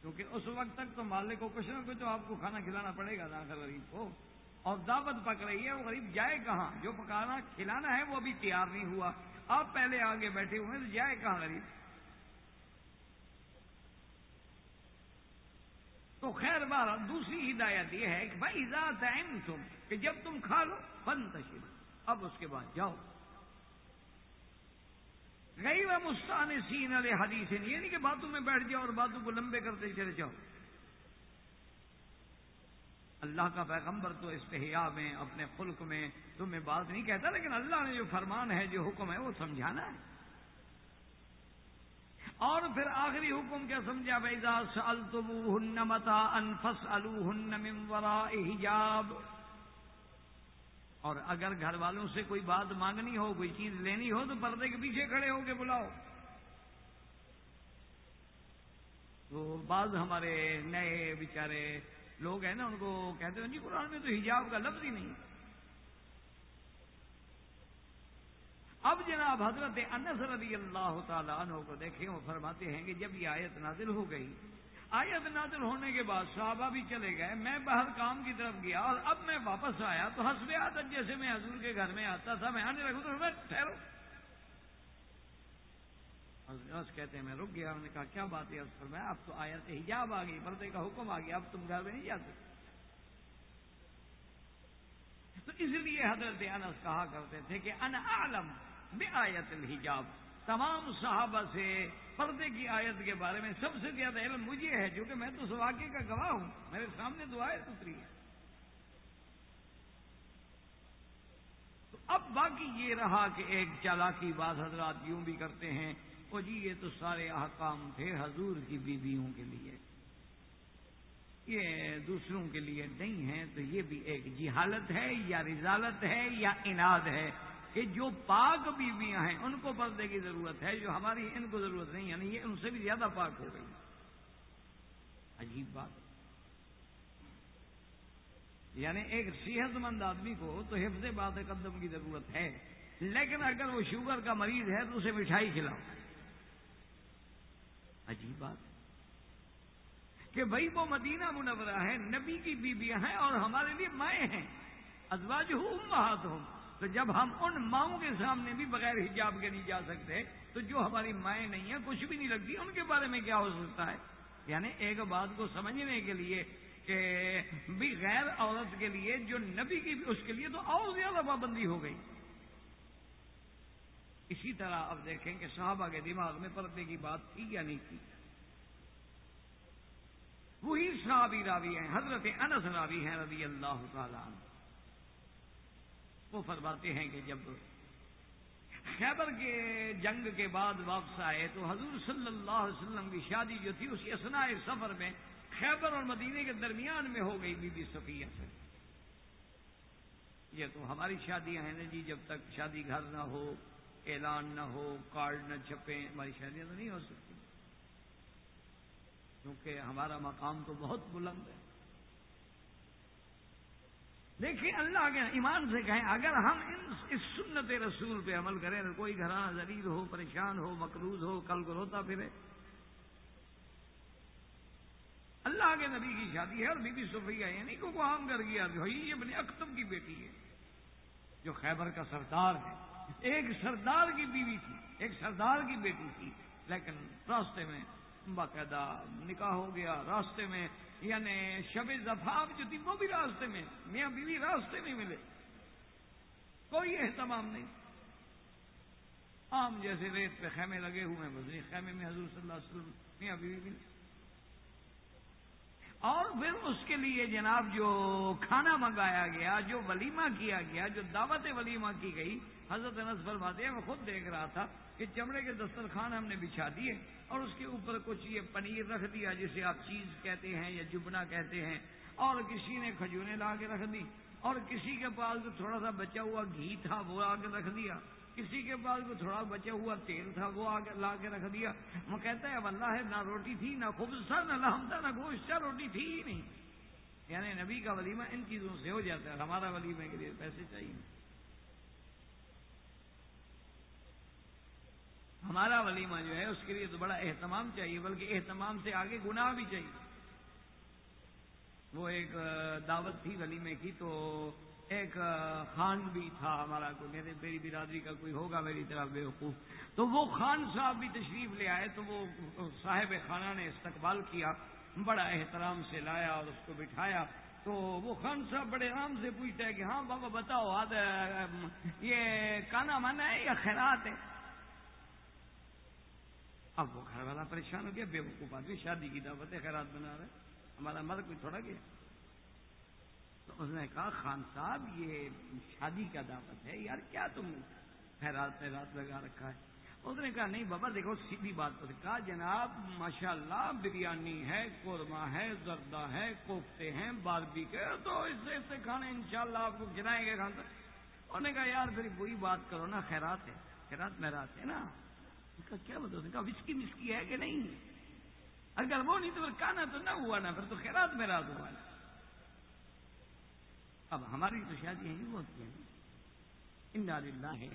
کیونکہ اس وقت تک تو مالک کو کچھ نہ کچھ تو آپ کو کھانا کھلانا پڑے گا داخل غریب کو۔ اور دعوت پک رہی ہے، وہ غریب جائے کہاں؟ جو پکانا، کھلانا ہے، وہ ابھی تیار نہیں ہوا۔ آپ پہلے آگے بیٹھے ہوئے تو جائے کہاں غریب؟ تو خیر بار دوسری ہدایت یہ ہے کہ بھائی ذات تم کہ جب تم کھا لو فن تشریف اب اس کے بعد جاؤ۔ گئی وہ مستان سین علیہ حدیث یہ نہیں کہ باتوں میں بیٹھ جاؤ اور باتوں کو لمبے کرتے چلے جاؤ۔ اللہ کا پیغمبر تو استحیا میں، اپنے خلق میں تمہیں بات نہیں کہتا، لیکن اللہ نے جو فرمان ہے، جو حکم ہے، وہ سمجھانا ہے۔ اور پھر آخری حکم کیا سمجھا؟ بھائی التم متا انفس الورا حجاب۔ اور اگر گھر والوں سے کوئی بات مانگنی ہو، کوئی چیز لینی ہو، تو پردے کے پیچھے کھڑے ہو کے بلاؤ۔ تو بعض ہمارے نئے بیچارے لوگ ہیں نا، ان کو کہتے ہیں جی قرآن میں تو حجاب کا لفظ ہی نہیں۔ اب جناب حضرت انس رضی اللہ تعالیٰ عنہ کو دیکھیں وہ فرماتے ہیں کہ جب یہ آیت نازل ہو گئی آیت نازل ہونے کے بعد صحابہ بھی چلے گئے، میں باہر کام کی طرف گیا اور اب میں واپس آیا تو حسب عادت جیسے میں حضور کے گھر میں آتا تھا، میں آنے لگا تو میں ٹھہرو۔ کہتے ہیں، میں رک گیا انہوں نے کہا، کیا بات ہے؟ پر میں اب تو آیت حجاب آ گئی، پردے کا حکم آ گیا، اب تم گھر میں نہیں جا سکتے۔ تو اس لیے حضرت انس کہا کرتے تھے کہ ان عالم بے آیت الحجاب۔ تمام صحابہ سے پردے کی آیت کے بارے میں سب سے زیادہ علم مجھے ہے، جو کہ میں تو اس واقعے کا گواہ ہوں۔ میرے سامنے تو آیت اتری ہے تو اب باقی یہ رہا کہ ایک چالاکی بعض حضرات یوں بھی کرتے ہیں وہ جی یہ تو سارے احکام تھے حضور کی بیویوں کے لیے۔ یہ دوسروں کے لیے نہیں ہے تو یہ بھی ایک جہالت ہے یا رضالت ہے یا اناد ہے۔ کہ جو پاک بیویاں ہیں، ان کو پردے کی ضرورت ہے، جو ہماری ان کو ضرورت نہیں یعنی یہ ان سے بھی زیادہ پاک ہو گئی۔ عجیب بات۔ یعنی ایک صحت مند آدمی کو تو حفظ بات قدم کی ضرورت ہے، لیکن اگر وہ شوگر کا مریض ہے تو اسے مٹھائی کھلاؤ۔ عجیب بات۔ کہ بھائی وہ مدینہ منورہ ہے، نبی کی بیویاں ہیں اور ہمارے لیے مائیں ہیں۔ ازواج ہوں بہت ہوں تو جب ہم ان ماؤں کے سامنے بھی بغیر حجاب کے نہیں جا سکتے، تو جو ہماری مائیں نہیں ہیں، کچھ بھی نہیں لگتی، ان کے بارے میں کیا ہو سکتا ہے؟ یعنی ایک بات کو سمجھنے کے لیے کہ بھی غیر عورت کے لیے، جو نبی کی اس کے لیے تو اور زیادہ پابندی ہو گئی۔ اسی طرح اب دیکھیں کہ صحابہ کے دماغ میں پردے کی بات تھی یا نہیں تھی؟ وہی صحابی راوی ہیں، حضرت انس راوی ہیں، رضی اللہ تعالیٰ وہ فرماتے ہیں کہ جب خیبر کے جنگ کے بعد واپس آئے تو حضور صلی اللہ علیہ وسلم کی شادی جو تھی اس اسنا سفر میں خیبر اور مدینے کے درمیان میں ہو گئی بی بی صفیہ سے۔ یہ تو ہماری شادیاں ہیں نا جی جب تک شادی گھر نہ ہو، اعلان نہ ہو، کارڈ نہ چھپے ہماری شادیاں تو نہیں ہو سکتی۔ کیونکہ ہمارا مقام تو بہت بلند ہے۔ دیکھیے اللہ کے ایمان سے کہیں، اگر ہم اس سنت رسول پہ عمل کریں کوئی گھرانا ذریع ہو، پریشان ہو، مقروض ہو، کل کو روتا پھرے۔ اللہ کے نبی کی شادی ہے اور بی بی صفیہ یعنی کو عام کر گیا یہ اپنے اختم کی بیٹی ہے، جو خیبر کا سردار ہے۔ ایک سردار کی بیوی تھی، ایک سردار کی بیٹی تھی، لیکن راستے میں باقاعدہ نکاح ہو گیا، راستے میں یعنی شب زفاف جو تھی، وہ بھی راستے میں، میاں بیوی راستے میں ملے۔ کوئی اہتمام نہیں۔ عام جیسے ریت پہ خیمے لگے ہوئے ہیں خیمے میں حضور صلی اللہ علیہ وسلم، میاں بیوی ملے۔ اور پھر اس کے لیے جناب جو کھانا منگایا گیا، جو ولیمہ کیا گیا، جو دعوت ولیمہ کی گئی حضرت انس فرماتے ہیں، میں خود دیکھ رہا تھا کہ چمڑے کے دسترخوان ہم نے بچھا دیے اور اس کے اوپر کچھ یہ پنیر رکھ دیا، جسے آپ چیز کہتے ہیں یا جبنا کہتے ہیں، اور کسی نے کھجوریں لا کے رکھ دی، اور کسی کے پاس جو تھوڑا سا بچا ہوا گھی تھا وہ آ کے رکھ دیا، کسی کے پاس جو تھوڑا بچا ہوا تیل تھا وہ آگے لا کے رکھ دیا۔ وہ کہتا ہے اب اللہ ہے، نہ روٹی تھی، نہ خوبصا نہ لہمتا نہ گوشت روٹی تھی ہی نہیں۔ یعنی نبی کا ولیمہ ان چیزوں سے ہو جاتا ہے، ہمارا ولیمہ کے لیے پیسے چاہیے۔ ہمارا ولیمہ جو ہے اس کے لیے تو بڑا اہتمام چاہیے، بلکہ اہتمام سے آگے گناہ بھی چاہیے۔ وہ ایک دعوت تھی ولیمے کی، تو ایک خان بھی تھا ہمارا کوئی میرے میری برادری کا کوئی ہوگا میری طرح بے وقوف تو وہ خان صاحب بھی تشریف لے آئے، تو وہ صاحب خانہ نے استقبال کیا، بڑا احترام سے لایا اور اس کو بٹھایا۔ تو وہ خان صاحب بڑے آرام سے پوچھتا ہے کہ ہاں بابا بتاؤ آد یہ کانا مانا ہے یا خیرات ہے؟ اب وہ گھر والا پریشان ہو گیا، بے وقوف آدمی، شادی کی دعوت ہے، خیرات بنا رہے ہمارا مرد کوئی تھوڑا گیا۔ تو اس نے کہا، خان صاحب، یہ شادی کا دعوت ہے، یار کیا تم خیرات خیرات لگا رکھا ہے؟ اس نے کہا، نہیں بابا، دیکھو، سیدھی بات پر کہا، جناب ماشاء اللہ بریانی ہے، قورمہ ہے، زردہ ہے، کوفتے ہیں باربی کے تو اس سے اس سے کھانے ان شاء اللہ آپ کو گرائیں گے کھانا انہوں نے کہا، یار، پھر وہی بات کرو نا، خیرات ہے، خیرات میرات ہے نا۔ اس کا کیا بتا کہا، وسکی مسکی ہے کہ نہیں؟ اگر وہ نہیں تو پھر کھانا تو نہ ہوا نا، پھر تو خیرات میرات ہوا نا۔ اب ہماری تو شادی ہے وہ ہوتی ہے ان ہے